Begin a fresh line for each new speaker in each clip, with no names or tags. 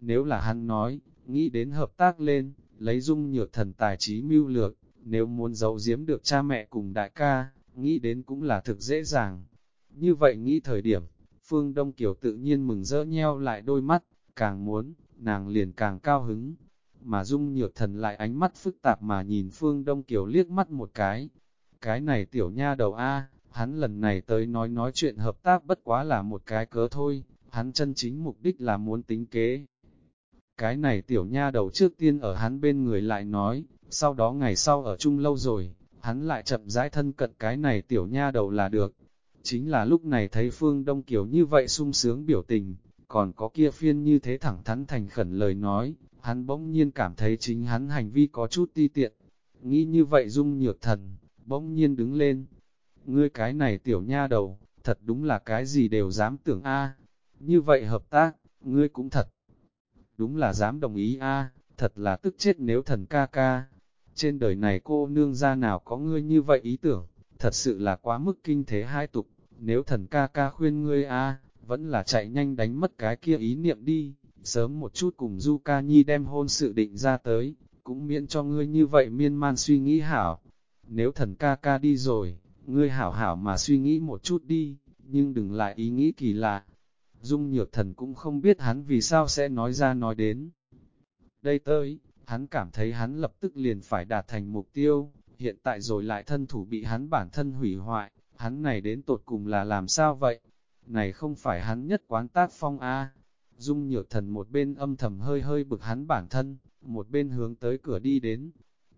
Nếu là hắn nói, nghĩ đến hợp tác lên, lấy dung nhược thần tài trí mưu lược, nếu muốn giấu giếm được cha mẹ cùng đại ca, nghĩ đến cũng là thực dễ dàng. Như vậy nghĩ thời điểm, Phương Đông Kiều tự nhiên mừng rỡ nheo lại đôi mắt, càng muốn, nàng liền càng cao hứng. Mà Dung Nhược Thần lại ánh mắt phức tạp mà nhìn Phương Đông Kiều liếc mắt một cái. Cái này tiểu nha đầu A, hắn lần này tới nói nói chuyện hợp tác bất quá là một cái cớ thôi, hắn chân chính mục đích là muốn tính kế. Cái này tiểu nha đầu trước tiên ở hắn bên người lại nói, sau đó ngày sau ở chung lâu rồi, hắn lại chậm rãi thân cận cái này tiểu nha đầu là được. Chính là lúc này thấy Phương Đông Kiều như vậy sung sướng biểu tình, còn có kia phiên như thế thẳng thắn thành khẩn lời nói, hắn bỗng nhiên cảm thấy chính hắn hành vi có chút ti tiện. Nghĩ như vậy dung nhược thần, bỗng nhiên đứng lên. Ngươi cái này tiểu nha đầu, thật đúng là cái gì đều dám tưởng a Như vậy hợp tác, ngươi cũng thật. Đúng là dám đồng ý a thật là tức chết nếu thần ca ca. Trên đời này cô nương ra nào có ngươi như vậy ý tưởng, thật sự là quá mức kinh thế hai tục. Nếu thần ca ca khuyên ngươi a vẫn là chạy nhanh đánh mất cái kia ý niệm đi, sớm một chút cùng Du Ca Nhi đem hôn sự định ra tới, cũng miễn cho ngươi như vậy miên man suy nghĩ hảo. Nếu thần ca ca đi rồi, ngươi hảo hảo mà suy nghĩ một chút đi, nhưng đừng lại ý nghĩ kỳ lạ. Dung nhược thần cũng không biết hắn vì sao sẽ nói ra nói đến. Đây tới, hắn cảm thấy hắn lập tức liền phải đạt thành mục tiêu, hiện tại rồi lại thân thủ bị hắn bản thân hủy hoại, hắn này đến tột cùng là làm sao vậy? Này không phải hắn nhất quán tác phong A. Dung nhược thần một bên âm thầm hơi hơi bực hắn bản thân, một bên hướng tới cửa đi đến.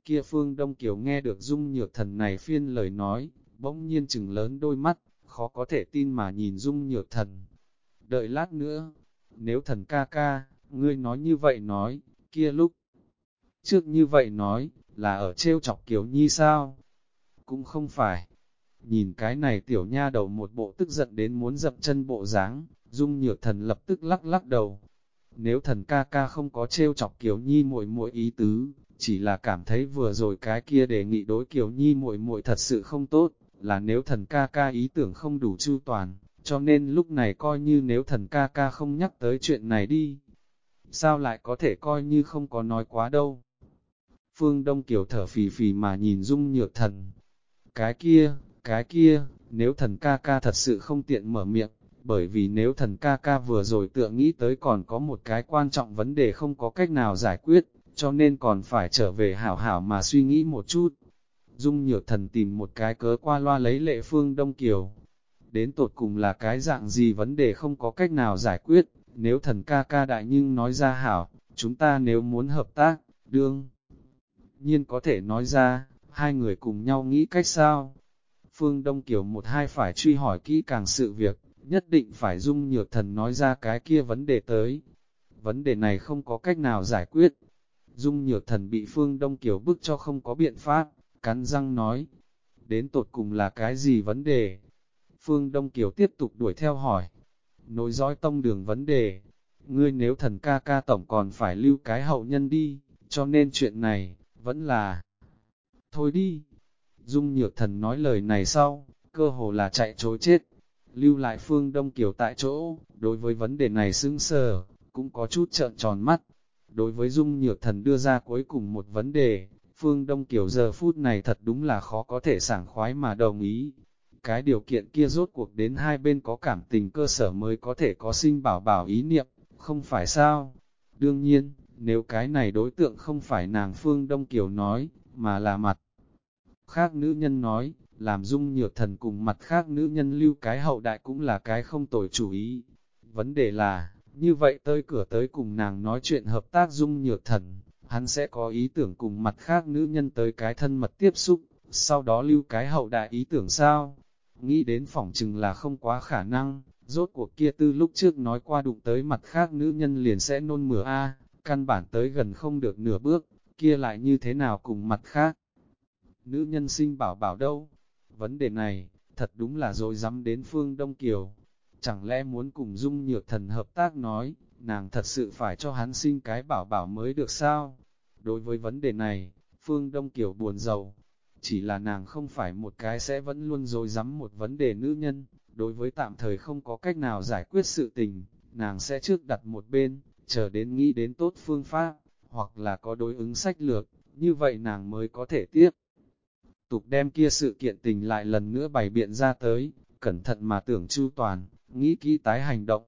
Kia phương Đông Kiều nghe được dung nhược thần này phiên lời nói, bỗng nhiên chừng lớn đôi mắt, khó có thể tin mà nhìn dung nhược thần. Đợi lát nữa, nếu thần ca ca, ngươi nói như vậy nói, kia lúc. Trước như vậy nói, là ở trêu chọc Kiều Nhi sao? Cũng không phải. Nhìn cái này tiểu nha đầu một bộ tức giận đến muốn dậm chân bộ dáng, dung nhược thần lập tức lắc lắc đầu. Nếu thần ca ca không có trêu chọc Kiều Nhi muội muội ý tứ, chỉ là cảm thấy vừa rồi cái kia đề nghị đối Kiều Nhi muội muội thật sự không tốt, là nếu thần ca ca ý tưởng không đủ chu toàn, cho nên lúc này coi như nếu thần ca ca không nhắc tới chuyện này đi. Sao lại có thể coi như không có nói quá đâu? Phương Đông Kiều thở phì phì mà nhìn Dung Nhược Thần. Cái kia, cái kia, nếu thần ca ca thật sự không tiện mở miệng, bởi vì nếu thần ca ca vừa rồi tựa nghĩ tới còn có một cái quan trọng vấn đề không có cách nào giải quyết, cho nên còn phải trở về hảo hảo mà suy nghĩ một chút. Dung nhược thần tìm một cái cớ qua loa lấy lệ phương Đông Kiều. Đến tột cùng là cái dạng gì vấn đề không có cách nào giải quyết, nếu thần ca ca đại nhưng nói ra hảo, chúng ta nếu muốn hợp tác, đương. Nhiên có thể nói ra, hai người cùng nhau nghĩ cách sao? Phương Đông Kiều một hai phải truy hỏi kỹ càng sự việc, nhất định phải dung nhược thần nói ra cái kia vấn đề tới. Vấn đề này không có cách nào giải quyết. Dung nhược thần bị Phương Đông Kiều bức cho không có biện pháp, cắn răng nói. Đến tột cùng là cái gì vấn đề? Phương Đông Kiều tiếp tục đuổi theo hỏi. Nối dõi tông đường vấn đề. Ngươi nếu thần ca ca tổng còn phải lưu cái hậu nhân đi, cho nên chuyện này, vẫn là... Thôi đi, Dung Nhược Thần nói lời này sau, cơ hồ là chạy chối chết. Lưu lại Phương Đông Kiều tại chỗ, đối với vấn đề này sững sờ, cũng có chút trợn tròn mắt. Đối với Dung Nhược Thần đưa ra cuối cùng một vấn đề, Phương Đông Kiều giờ phút này thật đúng là khó có thể sảng khoái mà đồng ý. Cái điều kiện kia rốt cuộc đến hai bên có cảm tình cơ sở mới có thể có sinh bảo bảo ý niệm, không phải sao? Đương nhiên, nếu cái này đối tượng không phải nàng Phương Đông Kiều nói, mà là mặt khác nữ nhân nói, làm dung nhược thần cùng mặt khác nữ nhân lưu cái hậu đại cũng là cái không tồi chủ ý. Vấn đề là, như vậy tới cửa tới cùng nàng nói chuyện hợp tác dung nhược thần, hắn sẽ có ý tưởng cùng mặt khác nữ nhân tới cái thân mật tiếp xúc, sau đó lưu cái hậu đại ý tưởng sao? Nghĩ đến phỏng chừng là không quá khả năng, rốt cuộc kia tư lúc trước nói qua đụng tới mặt khác nữ nhân liền sẽ nôn mửa a căn bản tới gần không được nửa bước, kia lại như thế nào cùng mặt khác nữ nhân sinh bảo bảo đâu. Vấn đề này, thật đúng là rồi dám đến phương Đông Kiều. Chẳng lẽ muốn cùng Dung Nhược Thần hợp tác nói, nàng thật sự phải cho hắn sinh cái bảo bảo mới được sao? Đối với vấn đề này, Phương Đông Kiều buồn giàu. Chỉ là nàng không phải một cái sẽ vẫn luôn dối rắm một vấn đề nữ nhân, đối với tạm thời không có cách nào giải quyết sự tình, nàng sẽ trước đặt một bên, chờ đến nghĩ đến tốt phương pháp, hoặc là có đối ứng sách lược, như vậy nàng mới có thể tiếp. Tục đem kia sự kiện tình lại lần nữa bày biện ra tới, cẩn thận mà tưởng chu toàn, nghĩ kỹ tái hành động.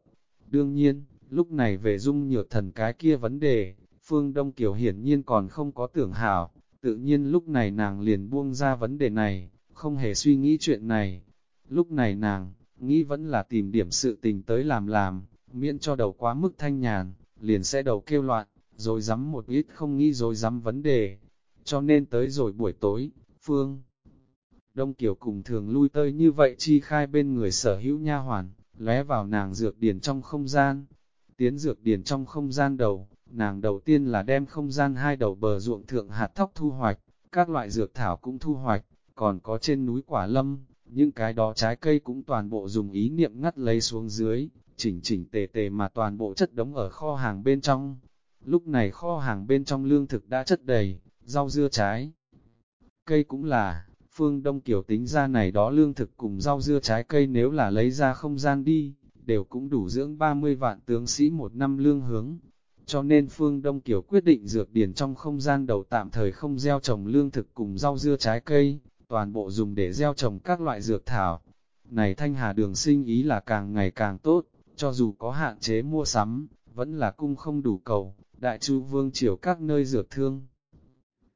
Đương nhiên, lúc này về dung nhược thần cái kia vấn đề, Phương Đông Kiều hiển nhiên còn không có tưởng hảo, tự nhiên lúc này nàng liền buông ra vấn đề này, không hề suy nghĩ chuyện này. Lúc này nàng, nghĩ vẫn là tìm điểm sự tình tới làm làm, miễn cho đầu quá mức thanh nhàn, liền sẽ đầu kêu loạn, rồi dám một ít không nghĩ rồi dám vấn đề. Cho nên tới rồi buổi tối, Phương Đông Kiều cùng thường lui tơi như vậy chi khai bên người sở hữu nha hoàn, lóe vào nàng dược điển trong không gian. Tiến dược điển trong không gian đầu, nàng đầu tiên là đem không gian hai đầu bờ ruộng thượng hạt thóc thu hoạch, các loại dược thảo cũng thu hoạch, còn có trên núi quả lâm, những cái đó trái cây cũng toàn bộ dùng ý niệm ngắt lấy xuống dưới, chỉnh chỉnh tề tề mà toàn bộ chất đống ở kho hàng bên trong. Lúc này kho hàng bên trong lương thực đã chất đầy, rau dưa trái. Cây cũng là, phương Đông kiểu tính ra này đó lương thực cùng rau dưa trái cây nếu là lấy ra không gian đi, đều cũng đủ dưỡng 30 vạn tướng sĩ một năm lương hướng. Cho nên phương Đông Kiều quyết định dược điển trong không gian đầu tạm thời không gieo trồng lương thực cùng rau dưa trái cây, toàn bộ dùng để gieo trồng các loại dược thảo. Này thanh hà đường sinh ý là càng ngày càng tốt, cho dù có hạn chế mua sắm, vẫn là cung không đủ cầu, đại chu vương triều các nơi dược thương.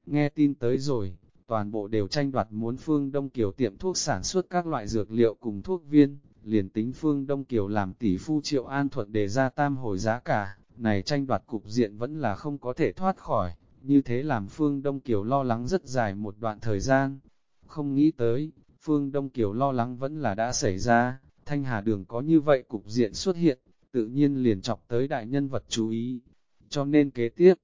Nghe tin tới rồi, toàn bộ đều tranh đoạt muốn phương Đông Kiều tiệm thuốc sản xuất các loại dược liệu cùng thuốc viên, liền tính phương Đông Kiều làm tỷ phu triệu an thuận đề ra tam hồi giá cả, này tranh đoạt cục diện vẫn là không có thể thoát khỏi, như thế làm phương Đông Kiều lo lắng rất dài một đoạn thời gian. Không nghĩ tới, phương Đông Kiều lo lắng vẫn là đã xảy ra, thanh hà đường có như vậy cục diện xuất hiện, tự nhiên liền chọc tới đại nhân vật chú ý. Cho nên kế tiếp,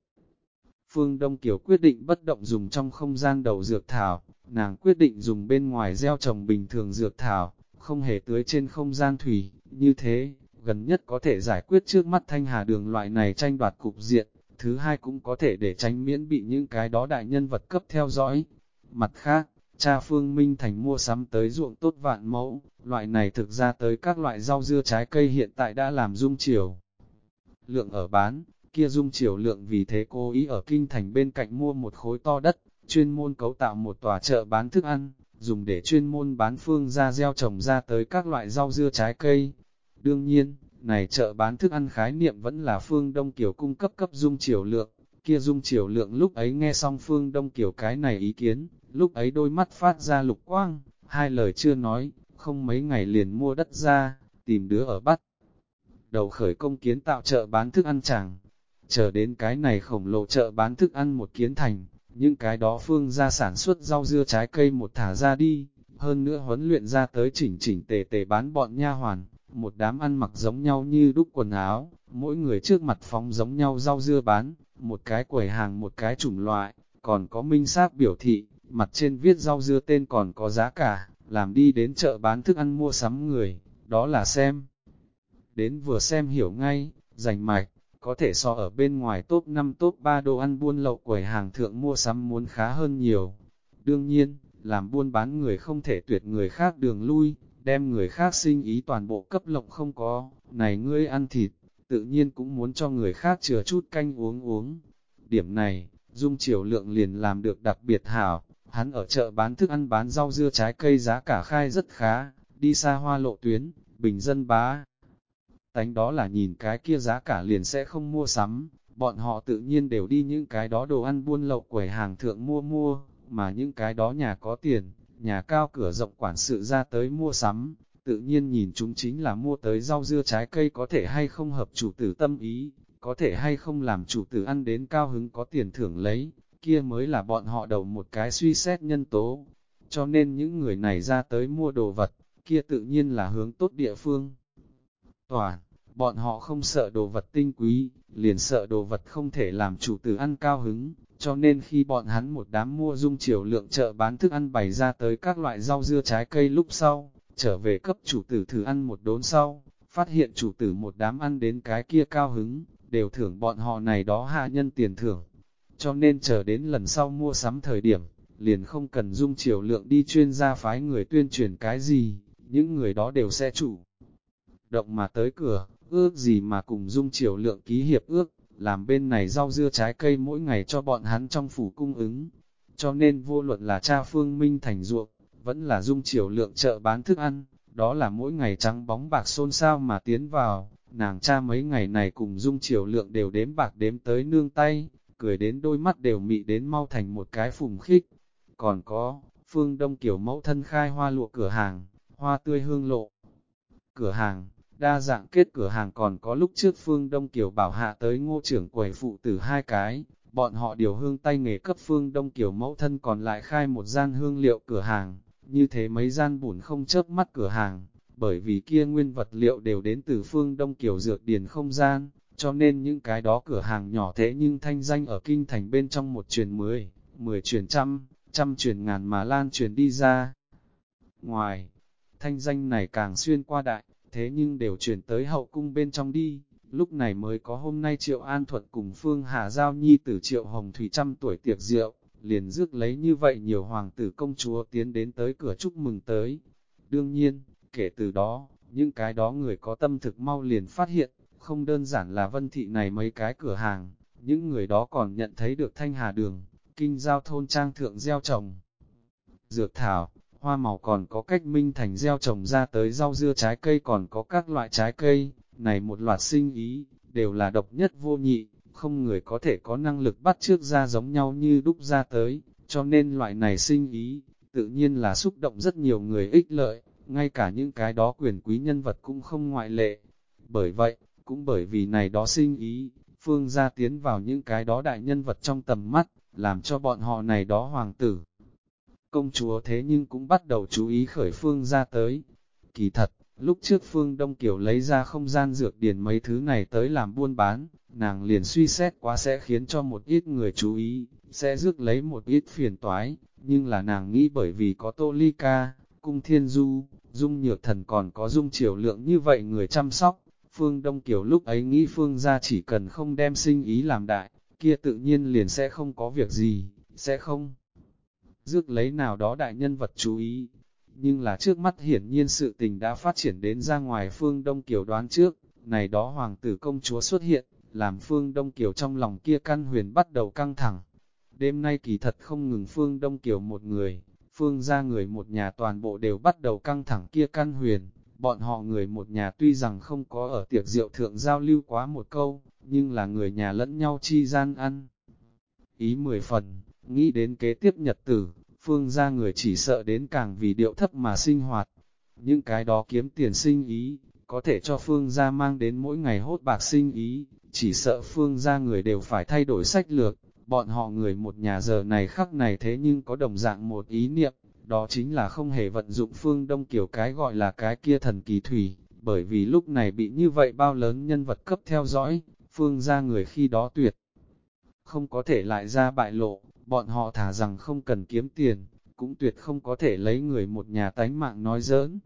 Phương Đông Kiều quyết định bất động dùng trong không gian đầu dược thảo, nàng quyết định dùng bên ngoài gieo trồng bình thường dược thảo, không hề tưới trên không gian thủy, như thế, gần nhất có thể giải quyết trước mắt thanh hà đường loại này tranh đoạt cục diện, thứ hai cũng có thể để tránh miễn bị những cái đó đại nhân vật cấp theo dõi. Mặt khác, cha Phương Minh Thành mua sắm tới ruộng tốt vạn mẫu, loại này thực ra tới các loại rau dưa trái cây hiện tại đã làm dung chiều. Lượng ở bán, kia dung chiều lượng vì thế cô ý ở kinh thành bên cạnh mua một khối to đất, chuyên môn cấu tạo một tòa chợ bán thức ăn, dùng để chuyên môn bán phương ra gieo trồng ra tới các loại rau dưa trái cây. Đương nhiên, này chợ bán thức ăn khái niệm vẫn là phương Đông Kiều cung cấp cấp dung chiều lượng, kia dung chiều lượng lúc ấy nghe xong phương Đông Kiều cái này ý kiến, lúc ấy đôi mắt phát ra lục quang, hai lời chưa nói, không mấy ngày liền mua đất ra, tìm đứa ở bắt. Đầu khởi công kiến tạo chợ bán thức ăn chẳng, chờ đến cái này khổng lồ chợ bán thức ăn một kiến thành, những cái đó phương ra sản xuất rau dưa trái cây một thả ra đi, hơn nữa huấn luyện ra tới chỉnh chỉnh tề tề bán bọn nha hoàn, một đám ăn mặc giống nhau như đúc quần áo, mỗi người trước mặt phóng giống nhau rau dưa bán, một cái quầy hàng một cái chủng loại, còn có minh xác biểu thị, mặt trên viết rau dưa tên còn có giá cả, làm đi đến chợ bán thức ăn mua sắm người, đó là xem. Đến vừa xem hiểu ngay, rành mạch, có thể so ở bên ngoài top 5 top 3 đồ ăn buôn lậu quầy hàng thượng mua sắm muốn khá hơn nhiều. Đương nhiên, làm buôn bán người không thể tuyệt người khác đường lui, đem người khác sinh ý toàn bộ cấp lộng không có, này ngươi ăn thịt, tự nhiên cũng muốn cho người khác chừa chút canh uống uống. Điểm này, Dung Triều Lượng liền làm được đặc biệt hảo, hắn ở chợ bán thức ăn bán rau dưa trái cây giá cả khai rất khá, đi xa hoa lộ tuyến, bình dân bá. Tánh đó là nhìn cái kia giá cả liền sẽ không mua sắm, bọn họ tự nhiên đều đi những cái đó đồ ăn buôn lậu quầy hàng thượng mua mua, mà những cái đó nhà có tiền, nhà cao cửa rộng quản sự ra tới mua sắm, tự nhiên nhìn chúng chính là mua tới rau dưa trái cây có thể hay không hợp chủ tử tâm ý, có thể hay không làm chủ tử ăn đến cao hứng có tiền thưởng lấy, kia mới là bọn họ đầu một cái suy xét nhân tố. Cho nên những người này ra tới mua đồ vật, kia tự nhiên là hướng tốt địa phương. Toàn, bọn họ không sợ đồ vật tinh quý, liền sợ đồ vật không thể làm chủ tử ăn cao hứng, cho nên khi bọn hắn một đám mua dung chiều lượng chợ bán thức ăn bày ra tới các loại rau dưa trái cây lúc sau, trở về cấp chủ tử thử ăn một đốn sau, phát hiện chủ tử một đám ăn đến cái kia cao hứng, đều thưởng bọn họ này đó hạ nhân tiền thưởng. Cho nên chờ đến lần sau mua sắm thời điểm, liền không cần dung chiều lượng đi chuyên gia phái người tuyên truyền cái gì, những người đó đều sẽ chủ động mà tới cửa, ước gì mà cùng dung chiều lượng ký hiệp ước, làm bên này rau dưa trái cây mỗi ngày cho bọn hắn trong phủ cung ứng. Cho nên vô luận là cha Phương Minh thành ruộng, vẫn là dung chiều lượng chợ bán thức ăn, đó là mỗi ngày trắng bóng bạc xôn xao mà tiến vào, nàng cha mấy ngày này cùng dung chiều lượng đều đếm bạc đếm tới nương tay, cười đến đôi mắt đều mị đến mau thành một cái phùng khích. Còn có, phương đông kiểu mẫu thân khai hoa lụa cửa hàng, hoa tươi hương lộ. Cửa hàng, đa dạng kết cửa hàng còn có lúc trước phương đông Kiều bảo hạ tới ngô trưởng quầy phụ tử hai cái, bọn họ điều hương tay nghề cấp phương đông Kiều mẫu thân còn lại khai một gian hương liệu cửa hàng, như thế mấy gian bùn không chớp mắt cửa hàng, bởi vì kia nguyên vật liệu đều đến từ phương đông Kiều dược điền không gian, cho nên những cái đó cửa hàng nhỏ thế nhưng thanh danh ở kinh thành bên trong một truyền mười, mười truyền trăm, trăm truyền ngàn mà lan truyền đi ra. Ngoài, thanh danh này càng xuyên qua đại, thế nhưng đều chuyển tới hậu cung bên trong đi, lúc này mới có hôm nay Triệu An Thuận cùng Phương Hà Giao Nhi từ Triệu Hồng Thủy trăm tuổi tiệc rượu, liền rước lấy như vậy nhiều hoàng tử công chúa tiến đến tới cửa chúc mừng tới. Đương nhiên, kể từ đó, những cái đó người có tâm thực mau liền phát hiện, không đơn giản là vân thị này mấy cái cửa hàng, những người đó còn nhận thấy được thanh hà đường, kinh giao thôn trang thượng gieo trồng. Dược thảo, hoa màu còn có cách minh thành gieo trồng ra tới rau dưa trái cây còn có các loại trái cây, này một loạt sinh ý, đều là độc nhất vô nhị, không người có thể có năng lực bắt trước ra giống nhau như đúc ra tới, cho nên loại này sinh ý, tự nhiên là xúc động rất nhiều người ích lợi, ngay cả những cái đó quyền quý nhân vật cũng không ngoại lệ. Bởi vậy, cũng bởi vì này đó sinh ý, phương gia tiến vào những cái đó đại nhân vật trong tầm mắt, làm cho bọn họ này đó hoàng tử. Công chúa thế nhưng cũng bắt đầu chú ý khởi phương ra tới. Kỳ thật, lúc trước phương Đông Kiều lấy ra không gian dược điển mấy thứ này tới làm buôn bán, nàng liền suy xét quá sẽ khiến cho một ít người chú ý, sẽ rước lấy một ít phiền toái, nhưng là nàng nghĩ bởi vì có tô ly ca, cung thiên du, dung nhược thần còn có dung triều lượng như vậy người chăm sóc, phương Đông Kiều lúc ấy nghĩ phương ra chỉ cần không đem sinh ý làm đại, kia tự nhiên liền sẽ không có việc gì, sẽ không rước lấy nào đó đại nhân vật chú ý. Nhưng là trước mắt hiển nhiên sự tình đã phát triển đến ra ngoài phương Đông Kiều đoán trước, này đó hoàng tử công chúa xuất hiện, làm phương Đông Kiều trong lòng kia căn huyền bắt đầu căng thẳng. Đêm nay kỳ thật không ngừng phương Đông Kiều một người, phương ra người một nhà toàn bộ đều bắt đầu căng thẳng kia căn huyền. Bọn họ người một nhà tuy rằng không có ở tiệc rượu thượng giao lưu quá một câu, nhưng là người nhà lẫn nhau chi gian ăn. Ý mười phần, nghĩ đến kế tiếp nhật tử, phương ra người chỉ sợ đến càng vì điệu thấp mà sinh hoạt. Những cái đó kiếm tiền sinh ý, có thể cho phương ra mang đến mỗi ngày hốt bạc sinh ý, chỉ sợ phương ra người đều phải thay đổi sách lược, bọn họ người một nhà giờ này khắc này thế nhưng có đồng dạng một ý niệm, đó chính là không hề vận dụng phương đông kiểu cái gọi là cái kia thần kỳ thủy, bởi vì lúc này bị như vậy bao lớn nhân vật cấp theo dõi, phương ra người khi đó tuyệt. Không có thể lại ra bại lộ, bọn họ thả rằng không cần kiếm tiền, cũng tuyệt không có thể lấy người một nhà tánh mạng nói giỡn.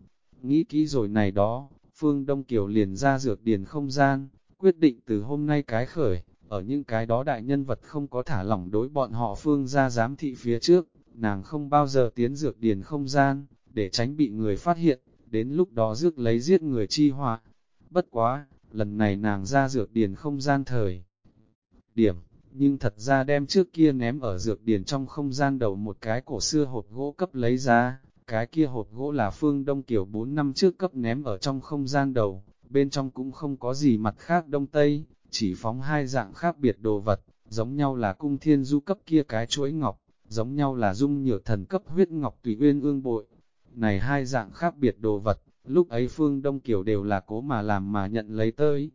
Nghĩ kỹ rồi này đó, Phương Đông Kiều liền ra dược điền không gian, quyết định từ hôm nay cái khởi, ở những cái đó đại nhân vật không có thả lỏng đối bọn họ Phương ra giám thị phía trước, nàng không bao giờ tiến dược điền không gian, để tránh bị người phát hiện, đến lúc đó rước lấy giết người chi họa. Bất quá, lần này nàng ra dược điền không gian thời. Điểm, nhưng thật ra đem trước kia ném ở dược điền trong không gian đầu một cái cổ xưa hộp gỗ cấp lấy ra, cái kia hộp gỗ là phương Đông Kiều 4 năm trước cấp ném ở trong không gian đầu, bên trong cũng không có gì mặt khác Đông Tây, chỉ phóng hai dạng khác biệt đồ vật, giống nhau là cung thiên du cấp kia cái chuỗi ngọc, giống nhau là dung nhược thần cấp huyết ngọc tùy uyên ương bội. Này hai dạng khác biệt đồ vật, lúc ấy phương Đông Kiều đều là cố mà làm mà nhận lấy tới,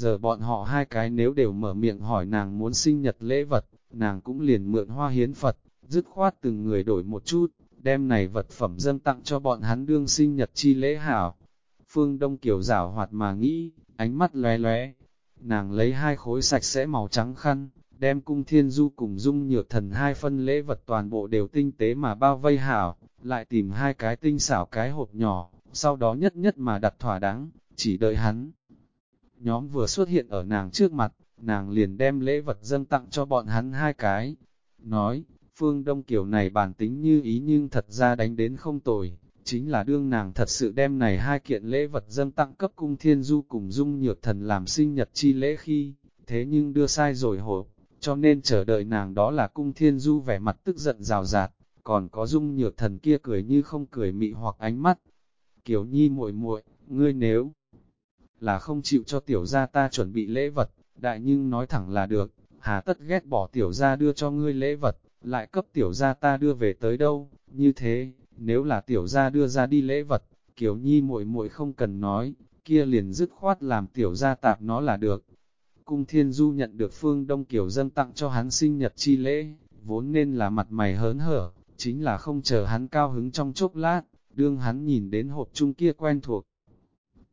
Giờ bọn họ hai cái nếu đều mở miệng hỏi nàng muốn sinh nhật lễ vật, nàng cũng liền mượn hoa hiến Phật, dứt khoát từng người đổi một chút, đem này vật phẩm dâng tặng cho bọn hắn đương sinh nhật chi lễ hảo. Phương Đông Kiều rảo hoạt mà nghĩ, ánh mắt lóe lóe. Nàng lấy hai khối sạch sẽ màu trắng khăn, đem cung thiên du cùng dung nhược thần hai phân lễ vật toàn bộ đều tinh tế mà bao vây hảo, lại tìm hai cái tinh xảo cái hộp nhỏ, sau đó nhất nhất mà đặt thỏa đáng, chỉ đợi hắn nhóm vừa xuất hiện ở nàng trước mặt, nàng liền đem lễ vật dâng tặng cho bọn hắn hai cái. Nói, phương Đông kiểu này bản tính như ý nhưng thật ra đánh đến không tồi, chính là đương nàng thật sự đem này hai kiện lễ vật dâng tặng cấp cung thiên du cùng dung nhược thần làm sinh nhật chi lễ khi, thế nhưng đưa sai rồi hộp, cho nên chờ đợi nàng đó là cung thiên du vẻ mặt tức giận rào rạt, còn có dung nhược thần kia cười như không cười mị hoặc ánh mắt. Kiều nhi muội muội ngươi nếu là không chịu cho tiểu gia ta chuẩn bị lễ vật, đại nhưng nói thẳng là được, hà tất ghét bỏ tiểu gia đưa cho ngươi lễ vật, lại cấp tiểu gia ta đưa về tới đâu, như thế, nếu là tiểu gia đưa ra đi lễ vật, Kiều Nhi muội muội không cần nói, kia liền dứt khoát làm tiểu gia tạp nó là được. Cung Thiên Du nhận được Phương Đông Kiều dân tặng cho hắn sinh nhật chi lễ, vốn nên là mặt mày hớn hở, chính là không chờ hắn cao hứng trong chốc lát, đương hắn nhìn đến hộp chung kia quen thuộc.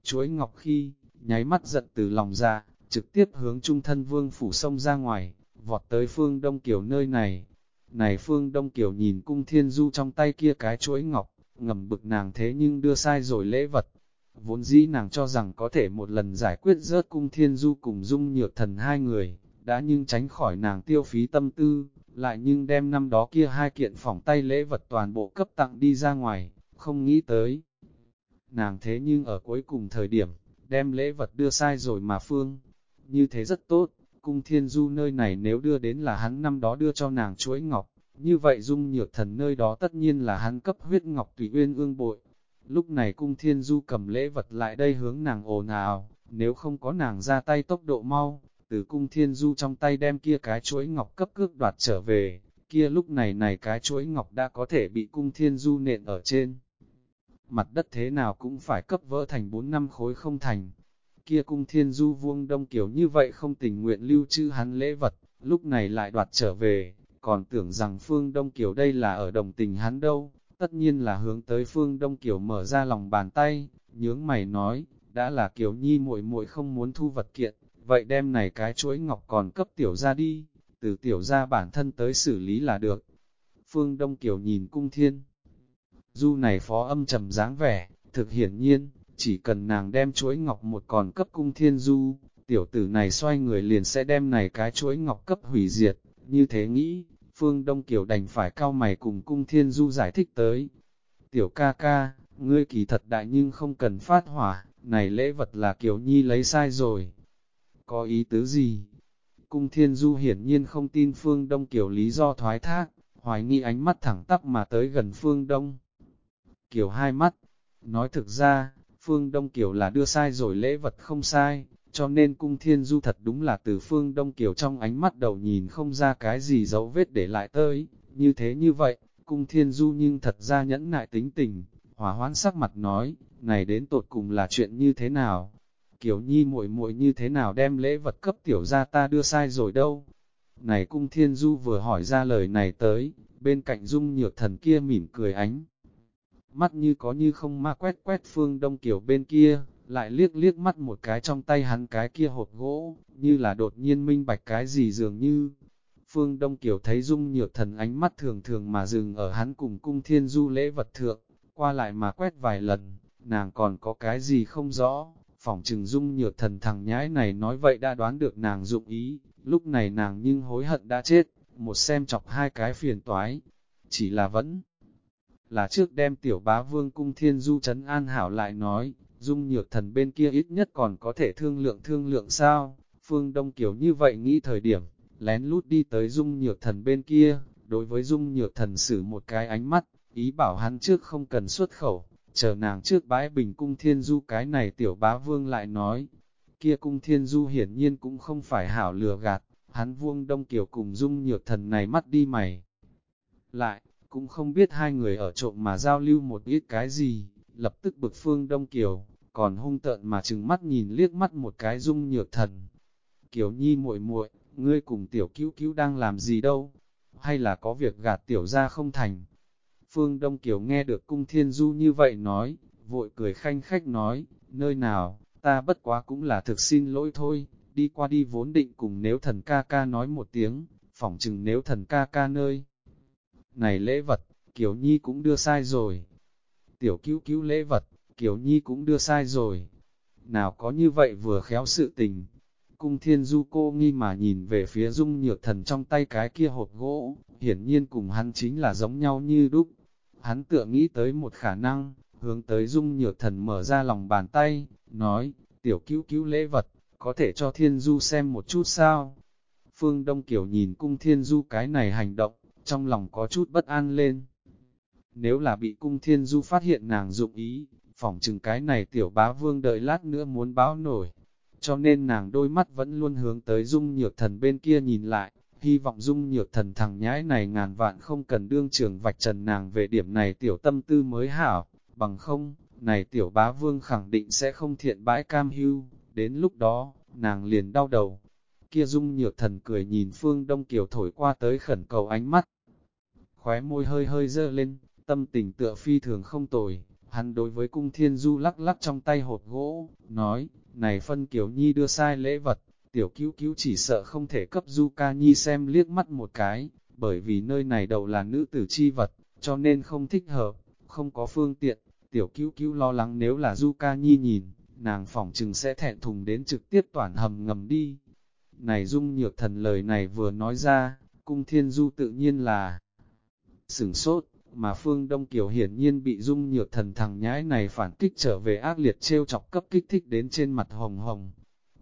Chuối ngọc khi, nháy mắt giận từ lòng ra, trực tiếp hướng trung thân vương phủ sông ra ngoài, vọt tới phương Đông Kiều nơi này. Này phương Đông Kiều nhìn cung thiên du trong tay kia cái chuỗi ngọc, ngầm bực nàng thế nhưng đưa sai rồi lễ vật. Vốn dĩ nàng cho rằng có thể một lần giải quyết rớt cung thiên du cùng dung nhược thần hai người, đã nhưng tránh khỏi nàng tiêu phí tâm tư, lại nhưng đem năm đó kia hai kiện phỏng tay lễ vật toàn bộ cấp tặng đi ra ngoài, không nghĩ tới. Nàng thế nhưng ở cuối cùng thời điểm, đem lễ vật đưa sai rồi mà phương. Như thế rất tốt, cung thiên du nơi này nếu đưa đến là hắn năm đó đưa cho nàng chuỗi ngọc, như vậy dung nhược thần nơi đó tất nhiên là hắn cấp huyết ngọc tùy uyên ương bội. Lúc này cung thiên du cầm lễ vật lại đây hướng nàng ồn ào, nếu không có nàng ra tay tốc độ mau, từ cung thiên du trong tay đem kia cái chuỗi ngọc cấp cước đoạt trở về, kia lúc này này cái chuỗi ngọc đã có thể bị cung thiên du nện ở trên mặt đất thế nào cũng phải cấp vỡ thành 4 năm khối không thành. Kia cung thiên du vuông đông kiểu như vậy không tình nguyện lưu trữ hắn lễ vật, lúc này lại đoạt trở về, còn tưởng rằng phương đông kiểu đây là ở đồng tình hắn đâu, tất nhiên là hướng tới phương đông kiểu mở ra lòng bàn tay, nhướng mày nói, đã là kiểu nhi muội muội không muốn thu vật kiện, vậy đem này cái chuỗi ngọc còn cấp tiểu ra đi, từ tiểu ra bản thân tới xử lý là được. Phương Đông Kiều nhìn cung thiên, Du này phó âm trầm dáng vẻ, thực hiển nhiên, chỉ cần nàng đem chuỗi ngọc một còn cấp cung thiên du, tiểu tử này xoay người liền sẽ đem này cái chuỗi ngọc cấp hủy diệt, như thế nghĩ, Phương Đông Kiều đành phải cao mày cùng cung thiên du giải thích tới. Tiểu ca ca, ngươi kỳ thật đại nhưng không cần phát hỏa, này lễ vật là Kiều Nhi lấy sai rồi. Có ý tứ gì? Cung thiên du hiển nhiên không tin Phương Đông Kiều lý do thoái thác, hoài nghi ánh mắt thẳng tắp mà tới gần Phương Đông. Kiều hai mắt. Nói thực ra, Phương Đông Kiều là đưa sai rồi lễ vật không sai, cho nên cung thiên du thật đúng là từ Phương Đông Kiều trong ánh mắt đầu nhìn không ra cái gì dấu vết để lại tới, như thế như vậy, cung thiên du nhưng thật ra nhẫn nại tính tình, hòa hoãn sắc mặt nói, này đến tột cùng là chuyện như thế nào? Kiều Nhi muội muội như thế nào đem lễ vật cấp tiểu ra ta đưa sai rồi đâu? Này cung thiên du vừa hỏi ra lời này tới, bên cạnh dung nhược thần kia mỉm cười ánh mắt như có như không ma quét quét phương đông kiểu bên kia, lại liếc liếc mắt một cái trong tay hắn cái kia hộp gỗ, như là đột nhiên minh bạch cái gì dường như. Phương Đông Kiều thấy dung nhược thần ánh mắt thường thường mà dừng ở hắn cùng cung thiên du lễ vật thượng, qua lại mà quét vài lần, nàng còn có cái gì không rõ, phỏng trừng dung nhược thần thằng nhãi này nói vậy đã đoán được nàng dụng ý, lúc này nàng nhưng hối hận đã chết, một xem chọc hai cái phiền toái, chỉ là vẫn là trước đem tiểu bá vương cung thiên du trấn an hảo lại nói, dung nhược thần bên kia ít nhất còn có thể thương lượng thương lượng sao, phương đông kiểu như vậy nghĩ thời điểm, lén lút đi tới dung nhược thần bên kia, đối với dung nhược thần xử một cái ánh mắt, ý bảo hắn trước không cần xuất khẩu, chờ nàng trước bãi bình cung thiên du cái này tiểu bá vương lại nói, kia cung thiên du hiển nhiên cũng không phải hảo lừa gạt, hắn vuông đông kiểu cùng dung nhược thần này mắt đi mày. Lại, cũng không biết hai người ở trộm mà giao lưu một ít cái gì, lập tức bực phương Đông Kiều, còn hung tợn mà chừng mắt nhìn liếc mắt một cái dung nhược thần. Kiều Nhi muội muội, ngươi cùng tiểu cứu cứu đang làm gì đâu? Hay là có việc gạt tiểu ra không thành? Phương Đông Kiều nghe được cung thiên du như vậy nói, vội cười khanh khách nói, nơi nào, ta bất quá cũng là thực xin lỗi thôi, đi qua đi vốn định cùng nếu thần ca ca nói một tiếng, phỏng chừng nếu thần ca ca nơi này lễ vật, Kiều Nhi cũng đưa sai rồi. Tiểu cứu cứu lễ vật, Kiều Nhi cũng đưa sai rồi. Nào có như vậy vừa khéo sự tình. Cung thiên du cô nghi mà nhìn về phía dung nhược thần trong tay cái kia hộp gỗ, hiển nhiên cùng hắn chính là giống nhau như đúc. Hắn tựa nghĩ tới một khả năng, hướng tới dung nhược thần mở ra lòng bàn tay, nói, tiểu cứu cứu lễ vật, có thể cho thiên du xem một chút sao? Phương Đông Kiều nhìn cung thiên du cái này hành động, trong lòng có chút bất an lên. Nếu là bị cung thiên du phát hiện nàng dụng ý, phỏng chừng cái này tiểu bá vương đợi lát nữa muốn báo nổi. Cho nên nàng đôi mắt vẫn luôn hướng tới dung nhược thần bên kia nhìn lại, hy vọng dung nhược thần thằng nhãi này ngàn vạn không cần đương trường vạch trần nàng về điểm này tiểu tâm tư mới hảo, bằng không, này tiểu bá vương khẳng định sẽ không thiện bãi cam hưu, đến lúc đó, nàng liền đau đầu. Kia dung nhược thần cười nhìn phương đông kiều thổi qua tới khẩn cầu ánh mắt. Khóe môi hơi hơi dơ lên, tâm tình tựa phi thường không tồi, hắn đối với cung thiên du lắc lắc trong tay hộp gỗ, nói, này phân kiều nhi đưa sai lễ vật, tiểu cứu cứu chỉ sợ không thể cấp du ca nhi xem liếc mắt một cái, bởi vì nơi này đầu là nữ tử chi vật, cho nên không thích hợp, không có phương tiện, tiểu cứu cứu lo lắng nếu là du ca nhi nhìn, nàng phỏng chừng sẽ thẹn thùng đến trực tiếp toàn hầm ngầm đi. Này dung nhược thần lời này vừa nói ra, cung thiên du tự nhiên là sửng sốt, mà phương Đông Kiều hiển nhiên bị dung nhược thần thằng nhãi này phản kích trở về ác liệt trêu chọc cấp kích thích đến trên mặt hồng hồng.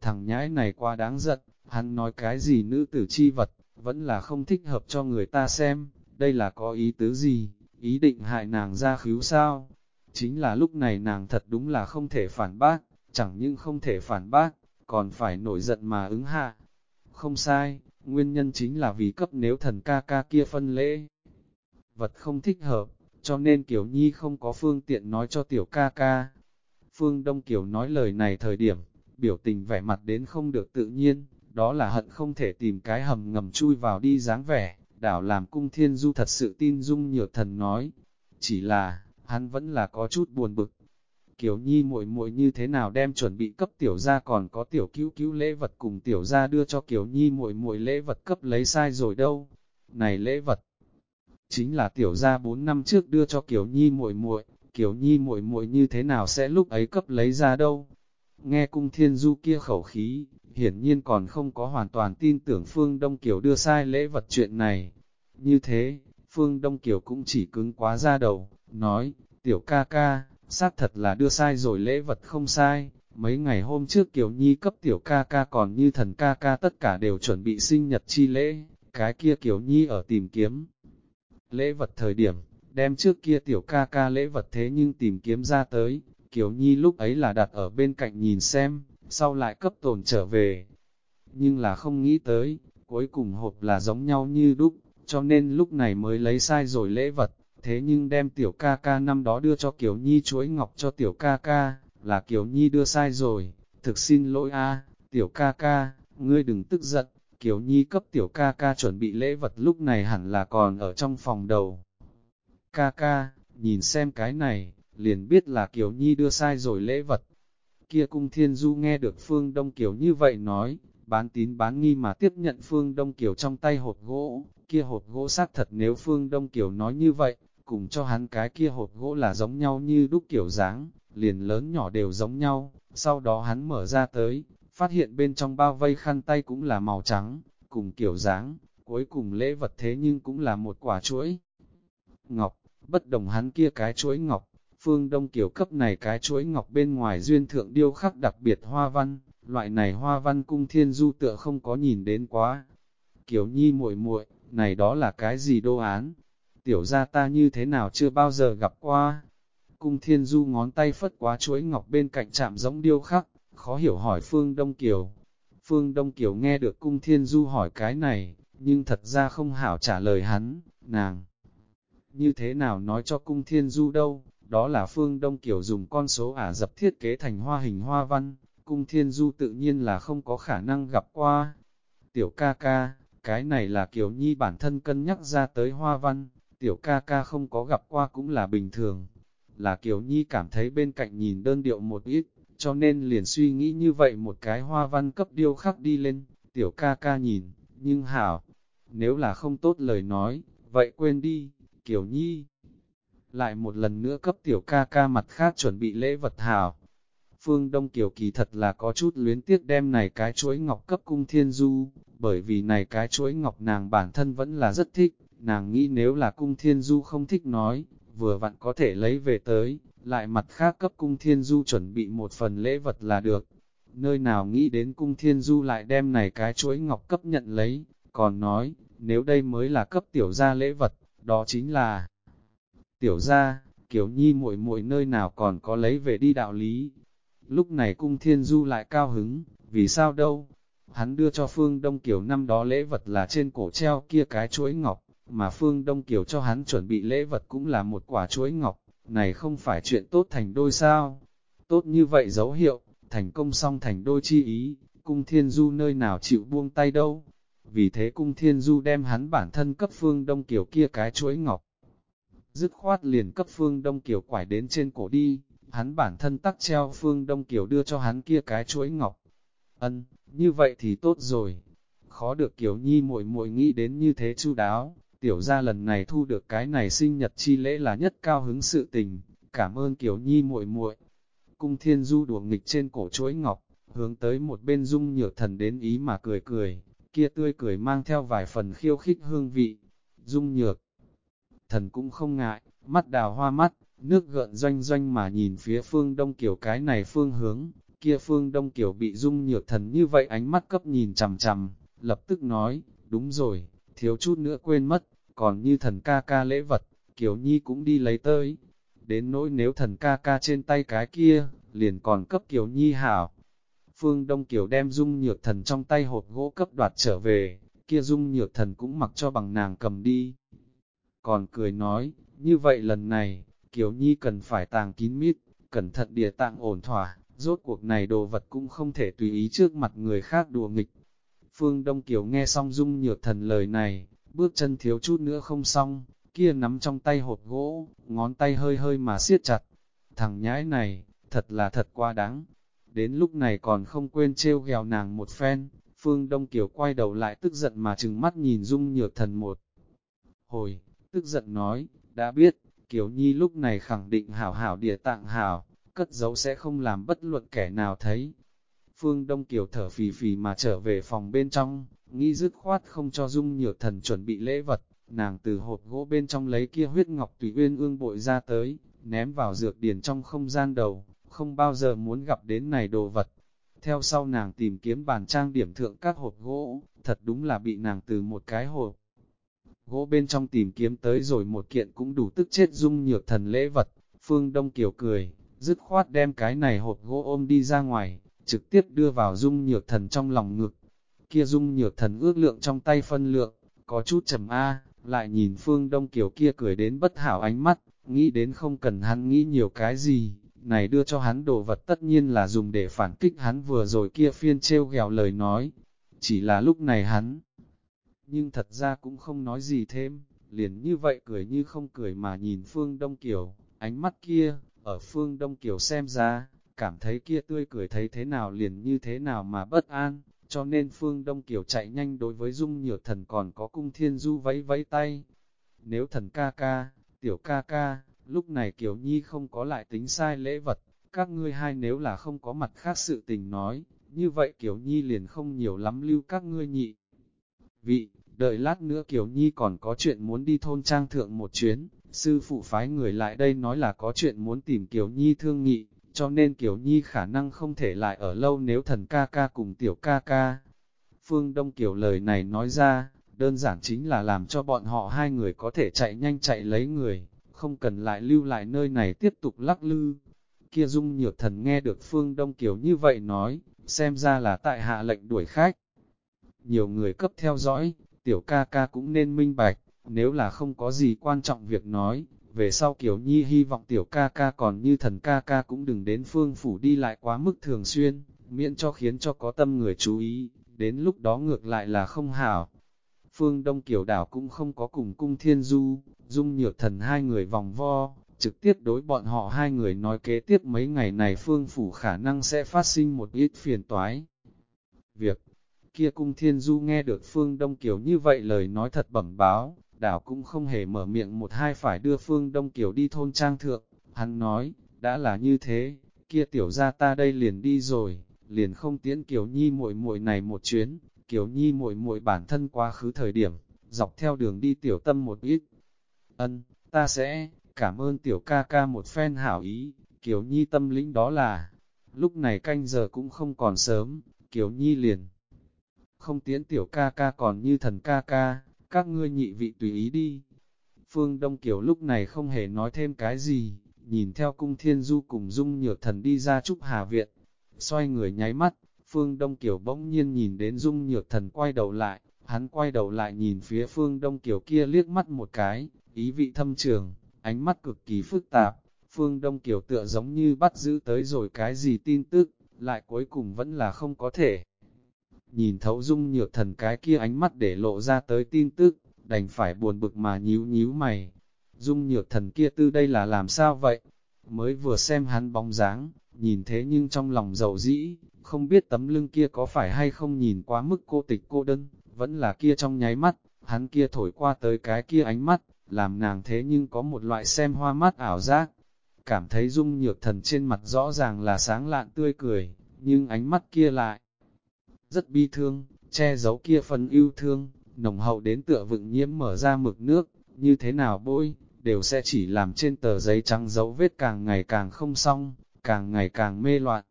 Thằng nhãi này quá đáng giận, hắn nói cái gì nữ tử chi vật, vẫn là không thích hợp cho người ta xem, đây là có ý tứ gì, ý định hại nàng ra khíu sao. Chính là lúc này nàng thật đúng là không thể phản bác, chẳng những không thể phản bác, còn phải nổi giận mà ứng hạ. Không sai, nguyên nhân chính là vì cấp nếu thần ca ca kia phân lễ. Vật không thích hợp, cho nên Kiều Nhi không có phương tiện nói cho tiểu ca ca. Phương Đông Kiều nói lời này thời điểm, biểu tình vẻ mặt đến không được tự nhiên, đó là hận không thể tìm cái hầm ngầm chui vào đi dáng vẻ, đảo làm cung thiên du thật sự tin dung nhược thần nói. Chỉ là, hắn vẫn là có chút buồn bực. Kiều Nhi muội muội như thế nào đem chuẩn bị cấp tiểu gia còn có tiểu cứu cứu lễ vật cùng tiểu gia đưa cho Kiều Nhi muội muội lễ vật cấp lấy sai rồi đâu. Này lễ vật, chính là tiểu gia 4 năm trước đưa cho Kiều Nhi muội muội, Kiều Nhi muội muội như thế nào sẽ lúc ấy cấp lấy ra đâu. Nghe cung thiên du kia khẩu khí, hiển nhiên còn không có hoàn toàn tin tưởng Phương Đông Kiều đưa sai lễ vật chuyện này. Như thế, Phương Đông Kiều cũng chỉ cứng quá ra đầu, nói, tiểu ca ca, xác thật là đưa sai rồi lễ vật không sai, mấy ngày hôm trước Kiều Nhi cấp tiểu ca ca còn như thần ca ca tất cả đều chuẩn bị sinh nhật chi lễ, cái kia Kiều Nhi ở tìm kiếm. Lễ vật thời điểm, đem trước kia tiểu ca ca lễ vật thế nhưng tìm kiếm ra tới, Kiều Nhi lúc ấy là đặt ở bên cạnh nhìn xem, sau lại cấp tồn trở về. Nhưng là không nghĩ tới, cuối cùng hộp là giống nhau như đúc, cho nên lúc này mới lấy sai rồi lễ vật, thế nhưng đem tiểu ca ca năm đó đưa cho Kiều Nhi chuỗi ngọc cho tiểu ca ca, là Kiều Nhi đưa sai rồi, thực xin lỗi a tiểu ca ca, ngươi đừng tức giận, Kiều Nhi cấp tiểu ca ca chuẩn bị lễ vật lúc này hẳn là còn ở trong phòng đầu. Ca ca, nhìn xem cái này, liền biết là Kiều Nhi đưa sai rồi lễ vật. Kia cung thiên du nghe được Phương Đông Kiều như vậy nói, bán tín bán nghi mà tiếp nhận Phương Đông Kiều trong tay hộp gỗ, kia hộp gỗ xác thật nếu Phương Đông Kiều nói như vậy, cùng cho hắn cái kia hộp gỗ là giống nhau như đúc kiểu dáng, liền lớn nhỏ đều giống nhau, sau đó hắn mở ra tới, phát hiện bên trong bao vây khăn tay cũng là màu trắng, cùng kiểu dáng, cuối cùng lễ vật thế nhưng cũng là một quả chuỗi. Ngọc, bất đồng hắn kia cái chuỗi ngọc, phương đông kiểu cấp này cái chuỗi ngọc bên ngoài duyên thượng điêu khắc đặc biệt hoa văn, loại này hoa văn cung thiên du tựa không có nhìn đến quá. Kiểu nhi muội muội này đó là cái gì đô án, tiểu gia ta như thế nào chưa bao giờ gặp qua. Cung thiên du ngón tay phất quá chuỗi ngọc bên cạnh chạm giống điêu khắc, khó hiểu hỏi Phương Đông Kiều. Phương Đông Kiều nghe được cung thiên du hỏi cái này, nhưng thật ra không hảo trả lời hắn, nàng. Như thế nào nói cho cung thiên du đâu, đó là Phương Đông Kiều dùng con số ả dập thiết kế thành hoa hình hoa văn, cung thiên du tự nhiên là không có khả năng gặp qua. Tiểu ca ca, cái này là Kiều Nhi bản thân cân nhắc ra tới hoa văn, tiểu ca ca không có gặp qua cũng là bình thường. Là Kiều Nhi cảm thấy bên cạnh nhìn đơn điệu một ít, cho nên liền suy nghĩ như vậy một cái hoa văn cấp điêu khắc đi lên, tiểu ca ca nhìn, nhưng hảo, nếu là không tốt lời nói, vậy quên đi, Kiều Nhi. Lại một lần nữa cấp tiểu ca ca mặt khác chuẩn bị lễ vật hảo. Phương Đông Kiều kỳ thật là có chút luyến tiếc đem này cái chuỗi ngọc cấp cung thiên du, bởi vì này cái chuỗi ngọc nàng bản thân vẫn là rất thích, nàng nghĩ nếu là cung thiên du không thích nói, vừa vặn có thể lấy về tới, lại mặt khác cấp cung thiên du chuẩn bị một phần lễ vật là được. Nơi nào nghĩ đến cung thiên du lại đem này cái chuỗi ngọc cấp nhận lấy, còn nói, nếu đây mới là cấp tiểu gia lễ vật, đó chính là tiểu gia, kiểu nhi muội muội nơi nào còn có lấy về đi đạo lý. Lúc này cung thiên du lại cao hứng, vì sao đâu? Hắn đưa cho Phương Đông Kiều năm đó lễ vật là trên cổ treo kia cái chuỗi ngọc, mà Phương Đông Kiều cho hắn chuẩn bị lễ vật cũng là một quả chuỗi ngọc, này không phải chuyện tốt thành đôi sao? Tốt như vậy dấu hiệu, thành công xong thành đôi chi ý, cung thiên du nơi nào chịu buông tay đâu. Vì thế cung thiên du đem hắn bản thân cấp Phương Đông Kiều kia cái chuỗi ngọc. Dứt khoát liền cấp Phương Đông Kiều quải đến trên cổ đi, hắn bản thân tắc treo Phương Đông Kiều đưa cho hắn kia cái chuỗi ngọc. Ân, như vậy thì tốt rồi. Khó được Kiều Nhi muội muội nghĩ đến như thế chu đáo, tiểu gia lần này thu được cái này sinh nhật chi lễ là nhất cao hứng sự tình, cảm ơn Kiều Nhi muội muội. Cung Thiên Du đùa nghịch trên cổ chuỗi ngọc, hướng tới một bên dung nhược thần đến ý mà cười cười, kia tươi cười mang theo vài phần khiêu khích hương vị. Dung nhược thần cũng không ngại, mắt đào hoa mắt, nước gợn doanh doanh mà nhìn phía phương đông kiểu cái này phương hướng, kia phương đông kiểu bị dung nhược thần như vậy ánh mắt cấp nhìn chằm chằm, lập tức nói, đúng rồi, thiếu chút nữa quên mất, còn như thần ca ca lễ vật, kiều nhi cũng đi lấy tới. Đến nỗi nếu thần ca ca trên tay cái kia, liền còn cấp kiều nhi hảo. Phương Đông Kiều đem dung nhược thần trong tay hộp gỗ cấp đoạt trở về, kia dung nhược thần cũng mặc cho bằng nàng cầm đi. Còn cười nói, như vậy lần này, Kiều Nhi cần phải tàng kín mít, cẩn thận địa tạng ổn thỏa, rốt cuộc này đồ vật cũng không thể tùy ý trước mặt người khác đùa nghịch. Phương Đông Kiều nghe xong dung nhược thần lời này, bước chân thiếu chút nữa không xong, kia nắm trong tay hộp gỗ, ngón tay hơi hơi mà siết chặt. Thằng nhãi này, thật là thật quá đáng. Đến lúc này còn không quên trêu ghèo nàng một phen, Phương Đông Kiều quay đầu lại tức giận mà trừng mắt nhìn dung nhược thần một. Hồi, tức giận nói, đã biết, Kiều Nhi lúc này khẳng định hảo hảo địa tạng hảo, cất giấu sẽ không làm bất luận kẻ nào thấy. Phương Đông Kiều thở phì phì mà trở về phòng bên trong, nghĩ dứt khoát không cho Dung Nhược Thần chuẩn bị lễ vật, nàng từ hộp gỗ bên trong lấy kia huyết ngọc tùy uyên ương bội ra tới, ném vào dược điển trong không gian đầu, không bao giờ muốn gặp đến này đồ vật. Theo sau nàng tìm kiếm bàn trang điểm thượng các hộp gỗ, thật đúng là bị nàng từ một cái hộp gỗ bên trong tìm kiếm tới rồi một kiện cũng đủ tức chết dung nhược thần lễ vật. Phương Đông Kiều cười, dứt khoát đem cái này hộp gỗ ôm đi ra ngoài, trực tiếp đưa vào dung nhược thần trong lòng ngực. Kia dung nhược thần ước lượng trong tay phân lượng, có chút trầm A, lại nhìn Phương Đông Kiều kia cười đến bất hảo ánh mắt, nghĩ đến không cần hắn nghĩ nhiều cái gì, này đưa cho hắn đồ vật tất nhiên là dùng để phản kích hắn vừa rồi kia phiên trêu ghẹo lời nói. Chỉ là lúc này hắn, nhưng thật ra cũng không nói gì thêm, liền như vậy cười như không cười mà nhìn Phương Đông Kiều, ánh mắt kia, ở Phương Đông Kiều xem ra, cảm thấy kia tươi cười thấy thế nào liền như thế nào mà bất an, cho nên Phương Đông Kiều chạy nhanh đối với Dung Nhược Thần còn có cung thiên du vẫy vẫy tay. Nếu thần ca ca, tiểu ca ca, lúc này Kiều Nhi không có lại tính sai lễ vật, các ngươi hai nếu là không có mặt khác sự tình nói, như vậy Kiều Nhi liền không nhiều lắm lưu các ngươi nhị vị, đợi lát nữa Kiều Nhi còn có chuyện muốn đi thôn trang thượng một chuyến, sư phụ phái người lại đây nói là có chuyện muốn tìm Kiều Nhi thương nghị, cho nên Kiều Nhi khả năng không thể lại ở lâu nếu thần ca ca cùng tiểu ca ca. Phương Đông Kiều lời này nói ra, đơn giản chính là làm cho bọn họ hai người có thể chạy nhanh chạy lấy người, không cần lại lưu lại nơi này tiếp tục lắc lư. Kia dung nhược thần nghe được Phương Đông Kiều như vậy nói, xem ra là tại hạ lệnh đuổi khách nhiều người cấp theo dõi, tiểu ca ca cũng nên minh bạch, nếu là không có gì quan trọng việc nói, về sau Kiều Nhi hy vọng tiểu ca ca còn như thần ca ca cũng đừng đến phương phủ đi lại quá mức thường xuyên, miễn cho khiến cho có tâm người chú ý, đến lúc đó ngược lại là không hảo. Phương Đông Kiều Đảo cũng không có cùng cung thiên du, dung nhược thần hai người vòng vo, trực tiếp đối bọn họ hai người nói kế tiếp mấy ngày này phương phủ khả năng sẽ phát sinh một ít phiền toái. Việc kia cung thiên du nghe được phương Đông Kiều như vậy lời nói thật bẩm báo, đảo cũng không hề mở miệng một hai phải đưa phương Đông Kiều đi thôn trang thượng, hắn nói, đã là như thế, kia tiểu ra ta đây liền đi rồi, liền không tiễn Kiều Nhi muội muội này một chuyến, Kiều Nhi muội muội bản thân quá khứ thời điểm, dọc theo đường đi tiểu tâm một ít. Ân, ta sẽ, cảm ơn tiểu ca ca một phen hảo ý, Kiều Nhi tâm lĩnh đó là, lúc này canh giờ cũng không còn sớm, Kiều Nhi liền. Không tiễn tiểu ca ca còn như thần ca ca, các ngươi nhị vị tùy ý đi. Phương Đông Kiều lúc này không hề nói thêm cái gì, nhìn theo cung thiên du cùng dung nhược thần đi ra trúc hà viện. Xoay người nháy mắt, Phương Đông Kiều bỗng nhiên nhìn đến dung nhược thần quay đầu lại, hắn quay đầu lại nhìn phía Phương Đông Kiều kia liếc mắt một cái, ý vị thâm trường, ánh mắt cực kỳ phức tạp. Phương Đông Kiều tựa giống như bắt giữ tới rồi cái gì tin tức, lại cuối cùng vẫn là không có thể. Nhìn thấu dung nhược thần cái kia ánh mắt để lộ ra tới tin tức, đành phải buồn bực mà nhíu nhíu mày. Dung nhược thần kia tư đây là làm sao vậy? Mới vừa xem hắn bóng dáng, nhìn thế nhưng trong lòng giàu dĩ, không biết tấm lưng kia có phải hay không nhìn quá mức cô tịch cô đơn, vẫn là kia trong nháy mắt, hắn kia thổi qua tới cái kia ánh mắt, làm nàng thế nhưng có một loại xem hoa mắt ảo giác. Cảm thấy dung nhược thần trên mặt rõ ràng là sáng lạn tươi cười, nhưng ánh mắt kia lại rất bi thương, che giấu kia phần yêu thương, nồng hậu đến tựa vựng nhiễm mở ra mực nước, như thế nào bôi, đều sẽ chỉ làm trên tờ giấy trắng dấu vết càng ngày càng không xong, càng ngày càng mê loạn.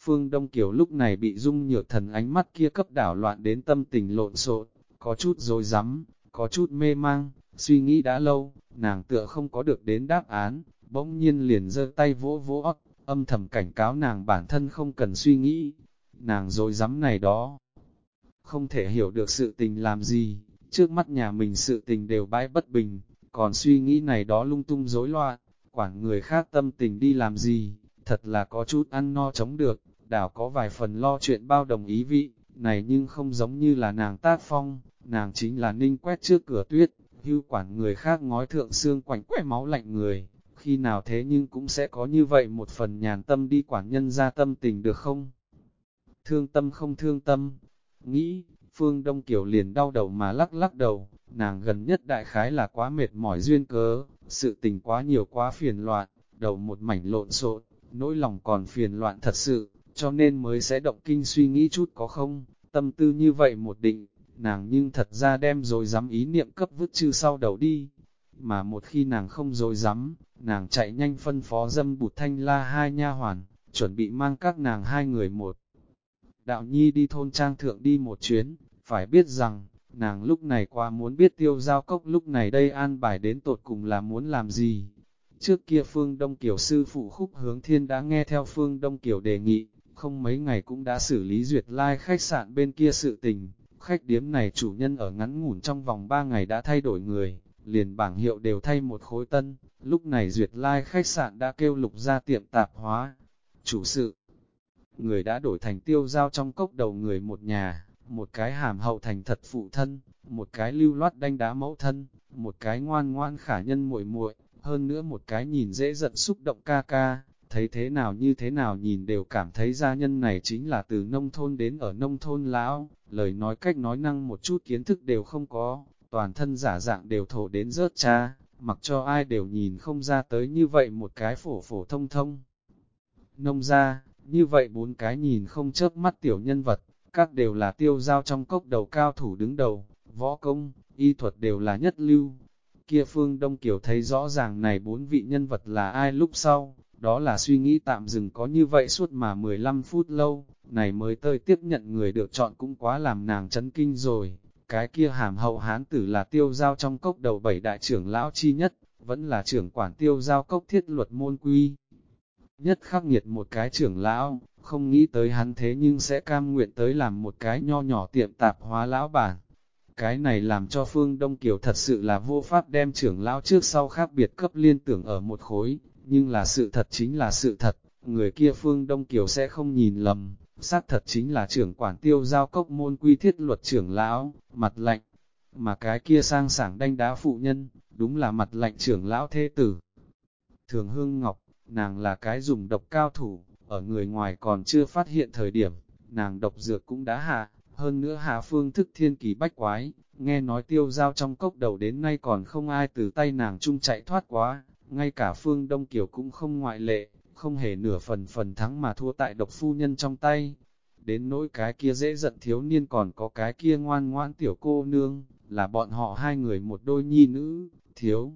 Phương Đông Kiều lúc này bị dung nhược thần ánh mắt kia cấp đảo loạn đến tâm tình lộn xộn, có chút dối rắm có chút mê mang, suy nghĩ đã lâu, nàng tựa không có được đến đáp án, bỗng nhiên liền giơ tay vỗ vỗ âm thầm cảnh cáo nàng bản thân không cần suy nghĩ, nàng dối rắm này đó. Không thể hiểu được sự tình làm gì, trước mắt nhà mình sự tình đều bãi bất bình, còn suy nghĩ này đó lung tung rối loạn, quản người khác tâm tình đi làm gì, thật là có chút ăn no chống được, đảo có vài phần lo chuyện bao đồng ý vị, này nhưng không giống như là nàng tác phong, nàng chính là ninh quét trước cửa tuyết, hưu quản người khác ngói thượng xương quảnh quẻ máu lạnh người, khi nào thế nhưng cũng sẽ có như vậy một phần nhàn tâm đi quản nhân ra tâm tình được không? Thương tâm không thương tâm, nghĩ, Phương Đông Kiều liền đau đầu mà lắc lắc đầu, nàng gần nhất đại khái là quá mệt mỏi duyên cớ, sự tình quá nhiều quá phiền loạn, đầu một mảnh lộn xộn, nỗi lòng còn phiền loạn thật sự, cho nên mới sẽ động kinh suy nghĩ chút có không, tâm tư như vậy một định, nàng nhưng thật ra đem rồi dám ý niệm cấp vứt chư sau đầu đi, mà một khi nàng không rồi dám, nàng chạy nhanh phân phó dâm bụt thanh la hai nha hoàn, chuẩn bị mang các nàng hai người một. Đạo Nhi đi thôn trang thượng đi một chuyến, phải biết rằng, nàng lúc này qua muốn biết tiêu giao cốc lúc này đây an bài đến tột cùng là muốn làm gì. Trước kia Phương Đông Kiều sư phụ khúc hướng thiên đã nghe theo Phương Đông Kiều đề nghị, không mấy ngày cũng đã xử lý duyệt lai like khách sạn bên kia sự tình. Khách điếm này chủ nhân ở ngắn ngủn trong vòng 3 ngày đã thay đổi người, liền bảng hiệu đều thay một khối tân, lúc này duyệt lai like khách sạn đã kêu lục ra tiệm tạp hóa. Chủ sự, người đã đổi thành tiêu giao trong cốc đầu người một nhà, một cái hàm hậu thành thật phụ thân, một cái lưu loát đanh đá mẫu thân, một cái ngoan ngoan khả nhân muội muội, hơn nữa một cái nhìn dễ giận xúc động ca ca, thấy thế nào như thế nào nhìn đều cảm thấy gia nhân này chính là từ nông thôn đến ở nông thôn lão, lời nói cách nói năng một chút kiến thức đều không có, toàn thân giả dạng đều thổ đến rớt cha, mặc cho ai đều nhìn không ra tới như vậy một cái phổ phổ thông thông. Nông ra, như vậy bốn cái nhìn không chớp mắt tiểu nhân vật, các đều là tiêu giao trong cốc đầu cao thủ đứng đầu, võ công, y thuật đều là nhất lưu. Kia phương Đông Kiều thấy rõ ràng này bốn vị nhân vật là ai lúc sau, đó là suy nghĩ tạm dừng có như vậy suốt mà 15 phút lâu, này mới tơi tiếp nhận người được chọn cũng quá làm nàng chấn kinh rồi. Cái kia hàm hậu hán tử là tiêu giao trong cốc đầu bảy đại trưởng lão chi nhất, vẫn là trưởng quản tiêu giao cốc thiết luật môn quy. Nhất khắc nghiệt một cái trưởng lão, không nghĩ tới hắn thế nhưng sẽ cam nguyện tới làm một cái nho nhỏ tiệm tạp hóa lão bản. Cái này làm cho Phương Đông Kiều thật sự là vô pháp đem trưởng lão trước sau khác biệt cấp liên tưởng ở một khối, nhưng là sự thật chính là sự thật, người kia Phương Đông Kiều sẽ không nhìn lầm, xác thật chính là trưởng quản tiêu giao cốc môn quy thiết luật trưởng lão, mặt lạnh, mà cái kia sang sảng đanh đá phụ nhân, đúng là mặt lạnh trưởng lão thế tử. Thường Hương Ngọc, nàng là cái dùng độc cao thủ, ở người ngoài còn chưa phát hiện thời điểm, nàng độc dược cũng đã hạ, hơn nữa hạ phương thức thiên kỳ bách quái, nghe nói tiêu giao trong cốc đầu đến nay còn không ai từ tay nàng chung chạy thoát quá, ngay cả phương Đông Kiều cũng không ngoại lệ, không hề nửa phần phần thắng mà thua tại độc phu nhân trong tay. Đến nỗi cái kia dễ giận thiếu niên còn có cái kia ngoan ngoãn tiểu cô nương, là bọn họ hai người một đôi nhi nữ, thiếu.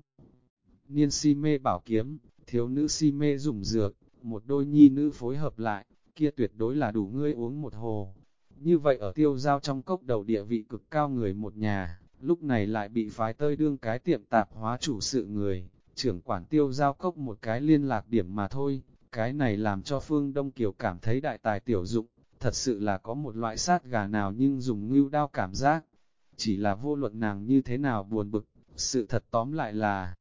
niên si mê bảo kiếm, thiếu nữ si mê dùng dược, một đôi nhi nữ phối hợp lại, kia tuyệt đối là đủ ngươi uống một hồ. Như vậy ở tiêu giao trong cốc đầu địa vị cực cao người một nhà, lúc này lại bị phái tơi đương cái tiệm tạp hóa chủ sự người, trưởng quản tiêu giao cốc một cái liên lạc điểm mà thôi, cái này làm cho Phương Đông Kiều cảm thấy đại tài tiểu dụng, thật sự là có một loại sát gà nào nhưng dùng ngưu đao cảm giác, chỉ là vô luận nàng như thế nào buồn bực, sự thật tóm lại là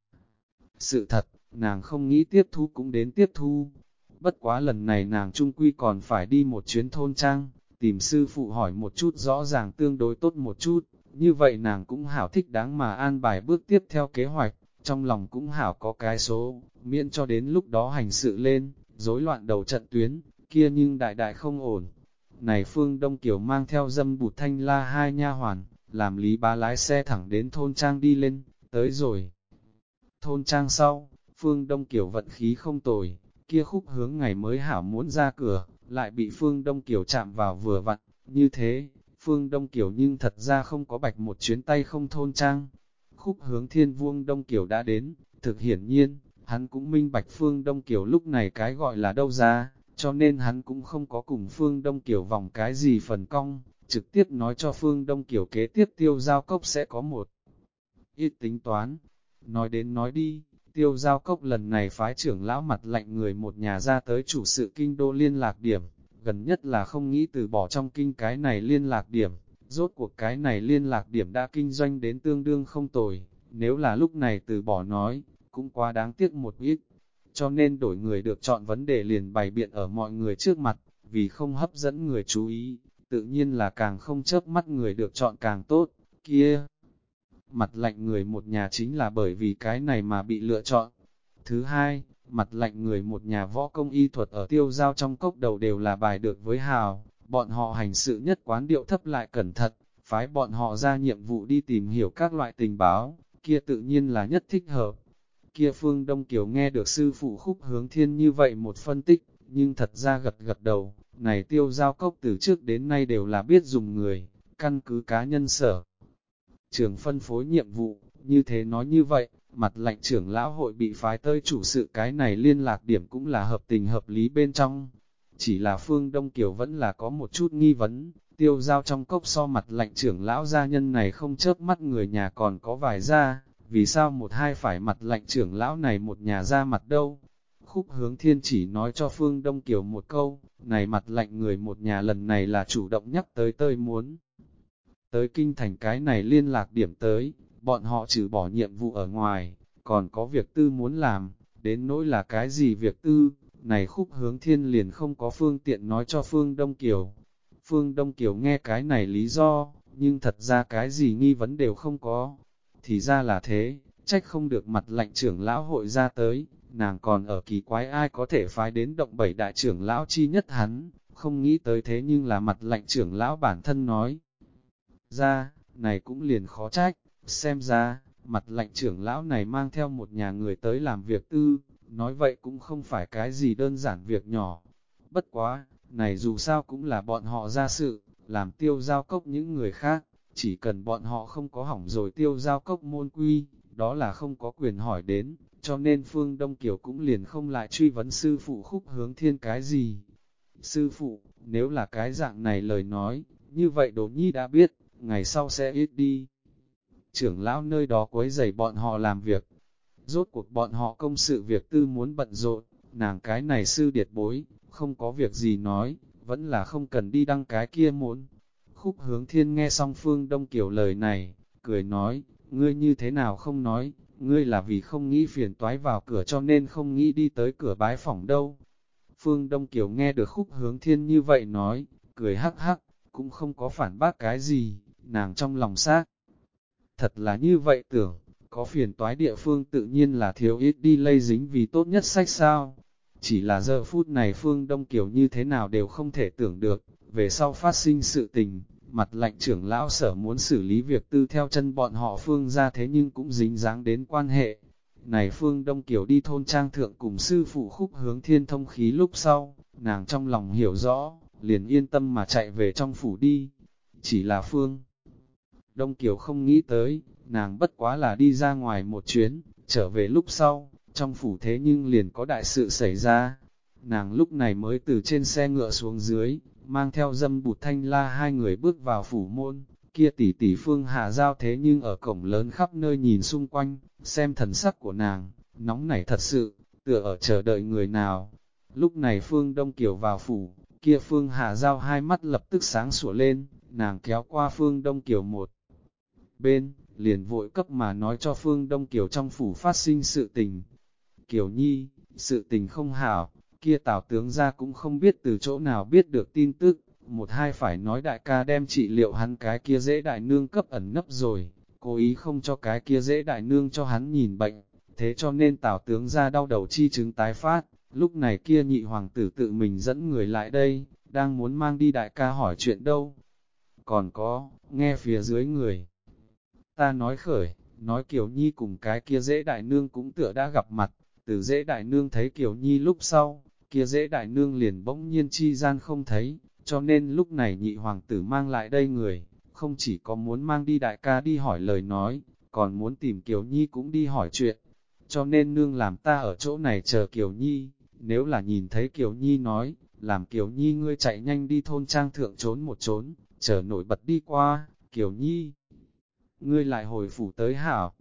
sự thật, nàng không nghĩ tiếp thu cũng đến tiếp thu. Bất quá lần này nàng trung quy còn phải đi một chuyến thôn trang, tìm sư phụ hỏi một chút rõ ràng tương đối tốt một chút, như vậy nàng cũng hảo thích đáng mà an bài bước tiếp theo kế hoạch, trong lòng cũng hảo có cái số, miễn cho đến lúc đó hành sự lên, rối loạn đầu trận tuyến, kia nhưng đại đại không ổn. Này Phương Đông Kiều mang theo dâm bụt thanh la hai nha hoàn, làm lý ba lái xe thẳng đến thôn trang đi lên, tới rồi. Thôn trang sau, Phương Đông Kiều vận khí không tồi, kia khúc hướng ngày mới hảo muốn ra cửa, lại bị Phương Đông Kiều chạm vào vừa vặn, như thế, Phương Đông Kiều nhưng thật ra không có bạch một chuyến tay không thôn trang. Khúc hướng thiên vuông Đông Kiều đã đến, thực hiển nhiên, hắn cũng minh bạch Phương Đông Kiều lúc này cái gọi là đâu ra, cho nên hắn cũng không có cùng Phương Đông Kiều vòng cái gì phần cong, trực tiếp nói cho Phương Đông Kiều kế tiếp tiêu giao cốc sẽ có một ít tính toán. Nói đến nói đi, tiêu giao cốc lần này phái trưởng lão mặt lạnh người một nhà ra tới chủ sự kinh đô liên lạc điểm, gần nhất là không nghĩ từ bỏ trong kinh cái này liên lạc điểm, rốt cuộc cái này liên lạc điểm đã kinh doanh đến tương đương không tồi, nếu là lúc này từ bỏ nói, cũng quá đáng tiếc một ít, cho nên đổi người được chọn vấn đề liền bày biện ở mọi người trước mặt, vì không hấp dẫn người chú ý, tự nhiên là càng không chớp mắt người được chọn càng tốt, kia. Mặt lạnh người một nhà chính là bởi vì cái này mà bị lựa chọn. Thứ hai, mặt lạnh người một nhà võ công y thuật ở tiêu giao trong cốc đầu đều là bài được với hào, bọn họ hành sự nhất quán điệu thấp lại cẩn thận, phái bọn họ ra nhiệm vụ đi tìm hiểu các loại tình báo, kia tự nhiên là nhất thích hợp. Kia phương Đông Kiều nghe được sư phụ khúc hướng thiên như vậy một phân tích, nhưng thật ra gật gật đầu, này tiêu giao cốc từ trước đến nay đều là biết dùng người, căn cứ cá nhân sở. Trường phân phối nhiệm vụ, như thế nói như vậy, mặt lạnh trưởng lão hội bị phái tơi chủ sự cái này liên lạc điểm cũng là hợp tình hợp lý bên trong. Chỉ là phương Đông Kiều vẫn là có một chút nghi vấn, tiêu giao trong cốc so mặt lạnh trưởng lão gia nhân này không chớp mắt người nhà còn có vài gia, vì sao một hai phải mặt lạnh trưởng lão này một nhà ra mặt đâu? Khúc hướng thiên chỉ nói cho Phương Đông Kiều một câu, này mặt lạnh người một nhà lần này là chủ động nhắc tới tơi muốn. Tới kinh thành cái này liên lạc điểm tới, bọn họ trừ bỏ nhiệm vụ ở ngoài, còn có việc tư muốn làm, đến nỗi là cái gì việc tư, này khúc hướng thiên liền không có phương tiện nói cho Phương Đông Kiều. Phương Đông Kiều nghe cái này lý do, nhưng thật ra cái gì nghi vấn đều không có. Thì ra là thế, trách không được mặt lạnh trưởng lão hội ra tới, nàng còn ở kỳ quái ai có thể phái đến động bảy đại trưởng lão chi nhất hắn, không nghĩ tới thế nhưng là mặt lạnh trưởng lão bản thân nói. Ra, này cũng liền khó trách, xem ra, mặt lạnh trưởng lão này mang theo một nhà người tới làm việc tư, nói vậy cũng không phải cái gì đơn giản việc nhỏ. Bất quá, này dù sao cũng là bọn họ ra sự, làm tiêu giao cốc những người khác, chỉ cần bọn họ không có hỏng rồi tiêu giao cốc môn quy, đó là không có quyền hỏi đến, cho nên Phương Đông Kiều cũng liền không lại truy vấn sư phụ khúc hướng thiên cái gì. Sư phụ, nếu là cái dạng này lời nói, như vậy Đỗ Nhi đã biết, ngày sau sẽ ít đi. Trưởng lão nơi đó quấy rầy bọn họ làm việc. Rốt cuộc bọn họ công sự việc tư muốn bận rộn, nàng cái này sư điệt bối, không có việc gì nói, vẫn là không cần đi đăng cái kia muốn. Khúc hướng thiên nghe xong Phương Đông Kiều lời này, cười nói, ngươi như thế nào không nói, ngươi là vì không nghĩ phiền toái vào cửa cho nên không nghĩ đi tới cửa bái phỏng đâu. Phương Đông Kiều nghe được khúc hướng thiên như vậy nói, cười hắc hắc, cũng không có phản bác cái gì, nàng trong lòng xác. Thật là như vậy tưởng, có phiền toái địa phương tự nhiên là thiếu ít đi lây dính vì tốt nhất sách sao. Chỉ là giờ phút này Phương Đông Kiều như thế nào đều không thể tưởng được, về sau phát sinh sự tình, mặt lạnh trưởng lão sở muốn xử lý việc tư theo chân bọn họ Phương ra thế nhưng cũng dính dáng đến quan hệ. Này Phương Đông Kiều đi thôn trang thượng cùng sư phụ khúc hướng thiên thông khí lúc sau, nàng trong lòng hiểu rõ, liền yên tâm mà chạy về trong phủ đi. Chỉ là Phương Đông Kiều không nghĩ tới, nàng bất quá là đi ra ngoài một chuyến, trở về lúc sau, trong phủ thế nhưng liền có đại sự xảy ra. Nàng lúc này mới từ trên xe ngựa xuống dưới, mang theo dâm bụt thanh la hai người bước vào phủ môn, kia tỷ tỷ phương Hà giao thế nhưng ở cổng lớn khắp nơi nhìn xung quanh, xem thần sắc của nàng, nóng nảy thật sự, tựa ở chờ đợi người nào. Lúc này phương Đông Kiều vào phủ, kia phương Hà giao hai mắt lập tức sáng sủa lên, nàng kéo qua phương Đông Kiều một bên, liền vội cấp mà nói cho phương Đông Kiều trong phủ phát sinh sự tình. Kiều Nhi, sự tình không hảo, kia tào tướng ra cũng không biết từ chỗ nào biết được tin tức, một hai phải nói đại ca đem trị liệu hắn cái kia dễ đại nương cấp ẩn nấp rồi, cố ý không cho cái kia dễ đại nương cho hắn nhìn bệnh, thế cho nên tào tướng ra đau đầu chi chứng tái phát, lúc này kia nhị hoàng tử tự mình dẫn người lại đây, đang muốn mang đi đại ca hỏi chuyện đâu. Còn có, nghe phía dưới người. Ta nói khởi, nói Kiều Nhi cùng cái kia dễ đại nương cũng tựa đã gặp mặt, từ dễ đại nương thấy Kiều Nhi lúc sau, kia dễ đại nương liền bỗng nhiên chi gian không thấy, cho nên lúc này nhị hoàng tử mang lại đây người, không chỉ có muốn mang đi đại ca đi hỏi lời nói, còn muốn tìm Kiều Nhi cũng đi hỏi chuyện. Cho nên nương làm ta ở chỗ này chờ Kiều Nhi, nếu là nhìn thấy Kiều Nhi nói, làm Kiều Nhi ngươi chạy nhanh đi thôn trang thượng trốn một trốn, chờ nổi bật đi qua, Kiều Nhi. Ngươi lại hồi phủ tới hảo.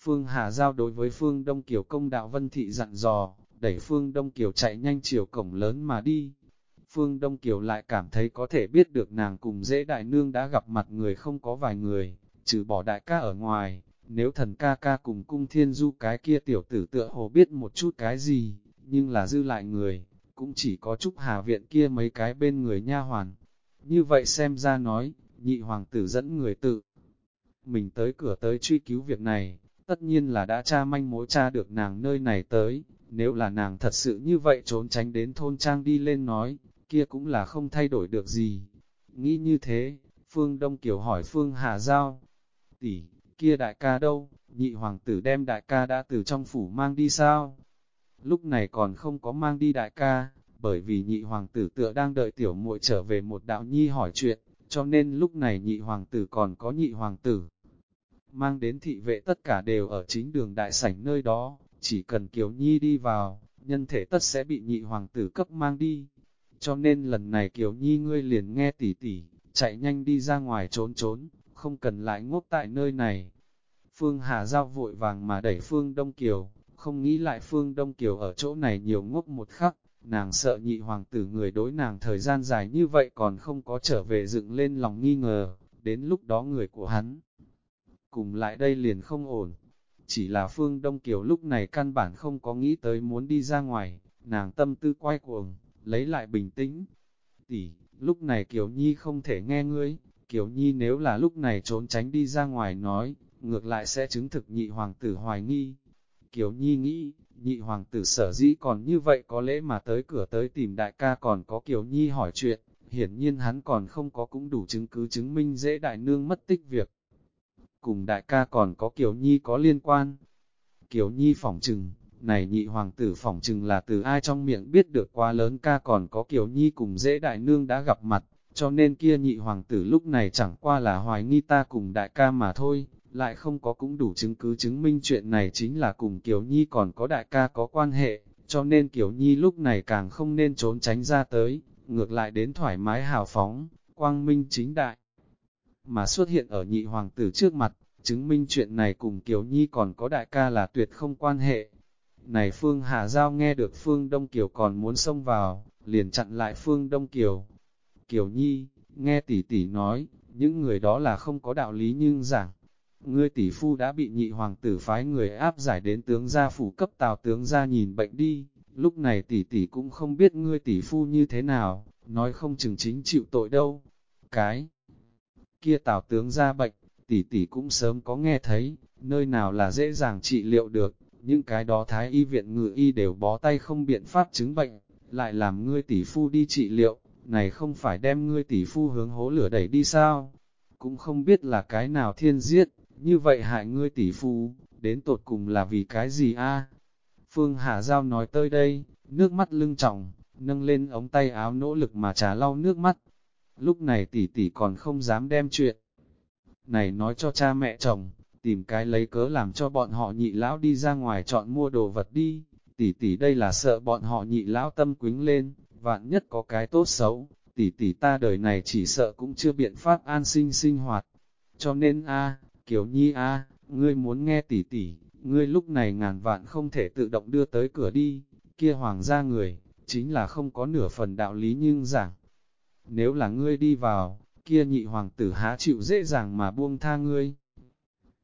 Phương Hà Giao đối với Phương Đông Kiều công đạo Vân Thị dặn dò, đẩy Phương Đông Kiều chạy nhanh chiều cổng lớn mà đi. Phương Đông Kiều lại cảm thấy có thể biết được nàng cùng dễ đại nương đã gặp mặt người không có vài người, trừ bỏ đại ca ở ngoài, nếu thần ca ca cùng cung thiên du cái kia tiểu tử tựa hồ biết một chút cái gì, nhưng là dư lại người, cũng chỉ có chúc hà viện kia mấy cái bên người nha hoàn. Như vậy xem ra nói, nhị hoàng tử dẫn người tự. Mình tới cửa tới truy cứu việc này, tất nhiên là đã tra manh mối tra được nàng nơi này tới, nếu là nàng thật sự như vậy trốn tránh đến thôn trang đi lên nói, kia cũng là không thay đổi được gì. Nghĩ như thế, Phương Đông Kiều hỏi Phương Hà Giao, tỷ, kia đại ca đâu, nhị hoàng tử đem đại ca đã từ trong phủ mang đi sao? Lúc này còn không có mang đi đại ca, bởi vì nhị hoàng tử tựa đang đợi tiểu muội trở về một đạo nhi hỏi chuyện, cho nên lúc này nhị hoàng tử còn có nhị hoàng tử. Mang đến thị vệ tất cả đều ở chính đường đại sảnh nơi đó, chỉ cần Kiều Nhi đi vào, nhân thể tất sẽ bị nhị hoàng tử cấp mang đi. Cho nên lần này Kiều Nhi ngươi liền nghe tỉ tỉ, chạy nhanh đi ra ngoài trốn trốn, không cần lại ngốc tại nơi này. Phương Hà Giao vội vàng mà đẩy Phương Đông Kiều, không nghĩ lại Phương Đông Kiều ở chỗ này nhiều ngốc một khắc, nàng sợ nhị hoàng tử người đối nàng thời gian dài như vậy còn không có trở về dựng lên lòng nghi ngờ, đến lúc đó người của hắn. Cùng lại đây liền không ổn, chỉ là Phương Đông Kiều lúc này căn bản không có nghĩ tới muốn đi ra ngoài, nàng tâm tư quay cuồng, lấy lại bình tĩnh. Tỷ, lúc này Kiều Nhi không thể nghe ngươi, Kiều Nhi nếu là lúc này trốn tránh đi ra ngoài nói, ngược lại sẽ chứng thực nhị hoàng tử hoài nghi. Kiều Nhi nghĩ, nhị hoàng tử sở dĩ còn như vậy có lẽ mà tới cửa tới tìm đại ca còn có Kiều Nhi hỏi chuyện, hiển nhiên hắn còn không có cũng đủ chứng cứ chứng minh dễ đại nương mất tích việc. Cùng đại ca còn có Kiều Nhi có liên quan. Kiều Nhi phỏng trừng, này nhị hoàng tử phỏng trừng là từ ai trong miệng biết được quá lớn ca còn có Kiều Nhi cùng dễ đại nương đã gặp mặt, cho nên kia nhị hoàng tử lúc này chẳng qua là hoài nghi ta cùng đại ca mà thôi, lại không có cũng đủ chứng cứ chứng minh chuyện này chính là cùng Kiều Nhi còn có đại ca có quan hệ, cho nên Kiều Nhi lúc này càng không nên trốn tránh ra tới, ngược lại đến thoải mái hào phóng, quang minh chính đại. Mà xuất hiện ở nhị hoàng tử trước mặt, chứng minh chuyện này cùng Kiều Nhi còn có đại ca là tuyệt không quan hệ. Này Phương Hà Giao nghe được Phương Đông Kiều còn muốn xông vào, liền chặn lại Phương Đông Kiều. Kiều Nhi, nghe tỷ tỷ nói, những người đó là không có đạo lý nhưng giảng, ngươi tỷ phu đã bị nhị hoàng tử phái người áp giải đến tướng gia phủ cấp tào tướng gia nhìn bệnh đi, lúc này tỷ tỷ cũng không biết ngươi tỷ phu như thế nào, nói không chừng chính chịu tội đâu. Cái kia tào tướng gia bệnh, tỷ tỷ cũng sớm có nghe thấy, nơi nào là dễ dàng trị liệu được, những cái đó thái y viện ngự y đều bó tay không biện pháp chứng bệnh, lại làm ngươi tỷ phu đi trị liệu, này không phải đem ngươi tỷ phu hướng hố lửa đẩy đi sao? Cũng không biết là cái nào thiên giết, như vậy hại ngươi tỷ phu, đến tột cùng là vì cái gì a? Phương Hà Giao nói tới đây, nước mắt lưng trọng, nâng lên ống tay áo nỗ lực mà trà lau nước mắt. Lúc này tỷ tỷ còn không dám đem chuyện. Này nói cho cha mẹ chồng, tìm cái lấy cớ làm cho bọn họ nhị lão đi ra ngoài chọn mua đồ vật đi, tỷ tỷ đây là sợ bọn họ nhị lão tâm quính lên, vạn nhất có cái tốt xấu, tỷ tỷ ta đời này chỉ sợ cũng chưa biện pháp an sinh sinh hoạt. Cho nên a, Kiều Nhi a, ngươi muốn nghe tỷ tỷ, ngươi lúc này ngàn vạn không thể tự động đưa tới cửa đi, kia hoàng gia người, chính là không có nửa phần đạo lý nhưng giảng. Nếu là ngươi đi vào, kia nhị hoàng tử há chịu dễ dàng mà buông tha ngươi.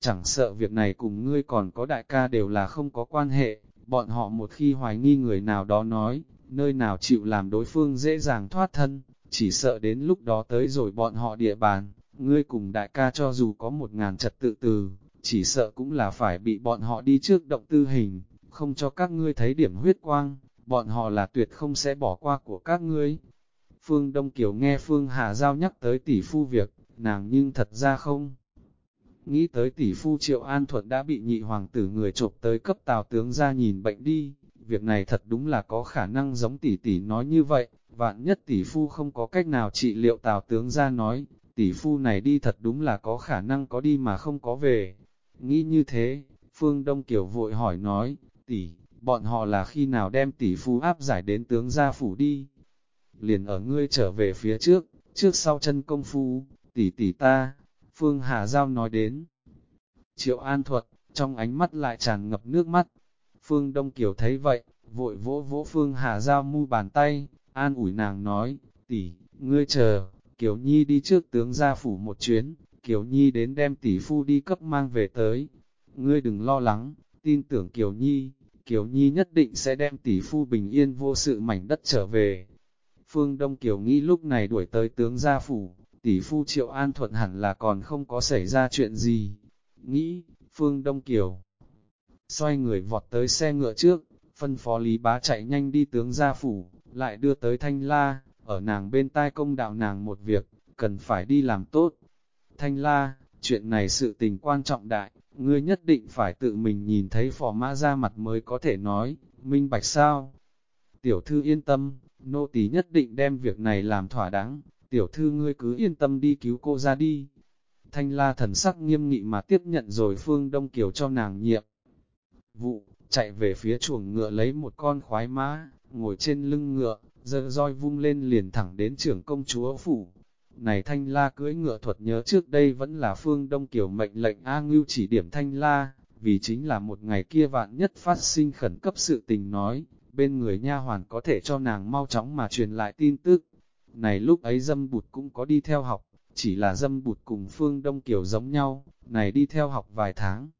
Chẳng sợ việc này cùng ngươi còn có đại ca đều là không có quan hệ, bọn họ một khi hoài nghi người nào đó nói, nơi nào chịu làm đối phương dễ dàng thoát thân, chỉ sợ đến lúc đó tới rồi bọn họ địa bàn, ngươi cùng đại ca cho dù có một ngàn trật tự từ, chỉ sợ cũng là phải bị bọn họ đi trước động tư hình, không cho các ngươi thấy điểm huyết quang, bọn họ là tuyệt không sẽ bỏ qua của các ngươi. Phương Đông Kiều nghe Phương Hà Giao nhắc tới tỷ phu việc, nàng nhưng thật ra không. Nghĩ tới tỷ phu Triệu An Thuận đã bị nhị hoàng tử người trộm tới cấp tào tướng ra nhìn bệnh đi, việc này thật đúng là có khả năng giống tỷ tỷ nói như vậy, vạn nhất tỷ phu không có cách nào trị liệu tào tướng ra nói, tỷ phu này đi thật đúng là có khả năng có đi mà không có về. Nghĩ như thế, Phương Đông Kiều vội hỏi nói, tỷ, bọn họ là khi nào đem tỷ phu áp giải đến tướng gia phủ đi. Liền ở ngươi trở về phía trước, trước sau chân công phu, tỷ tỷ ta, Phương Hà Giao nói đến. Triệu An Thuật, trong ánh mắt lại tràn ngập nước mắt. Phương Đông Kiều thấy vậy, vội vỗ vỗ Phương Hà Giao mu bàn tay, an ủi nàng nói, tỷ, ngươi chờ, Kiều Nhi đi trước tướng gia phủ một chuyến, Kiều Nhi đến đem tỷ phu đi cấp mang về tới. Ngươi đừng lo lắng, tin tưởng Kiều Nhi, Kiều Nhi nhất định sẽ đem tỷ phu bình yên vô sự mảnh đất trở về. Phương Đông Kiều nghĩ lúc này đuổi tới tướng gia phủ, tỷ phu Triệu An Thuận hẳn là còn không có xảy ra chuyện gì. Nghĩ, Phương Đông Kiều xoay người vọt tới xe ngựa trước, phân phó Lý Bá chạy nhanh đi tướng gia phủ, lại đưa tới Thanh La, ở nàng bên tai công đạo nàng một việc, cần phải đi làm tốt. Thanh La, chuyện này sự tình quan trọng đại, ngươi nhất định phải tự mình nhìn thấy phò mã ra mặt mới có thể nói, minh bạch sao. Tiểu thư yên tâm, nô tỳ nhất định đem việc này làm thỏa đáng, tiểu thư ngươi cứ yên tâm đi cứu cô ra đi. Thanh la thần sắc nghiêm nghị mà tiếp nhận rồi phương Đông Kiều cho nàng nhiệm. Vụ, chạy về phía chuồng ngựa lấy một con khoái mã, ngồi trên lưng ngựa, giơ roi vung lên liền thẳng đến trưởng công chúa phủ. Này thanh la cưỡi ngựa thuật nhớ trước đây vẫn là phương Đông Kiều mệnh lệnh A Ngưu chỉ điểm thanh la, vì chính là một ngày kia vạn nhất phát sinh khẩn cấp sự tình nói, bên người nha hoàn có thể cho nàng mau chóng mà truyền lại tin tức. Này lúc ấy dâm bụt cũng có đi theo học, chỉ là dâm bụt cùng phương Đông Kiều giống nhau, này đi theo học vài tháng.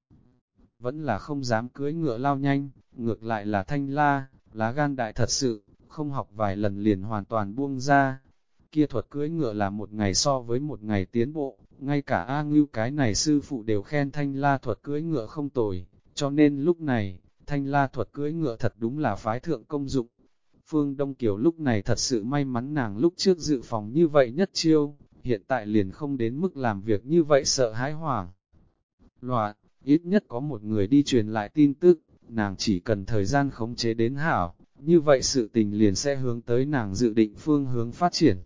Vẫn là không dám cưỡi ngựa lao nhanh, ngược lại là thanh la, lá gan đại thật sự, không học vài lần liền hoàn toàn buông ra. Kia thuật cưỡi ngựa là một ngày so với một ngày tiến bộ, ngay cả A Ngưu cái này sư phụ đều khen thanh la thuật cưỡi ngựa không tồi, cho nên lúc này, thanh la thuật cưỡi ngựa thật đúng là phái thượng công dụng. Phương Đông Kiều lúc này thật sự may mắn nàng lúc trước dự phòng như vậy nhất chiêu, hiện tại liền không đến mức làm việc như vậy sợ hãi hoảng. Loạn, ít nhất có một người đi truyền lại tin tức, nàng chỉ cần thời gian khống chế đến hảo, như vậy sự tình liền sẽ hướng tới nàng dự định phương hướng phát triển.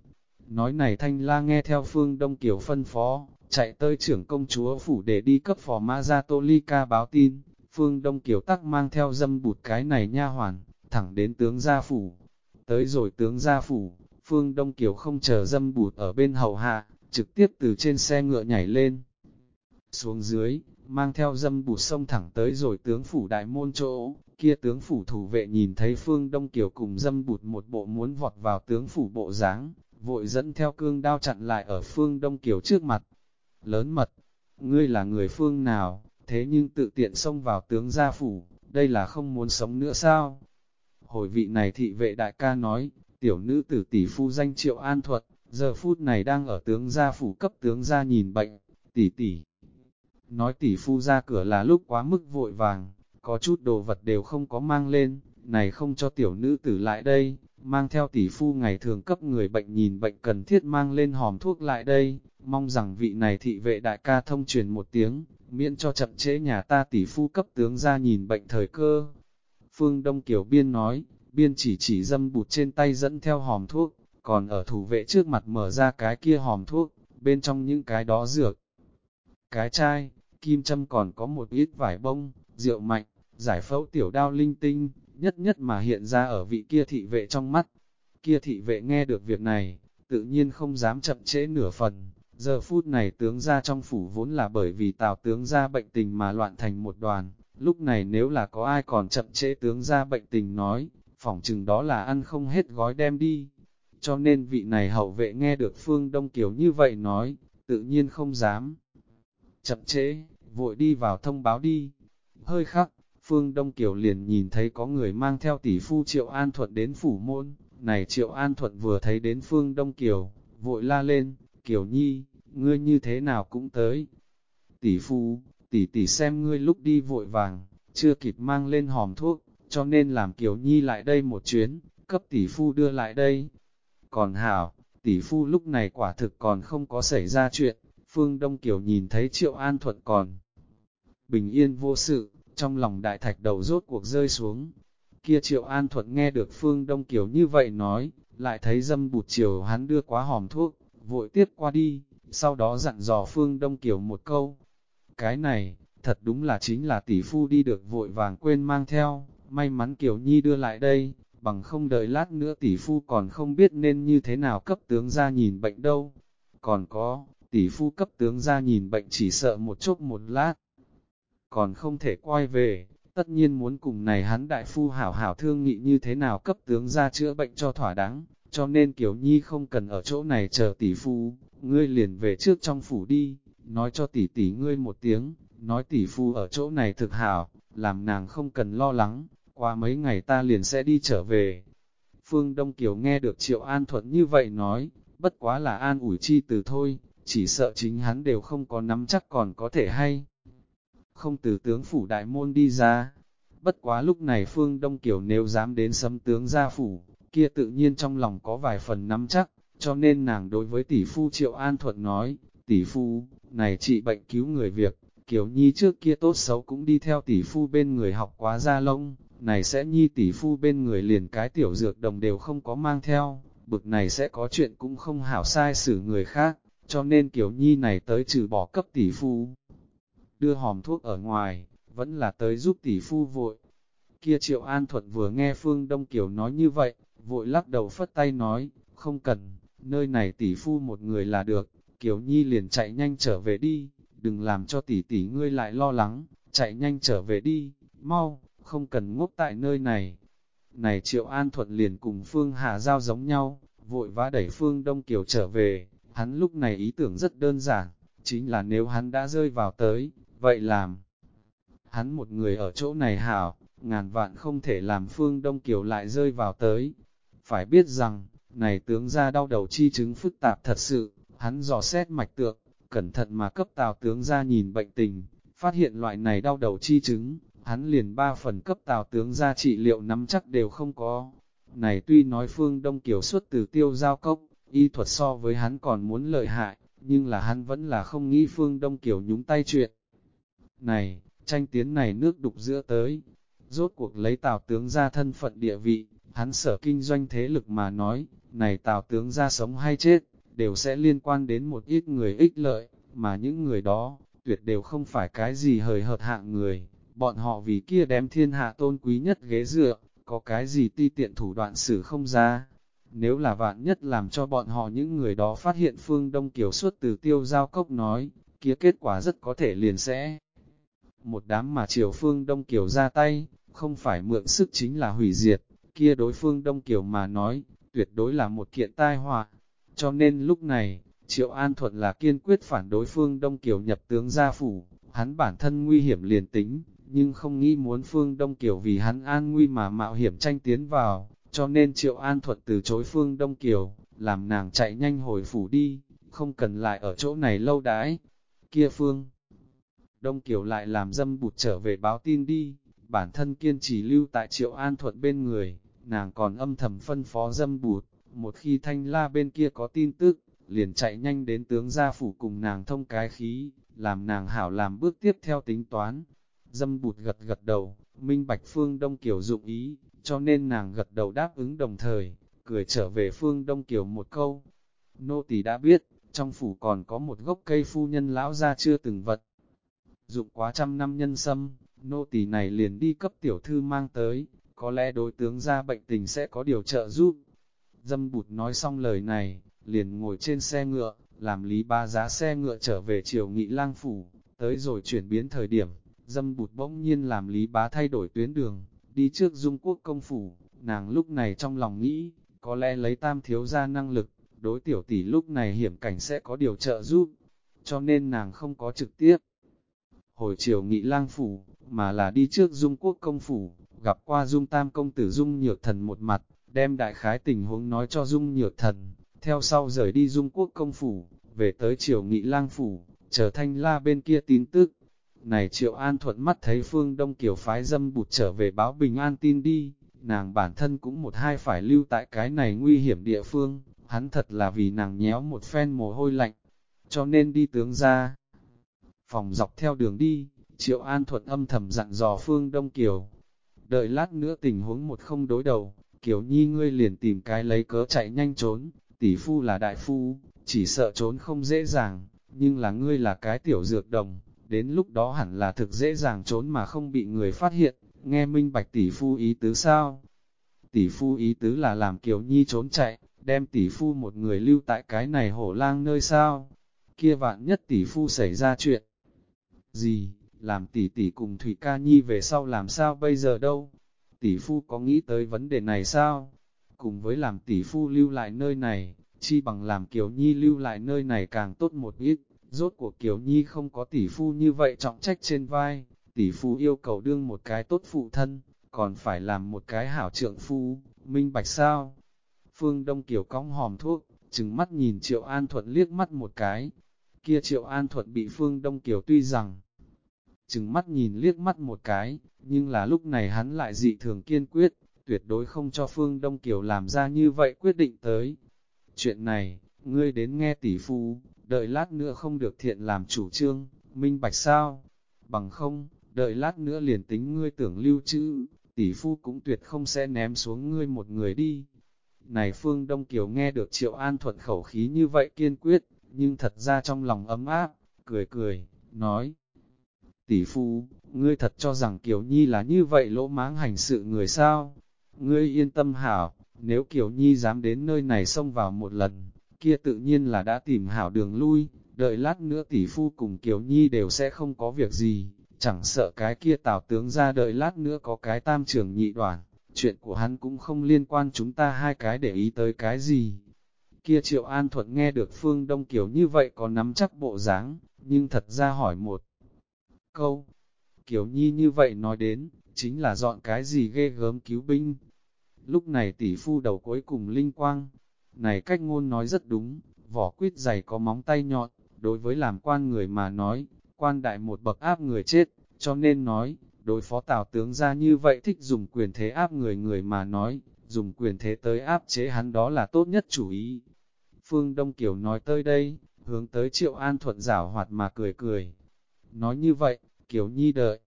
Nói này Thanh La nghe theo Phương Đông Kiều phân phó, chạy tới trưởng công chúa phủ để đi cấp phò Ma Gia Tô Ly Ca báo tin, Phương Đông Kiều tắc mang theo dâm bụt cái này nha hoàn, thẳng đến tướng gia phủ. Tới rồi tướng gia phủ, Phương Đông Kiều không chờ dâm bụt ở bên hầu hạ, trực tiếp từ trên xe ngựa nhảy lên. Xuống dưới, mang theo dâm bụt sông thẳng tới rồi tướng phủ đại môn chỗ, kia tướng phủ thủ vệ nhìn thấy Phương Đông Kiều cùng dâm bụt một bộ muốn vọt vào tướng phủ bộ dáng vội dẫn theo cương đao chặn lại ở Phương Đông Kiều trước mặt. Lớn mật, ngươi là người phương nào, thế nhưng tự tiện xông vào tướng gia phủ, đây là không muốn sống nữa sao? Hồi vị này thị vệ đại ca nói, tiểu nữ tử tỷ phu danh triệu an thuật, giờ phút này đang ở tướng gia phủ cấp tướng gia nhìn bệnh, tỷ tỷ. Nói tỷ phu ra cửa là lúc quá mức vội vàng, có chút đồ vật đều không có mang lên, này không cho tiểu nữ tử lại đây, mang theo tỷ phu ngày thường cấp người bệnh nhìn bệnh cần thiết mang lên hòm thuốc lại đây, mong rằng vị này thị vệ đại ca thông truyền một tiếng, miễn cho chậm trễ nhà ta tỷ phu cấp tướng ra nhìn bệnh thời cơ. Phương Đông Kiều Biên nói, Biên chỉ chỉ dâm bụt trên tay dẫn theo hòm thuốc, còn ở thủ vệ trước mặt mở ra cái kia hòm thuốc, bên trong những cái đó dược. Cái chai, kim châm còn có một ít vải bông, rượu mạnh, giải phẫu tiểu đao linh tinh, nhất nhất mà hiện ra ở vị kia thị vệ trong mắt. Kia thị vệ nghe được việc này, tự nhiên không dám chậm trễ nửa phần. Giờ phút này tướng ra trong phủ vốn là bởi vì tào tướng ra bệnh tình mà loạn thành một đoàn. Lúc này nếu là có ai còn chậm trễ tướng ra bệnh tình nói, phỏng chừng đó là ăn không hết gói đem đi. Cho nên vị này hậu vệ nghe được Phương Đông Kiều như vậy nói, tự nhiên không dám. Chậm trễ, vội đi vào thông báo đi. Hơi khắc, Phương Đông Kiều liền nhìn thấy có người mang theo tỷ phu Triệu An Thuận đến phủ môn. Này Triệu An Thuận vừa thấy đến Phương Đông Kiều, vội la lên, Kiều Nhi, ngươi như thế nào cũng tới. Tỷ phu, tỷ tỷ xem ngươi lúc đi vội vàng, chưa kịp mang lên hòm thuốc, cho nên làm Kiều Nhi lại đây một chuyến, cấp tỷ phu đưa lại đây. Còn Hảo, tỷ phu lúc này quả thực còn không có xảy ra chuyện, Phương Đông Kiều nhìn thấy Triệu An Thuận còn bình yên vô sự, trong lòng đại thạch đầu rốt cuộc rơi xuống. Kia Triệu An Thuận nghe được Phương Đông Kiều như vậy nói, lại thấy dâm bụt chiều hắn đưa quá hòm thuốc, vội tiếp qua đi, sau đó dặn dò Phương Đông Kiều một câu. Cái này, thật đúng là chính là tỷ phu đi được vội vàng quên mang theo, may mắn Kiều Nhi đưa lại đây, bằng không đợi lát nữa tỷ phu còn không biết nên như thế nào cấp tướng ra nhìn bệnh đâu. Còn có, tỷ phu cấp tướng ra nhìn bệnh chỉ sợ một chút một lát, còn không thể quay về, tất nhiên muốn cùng này hắn đại phu hảo hảo thương nghị như thế nào cấp tướng ra chữa bệnh cho thỏa đáng, cho nên Kiều Nhi không cần ở chỗ này chờ tỷ phu, ngươi liền về trước trong phủ đi, nói cho tỷ tỷ ngươi một tiếng, nói tỷ phu ở chỗ này thực hảo, làm nàng không cần lo lắng, qua mấy ngày ta liền sẽ đi trở về. Phương Đông Kiều nghe được Triệu An Thuận như vậy nói, bất quá là an ủi chi từ thôi, chỉ sợ chính hắn đều không có nắm chắc còn có thể hay không từ tướng phủ đại môn đi ra. Bất quá lúc này Phương Đông Kiều nếu dám đến sấm tướng gia phủ, kia tự nhiên trong lòng có vài phần nắm chắc, cho nên nàng đối với tỷ phu Triệu An Thuận nói, tỷ phu, này trị bệnh cứu người việc, Kiều Nhi trước kia tốt xấu cũng đi theo tỷ phu bên người học quá gia lông, này sẽ Nhi tỷ phu bên người liền cái tiểu dược đồng đều không có mang theo, bực này sẽ có chuyện cũng không hảo sai xử người khác, cho nên Kiều Nhi này tới trừ bỏ cấp tỷ phu đưa hòm thuốc ở ngoài, vẫn là tới giúp tỷ phu vội. Kia Triệu An Thuận vừa nghe Phương Đông Kiều nói như vậy, vội lắc đầu phất tay nói, không cần, nơi này tỷ phu một người là được, Kiều Nhi liền chạy nhanh trở về đi, đừng làm cho tỷ tỷ ngươi lại lo lắng, chạy nhanh trở về đi, mau, không cần ngốc tại nơi này. Này Triệu An Thuận liền cùng Phương Hà Giao giống nhau, vội vã đẩy Phương Đông Kiều trở về, hắn lúc này ý tưởng rất đơn giản, chính là nếu hắn đã rơi vào tới, vậy làm. Hắn một người ở chỗ này hảo, ngàn vạn không thể làm phương Đông Kiều lại rơi vào tới. Phải biết rằng, này tướng ra đau đầu chi chứng phức tạp thật sự, hắn dò xét mạch tượng, cẩn thận mà cấp tào tướng ra nhìn bệnh tình, phát hiện loại này đau đầu chi chứng, hắn liền ba phần cấp tào tướng ra trị liệu nắm chắc đều không có. Này tuy nói phương Đông Kiều xuất từ tiêu giao cốc, y thuật so với hắn còn muốn lợi hại, nhưng là hắn vẫn là không nghĩ phương Đông Kiều nhúng tay chuyện. Này, tranh tiến này nước đục giữa tới, rốt cuộc lấy tào tướng ra thân phận địa vị, hắn sở kinh doanh thế lực mà nói, này tào tướng ra sống hay chết, đều sẽ liên quan đến một ít người ích lợi, mà những người đó, tuyệt đều không phải cái gì hời hợt hạng người, bọn họ vì kia đem thiên hạ tôn quý nhất ghế dựa, có cái gì ti tiện thủ đoạn xử không ra. Nếu là vạn nhất làm cho bọn họ những người đó phát hiện phương Đông Kiều xuất từ tiêu giao cốc nói, kia kết quả rất có thể liền sẽ một đám mà triều phương Đông Kiều ra tay, không phải mượn sức chính là hủy diệt, kia đối phương Đông Kiều mà nói, tuyệt đối là một kiện tai họa. Cho nên lúc này, Triệu An Thuận là kiên quyết phản đối phương Đông Kiều nhập tướng gia phủ, hắn bản thân nguy hiểm liền tính, nhưng không nghĩ muốn phương Đông Kiều vì hắn an nguy mà mạo hiểm tranh tiến vào, cho nên Triệu An Thuận từ chối phương Đông Kiều, làm nàng chạy nhanh hồi phủ đi, không cần lại ở chỗ này lâu đãi. Kia phương Đông Kiều lại làm dâm bụt trở về báo tin đi, bản thân kiên trì lưu tại Triệu An Thuận bên người, nàng còn âm thầm phân phó dâm bụt, một khi thanh la bên kia có tin tức, liền chạy nhanh đến tướng gia phủ cùng nàng thông cái khí, làm nàng hảo làm bước tiếp theo tính toán. Dâm bụt gật gật đầu, minh bạch phương Đông Kiều dụng ý, cho nên nàng gật đầu đáp ứng đồng thời, cười trở về phương Đông Kiều một câu. Nô tỳ đã biết, trong phủ còn có một gốc cây phu nhân lão ra chưa từng vật, dụng quá trăm năm nhân sâm, nô tỳ này liền đi cấp tiểu thư mang tới, có lẽ đối tướng ra bệnh tình sẽ có điều trợ giúp. Dâm bụt nói xong lời này, liền ngồi trên xe ngựa, làm lý ba giá xe ngựa trở về triều nghị lang phủ, tới rồi chuyển biến thời điểm, dâm bụt bỗng nhiên làm lý bá thay đổi tuyến đường, đi trước dung quốc công phủ, nàng lúc này trong lòng nghĩ, có lẽ lấy tam thiếu ra năng lực, đối tiểu tỷ lúc này hiểm cảnh sẽ có điều trợ giúp, cho nên nàng không có trực tiếp. Hồi chiều nghị lang phủ, mà là đi trước dung quốc công phủ, gặp qua dung tam công tử dung nhược thần một mặt, đem đại khái tình huống nói cho dung nhược thần, theo sau rời đi dung quốc công phủ, về tới triều nghị lang phủ, chờ thanh la bên kia tin tức. Này triệu an thuận mắt thấy phương đông kiều phái dâm bụt trở về báo bình an tin đi, nàng bản thân cũng một hai phải lưu tại cái này nguy hiểm địa phương, hắn thật là vì nàng nhéo một phen mồ hôi lạnh, cho nên đi tướng ra. Phòng dọc theo đường đi, triệu an thuận âm thầm dặn dò phương đông kiều. Đợi lát nữa tình huống một không đối đầu, kiều nhi ngươi liền tìm cái lấy cớ chạy nhanh trốn, tỷ phu là đại phu, chỉ sợ trốn không dễ dàng, nhưng là ngươi là cái tiểu dược đồng, đến lúc đó hẳn là thực dễ dàng trốn mà không bị người phát hiện, nghe minh bạch tỷ phu ý tứ sao? Tỷ phu ý tứ là làm Kiều Nhi trốn chạy, đem tỷ phu một người lưu tại cái này hổ lang nơi sao? Kia vạn nhất tỷ phu xảy ra chuyện. Gì, làm tỷ tỷ cùng Thủy Ca Nhi về sau làm sao bây giờ đâu? Tỷ phu có nghĩ tới vấn đề này sao? Cùng với làm tỷ phu lưu lại nơi này, chi bằng làm Kiều Nhi lưu lại nơi này càng tốt một ít, rốt cuộc Kiều Nhi không có tỷ phu như vậy trọng trách trên vai, tỷ phu yêu cầu đương một cái tốt phụ thân, còn phải làm một cái hảo trượng phu, minh bạch sao? Phương Đông Kiều cong hòm thuốc, chừng mắt nhìn Triệu An Thuận liếc mắt một cái, kia Triệu An thuật bị Phương Đông Kiều tuy rằng chừng mắt nhìn liếc mắt một cái, nhưng là lúc này hắn lại dị thường kiên quyết, tuyệt đối không cho Phương Đông Kiều làm ra như vậy quyết định tới. Chuyện này, ngươi đến nghe tỷ phu, đợi lát nữa không được thiện làm chủ trương, minh bạch sao? Bằng không, đợi lát nữa liền tính ngươi tưởng lưu trữ, tỷ phu cũng tuyệt không sẽ ném xuống ngươi một người đi. Này Phương Đông Kiều nghe được Triệu An Thuận khẩu khí như vậy kiên quyết, nhưng thật ra trong lòng ấm áp, cười cười, nói. Tỷ phu, ngươi thật cho rằng Kiều Nhi là như vậy lỗ máng hành sự người sao? Ngươi yên tâm hảo, nếu Kiều Nhi dám đến nơi này xông vào một lần, kia tự nhiên là đã tìm hảo đường lui, đợi lát nữa tỷ phu cùng Kiều Nhi đều sẽ không có việc gì, chẳng sợ cái kia tào tướng ra đợi lát nữa có cái tam trưởng nhị đoàn, chuyện của hắn cũng không liên quan chúng ta hai cái để ý tới cái gì. Kia Triệu An Thuận nghe được Phương Đông Kiều như vậy có nắm chắc bộ dáng, nhưng thật ra hỏi một câu. Kiều Nhi như vậy nói đến, chính là dọn cái gì ghê gớm cứu binh. Lúc này tỷ phu đầu cuối cùng linh quang, này cách ngôn nói rất đúng, vỏ quýt dày có móng tay nhọn, đối với làm quan người mà nói, quan đại một bậc áp người chết, cho nên nói, đối phó tào tướng ra như vậy thích dùng quyền thế áp người người mà nói, dùng quyền thế tới áp chế hắn đó là tốt nhất chủ ý. Phương Đông Kiều nói tới đây, hướng tới Triệu An Thuận giảo hoạt mà cười cười. Nói như vậy, Kiều Nhi đợi.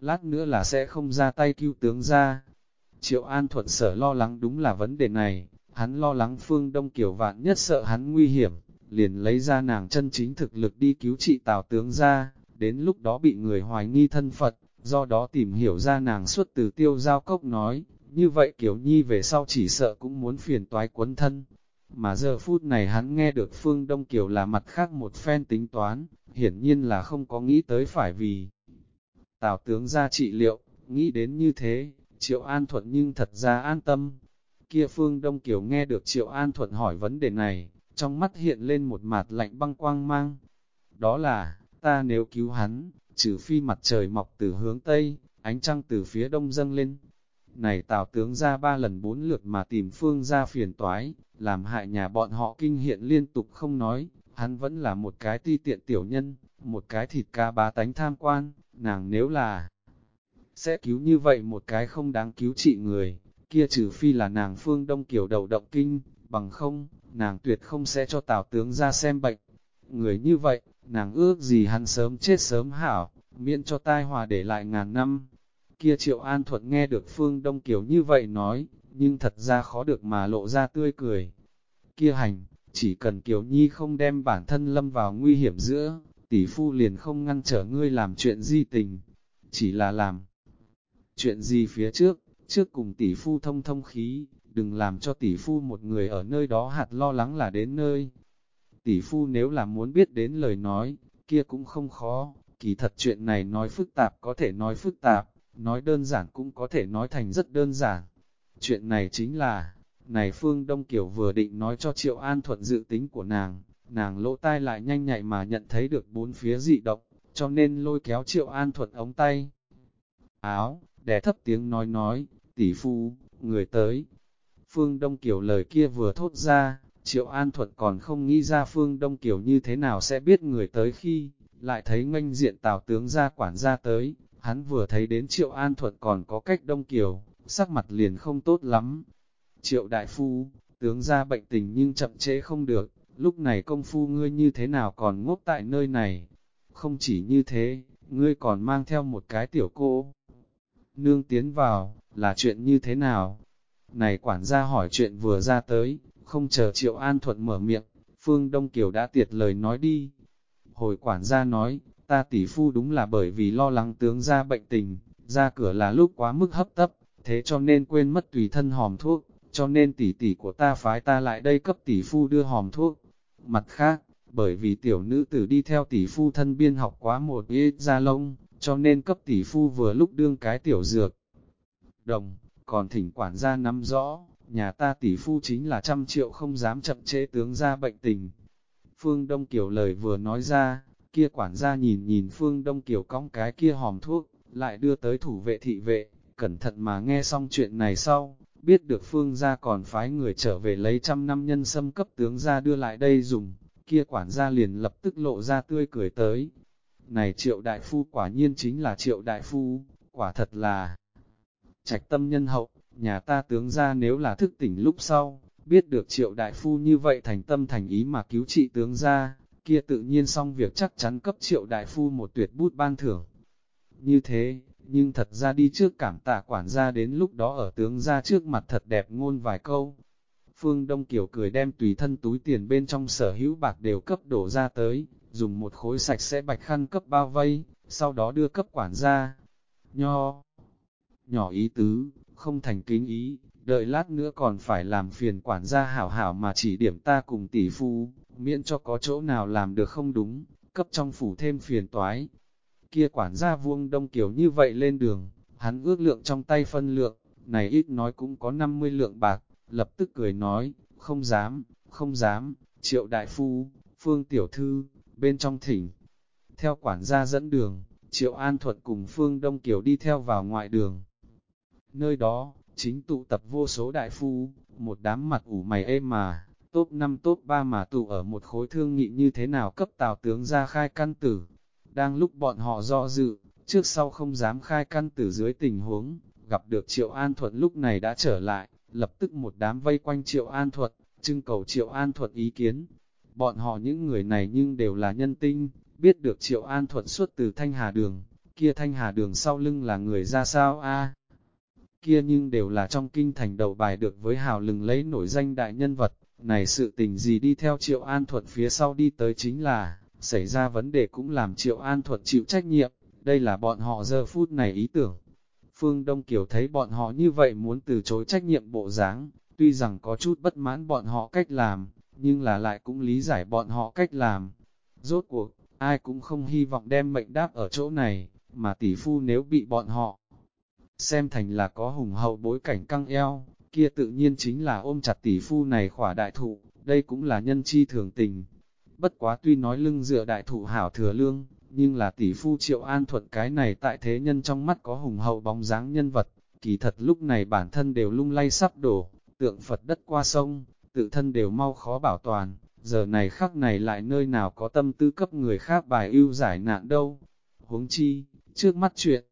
Lát nữa là sẽ không ra tay cứu tướng ra. Triệu An Thuận sở lo lắng đúng là vấn đề này, hắn lo lắng Phương Đông Kiều vạn nhất sợ hắn nguy hiểm, liền lấy ra nàng chân chính thực lực đi cứu trị Tào tướng ra, đến lúc đó bị người hoài nghi thân Phật, do đó tìm hiểu ra nàng xuất từ tiêu giao cốc nói, như vậy Kiều Nhi về sau chỉ sợ cũng muốn phiền toái quấn thân. Mà giờ phút này hắn nghe được Phương Đông Kiều là mặt khác một phen tính toán, hiển nhiên là không có nghĩ tới phải vì Tào tướng ra trị liệu, nghĩ đến như thế, Triệu An Thuận nhưng thật ra an tâm. Kia Phương Đông Kiều nghe được Triệu An Thuận hỏi vấn đề này, trong mắt hiện lên một mặt lạnh băng quang mang. Đó là, ta nếu cứu hắn, trừ phi mặt trời mọc từ hướng Tây, ánh trăng từ phía Đông dâng lên. Này Tào tướng ra ba lần bốn lượt mà tìm phương ra phiền toái, làm hại nhà bọn họ kinh hiện liên tục không nói, hắn vẫn là một cái ti tiện tiểu nhân, một cái thịt ca bá tánh tham quan, nàng nếu là sẽ cứu như vậy một cái không đáng cứu trị người, kia trừ phi là nàng phương đông kiểu đầu động kinh, bằng không, nàng tuyệt không sẽ cho tào tướng ra xem bệnh. Người như vậy, nàng ước gì hắn sớm chết sớm hảo, miễn cho tai hòa để lại ngàn năm. Kia triệu an thuận nghe được phương đông kiểu như vậy nói, nhưng thật ra khó được mà lộ ra tươi cười. Kia hành, chỉ cần Kiều Nhi không đem bản thân lâm vào nguy hiểm giữa, tỷ phu liền không ngăn trở ngươi làm chuyện di tình, chỉ là làm chuyện gì phía trước, trước cùng tỷ phu thông thông khí, đừng làm cho tỷ phu một người ở nơi đó hạt lo lắng là đến nơi. Tỷ phu nếu là muốn biết đến lời nói, kia cũng không khó, kỳ thật chuyện này nói phức tạp có thể nói phức tạp, nói đơn giản cũng có thể nói thành rất đơn giản. Chuyện này chính là, này Phương Đông Kiều vừa định nói cho Triệu An Thuận dự tính của nàng, nàng lỗ tai lại nhanh nhạy mà nhận thấy được bốn phía dị động, cho nên lôi kéo Triệu An Thuận ống tay. Áo, đè thấp tiếng nói nói, tỷ phu, người tới. Phương Đông Kiều lời kia vừa thốt ra, Triệu An Thuận còn không nghĩ ra Phương Đông Kiều như thế nào sẽ biết người tới khi, lại thấy nganh diện tào tướng ra quản gia tới, hắn vừa thấy đến Triệu An Thuận còn có cách Đông Kiều, sắc mặt liền không tốt lắm. Triệu Đại Phu, tướng ra bệnh tình nhưng chậm chế không được, lúc này công phu ngươi như thế nào còn ngốc tại nơi này. Không chỉ như thế, ngươi còn mang theo một cái tiểu cô. Nương tiến vào, là chuyện như thế nào? Này quản gia hỏi chuyện vừa ra tới, không chờ Triệu An Thuận mở miệng, Phương Đông Kiều đã tiệt lời nói đi. Hồi quản gia nói, ta tỷ phu đúng là bởi vì lo lắng tướng ra bệnh tình, ra cửa là lúc quá mức hấp tấp, thế cho nên quên mất tùy thân hòm thuốc, cho nên tỷ tỷ của ta phái ta lại đây cấp tỷ phu đưa hòm thuốc. Mặt khác, bởi vì tiểu nữ tử đi theo tỷ phu thân biên học quá một ít ra lông, cho nên cấp tỷ phu vừa lúc đương cái tiểu dược. Đồng, còn thỉnh quản gia nắm rõ, nhà ta tỷ phu chính là trăm triệu không dám chậm trễ tướng ra bệnh tình. Phương Đông Kiều lời vừa nói ra, kia quản gia nhìn nhìn Phương Đông Kiều cong cái kia hòm thuốc, lại đưa tới thủ vệ thị vệ, cẩn thận mà nghe xong chuyện này sau, biết được Phương gia còn phái người trở về lấy trăm năm nhân sâm cấp tướng ra đưa lại đây dùng, kia quản gia liền lập tức lộ ra tươi cười tới. Này triệu đại phu quả nhiên chính là triệu đại phu, quả thật là trạch tâm nhân hậu, nhà ta tướng ra nếu là thức tỉnh lúc sau, biết được triệu đại phu như vậy thành tâm thành ý mà cứu trị tướng ra, kia tự nhiên xong việc chắc chắn cấp triệu đại phu một tuyệt bút ban thưởng. Như thế, nhưng thật ra đi trước cảm tạ quản gia đến lúc đó ở tướng ra trước mặt thật đẹp ngôn vài câu. Phương Đông Kiều cười đem tùy thân túi tiền bên trong sở hữu bạc đều cấp đổ ra tới, dùng một khối sạch sẽ bạch khăn cấp bao vây, sau đó đưa cấp quản gia. Nho, nhỏ ý tứ, không thành kính ý, đợi lát nữa còn phải làm phiền quản gia hảo hảo mà chỉ điểm ta cùng tỷ phu, miễn cho có chỗ nào làm được không đúng, cấp trong phủ thêm phiền toái. Kia quản gia vuông đông kiểu như vậy lên đường, hắn ước lượng trong tay phân lượng, này ít nói cũng có 50 lượng bạc, lập tức cười nói, không dám, không dám, triệu đại phu, phương tiểu thư, bên trong thỉnh. Theo quản gia dẫn đường, triệu an thuận cùng phương đông kiểu đi theo vào ngoại đường. Nơi đó, chính tụ tập vô số đại phu, một đám mặt ủ mày êm mà, top 5 top 3 mà tụ ở một khối thương nghị như thế nào cấp tào tướng ra khai căn tử. Đang lúc bọn họ do dự, trước sau không dám khai căn tử dưới tình huống, gặp được Triệu An Thuận lúc này đã trở lại, lập tức một đám vây quanh Triệu An Thuận, trưng cầu Triệu An Thuận ý kiến. Bọn họ những người này nhưng đều là nhân tinh, biết được Triệu An Thuận xuất từ Thanh Hà Đường, kia Thanh Hà Đường sau lưng là người ra sao a Kia nhưng đều là trong kinh thành đầu bài được với hào lừng lấy nổi danh đại nhân vật, này sự tình gì đi theo Triệu An Thuận phía sau đi tới chính là, xảy ra vấn đề cũng làm Triệu An Thuận chịu trách nhiệm, đây là bọn họ giờ phút này ý tưởng. Phương Đông Kiều thấy bọn họ như vậy muốn từ chối trách nhiệm bộ dáng, tuy rằng có chút bất mãn bọn họ cách làm, nhưng là lại cũng lý giải bọn họ cách làm. Rốt cuộc, ai cũng không hy vọng đem mệnh đáp ở chỗ này, mà tỷ phu nếu bị bọn họ xem thành là có hùng hậu bối cảnh căng eo, kia tự nhiên chính là ôm chặt tỷ phu này khỏa đại thụ, đây cũng là nhân chi thường tình. Bất quá tuy nói lưng dựa đại thụ hảo thừa lương, nhưng là tỷ phu triệu an thuận cái này tại thế nhân trong mắt có hùng hậu bóng dáng nhân vật, kỳ thật lúc này bản thân đều lung lay sắp đổ, tượng Phật đất qua sông, tự thân đều mau khó bảo toàn, giờ này khắc này lại nơi nào có tâm tư cấp người khác bài ưu giải nạn đâu. Huống chi, trước mắt chuyện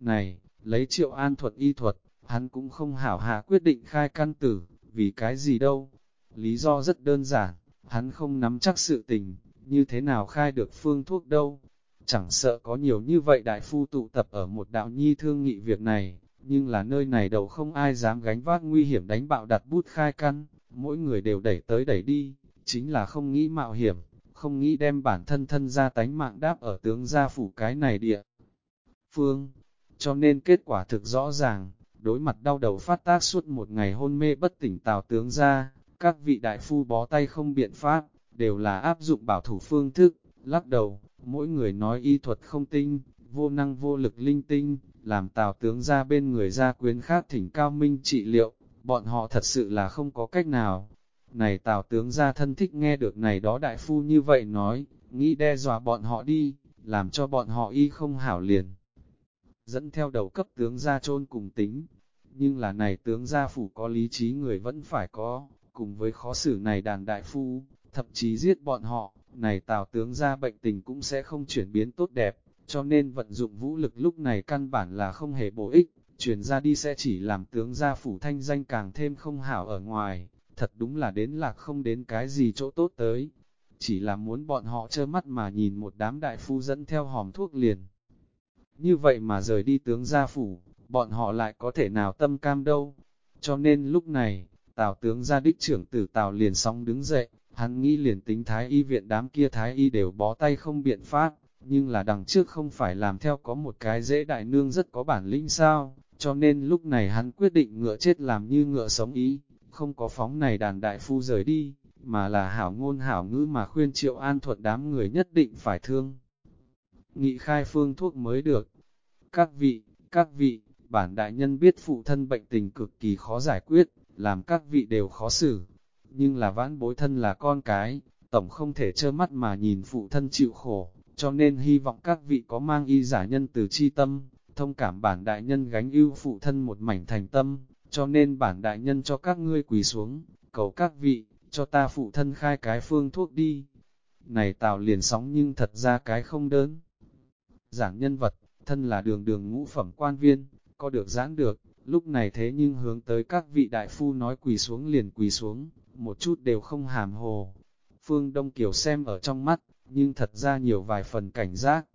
này, lấy triệu an thuật y thuật, hắn cũng không hảo hạ quyết định khai căn tử, vì cái gì đâu. Lý do rất đơn giản, hắn không nắm chắc sự tình, như thế nào khai được phương thuốc đâu. Chẳng sợ có nhiều như vậy đại phu tụ tập ở một đạo nhi thương nghị việc này, nhưng là nơi này đâu không ai dám gánh vác nguy hiểm đánh bạo đặt bút khai căn, mỗi người đều đẩy tới đẩy đi, chính là không nghĩ mạo hiểm, không nghĩ đem bản thân thân ra tánh mạng đáp ở tướng gia phủ cái này địa. Phương, cho nên kết quả thực rõ ràng, đối mặt đau đầu phát tác suốt một ngày hôn mê bất tỉnh tào tướng ra, các vị đại phu bó tay không biện pháp, đều là áp dụng bảo thủ phương thức, lắc đầu, mỗi người nói y thuật không tinh, vô năng vô lực linh tinh, làm tào tướng ra bên người gia quyến khác thỉnh cao minh trị liệu, bọn họ thật sự là không có cách nào. Này tào tướng ra thân thích nghe được này đó đại phu như vậy nói, nghĩ đe dọa bọn họ đi, làm cho bọn họ y không hảo liền. Dẫn theo đầu cấp tướng ra chôn cùng tính, nhưng là này tướng gia phủ có lý trí người vẫn phải có, cùng với khó xử này đàn đại phu, thậm chí giết bọn họ, này tào tướng gia bệnh tình cũng sẽ không chuyển biến tốt đẹp, cho nên vận dụng vũ lực lúc này căn bản là không hề bổ ích, chuyển ra đi sẽ chỉ làm tướng gia phủ thanh danh càng thêm không hảo ở ngoài, thật đúng là đến lạc không đến cái gì chỗ tốt tới, chỉ là muốn bọn họ trơ mắt mà nhìn một đám đại phu dẫn theo hòm thuốc liền. Như vậy mà rời đi tướng gia phủ, bọn họ lại có thể nào tâm cam đâu. Cho nên lúc này, Tào tướng gia đích trưởng tử Tào liền sóng đứng dậy, hắn nghĩ liền tính thái y viện đám kia thái y đều bó tay không biện pháp, nhưng là đằng trước không phải làm theo có một cái dễ đại nương rất có bản lĩnh sao, cho nên lúc này hắn quyết định ngựa chết làm như ngựa sống ý, không có phóng này đàn đại phu rời đi, mà là hảo ngôn hảo ngữ mà khuyên triệu an thuận đám người nhất định phải thương. Nghị khai phương thuốc mới được. Các vị, các vị, bản đại nhân biết phụ thân bệnh tình cực kỳ khó giải quyết, làm các vị đều khó xử. Nhưng là vãn bối thân là con cái, tổng không thể trơ mắt mà nhìn phụ thân chịu khổ, cho nên hy vọng các vị có mang y giả nhân từ chi tâm, thông cảm bản đại nhân gánh ưu phụ thân một mảnh thành tâm, cho nên bản đại nhân cho các ngươi quỳ xuống, cầu các vị, cho ta phụ thân khai cái phương thuốc đi. Này tào liền sóng nhưng thật ra cái không đơn. Giảng nhân vật, thân là đường đường ngũ phẩm quan viên, có được giãn được, lúc này thế nhưng hướng tới các vị đại phu nói quỳ xuống liền quỳ xuống, một chút đều không hàm hồ. Phương Đông Kiều xem ở trong mắt, nhưng thật ra nhiều vài phần cảnh giác.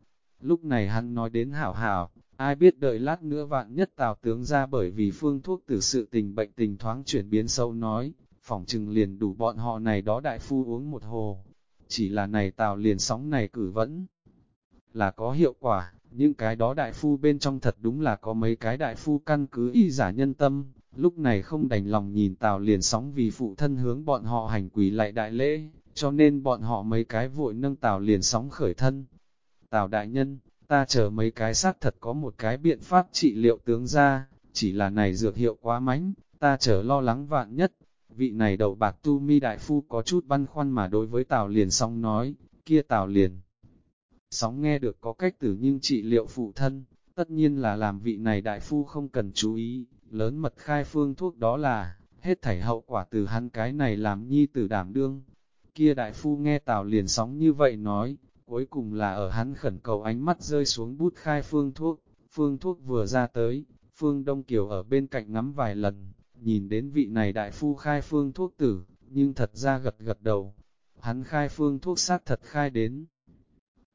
Lúc này hắn nói đến hảo hảo, ai biết đợi lát nữa vạn nhất tào tướng ra bởi vì phương thuốc từ sự tình bệnh tình thoáng chuyển biến sâu nói, phỏng chừng liền đủ bọn họ này đó đại phu uống một hồ. Chỉ là này tào liền sóng này cử vẫn là có hiệu quả, những cái đó đại phu bên trong thật đúng là có mấy cái đại phu căn cứ y giả nhân tâm, lúc này không đành lòng nhìn Tào liền sóng vì phụ thân hướng bọn họ hành quỳ lại đại lễ, cho nên bọn họ mấy cái vội nâng Tào liền sóng khởi thân. Tào đại nhân, ta chờ mấy cái xác thật có một cái biện pháp trị liệu tướng ra, chỉ là này dược hiệu quá mánh, ta chờ lo lắng vạn nhất. Vị này đầu bạc tu mi đại phu có chút băn khoăn mà đối với Tào liền sóng nói, kia Tào liền Sóng nghe được có cách tử nhưng trị liệu phụ thân, tất nhiên là làm vị này đại phu không cần chú ý, lớn mật khai phương thuốc đó là, hết thảy hậu quả từ hắn cái này làm nhi tử đảm đương. Kia đại phu nghe tào liền sóng như vậy nói, cuối cùng là ở hắn khẩn cầu ánh mắt rơi xuống bút khai phương thuốc, phương thuốc vừa ra tới, phương Đông Kiều ở bên cạnh ngắm vài lần, nhìn đến vị này đại phu khai phương thuốc tử, nhưng thật ra gật gật đầu, hắn khai phương thuốc sát thật khai đến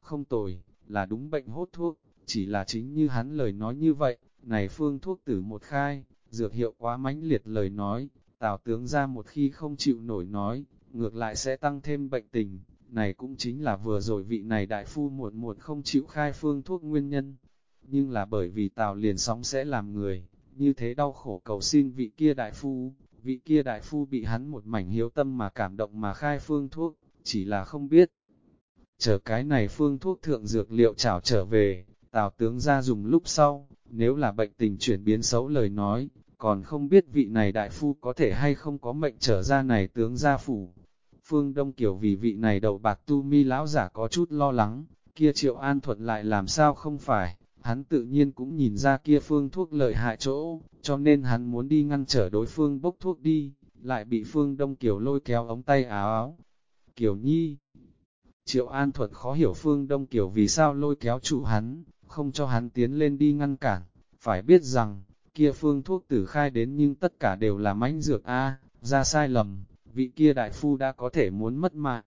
không tồi, là đúng bệnh hốt thuốc, chỉ là chính như hắn lời nói như vậy, này phương thuốc tử một khai, dược hiệu quá mãnh liệt lời nói, tào tướng ra một khi không chịu nổi nói, ngược lại sẽ tăng thêm bệnh tình, này cũng chính là vừa rồi vị này đại phu muộn muộn không chịu khai phương thuốc nguyên nhân, nhưng là bởi vì tào liền sóng sẽ làm người, như thế đau khổ cầu xin vị kia đại phu, vị kia đại phu bị hắn một mảnh hiếu tâm mà cảm động mà khai phương thuốc, chỉ là không biết, Chờ cái này phương thuốc thượng dược liệu trảo trở về, tào tướng ra dùng lúc sau, nếu là bệnh tình chuyển biến xấu lời nói, còn không biết vị này đại phu có thể hay không có mệnh trở ra này tướng gia phủ. Phương Đông Kiều vì vị này đầu bạc tu mi lão giả có chút lo lắng, kia triệu an thuận lại làm sao không phải, hắn tự nhiên cũng nhìn ra kia phương thuốc lợi hại chỗ, cho nên hắn muốn đi ngăn trở đối phương bốc thuốc đi, lại bị Phương Đông Kiều lôi kéo ống tay áo áo. Kiều Nhi, Triệu An Thuật khó hiểu Phương Đông Kiều vì sao lôi kéo trụ hắn, không cho hắn tiến lên đi ngăn cản. Phải biết rằng, kia phương thuốc tử khai đến nhưng tất cả đều là mánh dược A, ra sai lầm, vị kia đại phu đã có thể muốn mất mạng.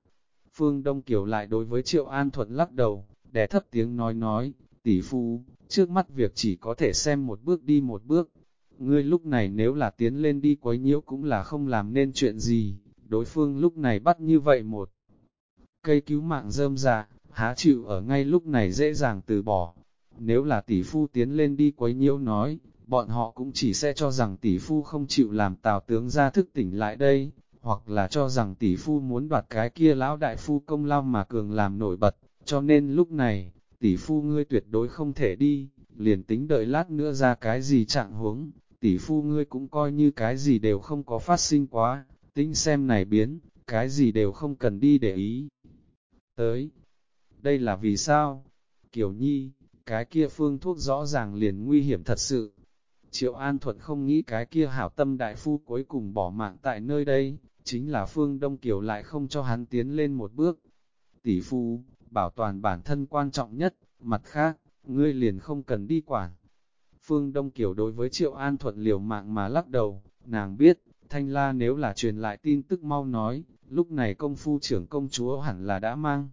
Phương Đông Kiều lại đối với Triệu An Thuận lắc đầu, đè thấp tiếng nói nói, tỷ phu, trước mắt việc chỉ có thể xem một bước đi một bước. Ngươi lúc này nếu là tiến lên đi quấy nhiễu cũng là không làm nên chuyện gì, đối phương lúc này bắt như vậy một Cây cứu mạng rơm ra, há chịu ở ngay lúc này dễ dàng từ bỏ. Nếu là tỷ phu tiến lên đi quấy nhiễu nói, bọn họ cũng chỉ sẽ cho rằng tỷ phu không chịu làm tào tướng ra thức tỉnh lại đây, hoặc là cho rằng tỷ phu muốn đoạt cái kia lão đại phu công lao mà cường làm nổi bật, cho nên lúc này, tỷ phu ngươi tuyệt đối không thể đi, liền tính đợi lát nữa ra cái gì trạng huống, tỷ phu ngươi cũng coi như cái gì đều không có phát sinh quá, tính xem này biến, cái gì đều không cần đi để ý. Tới, đây là vì sao? Kiều nhi, cái kia phương thuốc rõ ràng liền nguy hiểm thật sự. Triệu An Thuận không nghĩ cái kia hảo tâm đại phu cuối cùng bỏ mạng tại nơi đây, chính là phương Đông Kiều lại không cho hắn tiến lên một bước. Tỷ phu, bảo toàn bản thân quan trọng nhất, mặt khác, ngươi liền không cần đi quản. Phương Đông Kiều đối với Triệu An Thuận liều mạng mà lắc đầu, nàng biết, Thanh La nếu là truyền lại tin tức mau nói, lúc này công phu trưởng công chúa hẳn là đã mang.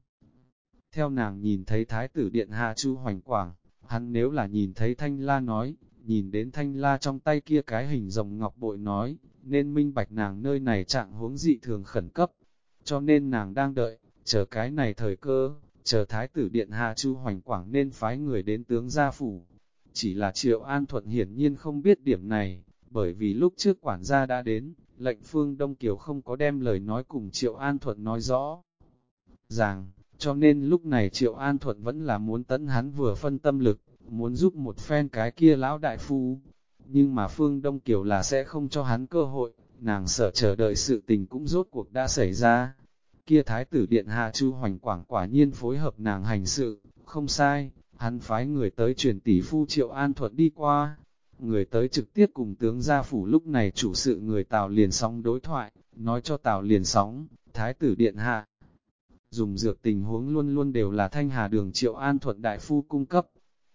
Theo nàng nhìn thấy Thái tử Điện Hạ Chu Hoành Quảng, hắn nếu là nhìn thấy Thanh La nói, nhìn đến Thanh La trong tay kia cái hình rồng ngọc bội nói, nên minh bạch nàng nơi này trạng huống dị thường khẩn cấp, cho nên nàng đang đợi, chờ cái này thời cơ, chờ Thái tử Điện Hạ Chu Hoành Quảng nên phái người đến tướng gia phủ. Chỉ là Triệu An Thuận hiển nhiên không biết điểm này, bởi vì lúc trước quản gia đã đến, lệnh phương Đông Kiều không có đem lời nói cùng Triệu An Thuận nói rõ. Rằng, cho nên lúc này Triệu An Thuận vẫn là muốn tấn hắn vừa phân tâm lực, muốn giúp một phen cái kia lão đại phu. Nhưng mà Phương Đông Kiều là sẽ không cho hắn cơ hội, nàng sợ chờ đợi sự tình cũng rốt cuộc đã xảy ra. Kia Thái tử Điện Hạ Chu Hoành Quảng quả nhiên phối hợp nàng hành sự, không sai, hắn phái người tới truyền tỷ phu Triệu An Thuận đi qua, Người tới trực tiếp cùng tướng gia phủ lúc này chủ sự người Tào liền sóng đối thoại, nói cho Tào liền sóng, Thái tử Điện Hạ. Dùng dược tình huống luôn luôn đều là thanh hà đường triệu an thuận đại phu cung cấp.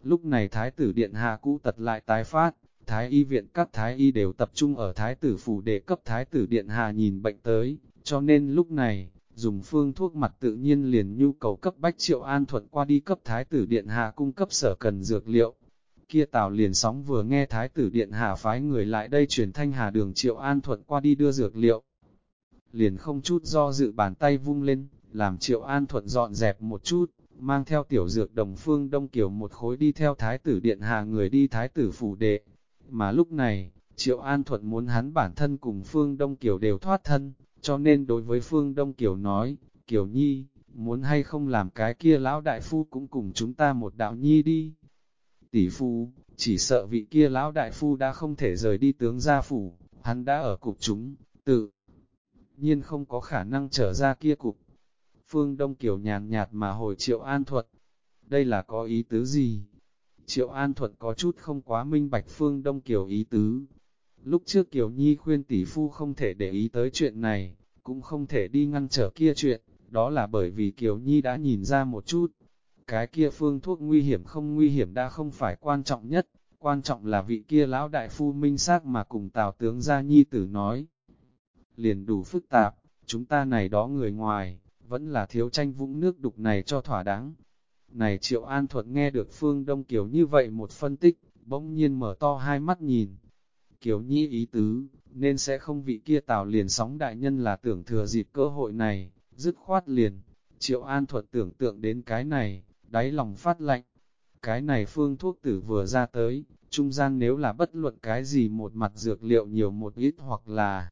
Lúc này Thái tử Điện Hạ cũ tật lại tái phát, Thái y viện các Thái y đều tập trung ở Thái tử phủ để cấp Thái tử Điện Hạ nhìn bệnh tới, cho nên lúc này, dùng phương thuốc mặt tự nhiên liền nhu cầu cấp bách triệu an thuận qua đi cấp Thái tử Điện Hạ cung cấp sở cần dược liệu, kia tào liền sóng vừa nghe Thái tử Điện hạ phái người lại đây chuyển thanh hà đường Triệu An Thuận qua đi đưa dược liệu. Liền không chút do dự bàn tay vung lên, làm Triệu An Thuận dọn dẹp một chút, mang theo tiểu dược đồng phương Đông Kiều một khối đi theo Thái tử Điện hạ người đi Thái tử Phủ Đệ. Mà lúc này, Triệu An Thuận muốn hắn bản thân cùng Phương Đông Kiều đều thoát thân, cho nên đối với Phương Đông Kiều nói, Kiều Nhi, muốn hay không làm cái kia lão đại phu cũng cùng chúng ta một đạo nhi đi tỷ phu, chỉ sợ vị kia lão đại phu đã không thể rời đi tướng gia phủ, hắn đã ở cục chúng, tự nhiên không có khả năng trở ra kia cục. Phương Đông Kiều nhàn nhạt mà hồi Triệu An Thuật, đây là có ý tứ gì? Triệu An Thuật có chút không quá minh bạch Phương Đông Kiều ý tứ. Lúc trước Kiều Nhi khuyên tỷ phu không thể để ý tới chuyện này, cũng không thể đi ngăn trở kia chuyện, đó là bởi vì Kiều Nhi đã nhìn ra một chút, cái kia phương thuốc nguy hiểm không nguy hiểm đã không phải quan trọng nhất, quan trọng là vị kia lão đại phu minh xác mà cùng tào tướng gia nhi tử nói. Liền đủ phức tạp, chúng ta này đó người ngoài, vẫn là thiếu tranh vũng nước đục này cho thỏa đáng. Này Triệu An Thuận nghe được Phương Đông Kiều như vậy một phân tích, bỗng nhiên mở to hai mắt nhìn. Kiều Nhi ý tứ, nên sẽ không vị kia tào liền sóng đại nhân là tưởng thừa dịp cơ hội này, dứt khoát liền. Triệu An Thuận tưởng tượng đến cái này, đáy lòng phát lạnh. Cái này phương thuốc tử vừa ra tới, trung gian nếu là bất luận cái gì một mặt dược liệu nhiều một ít hoặc là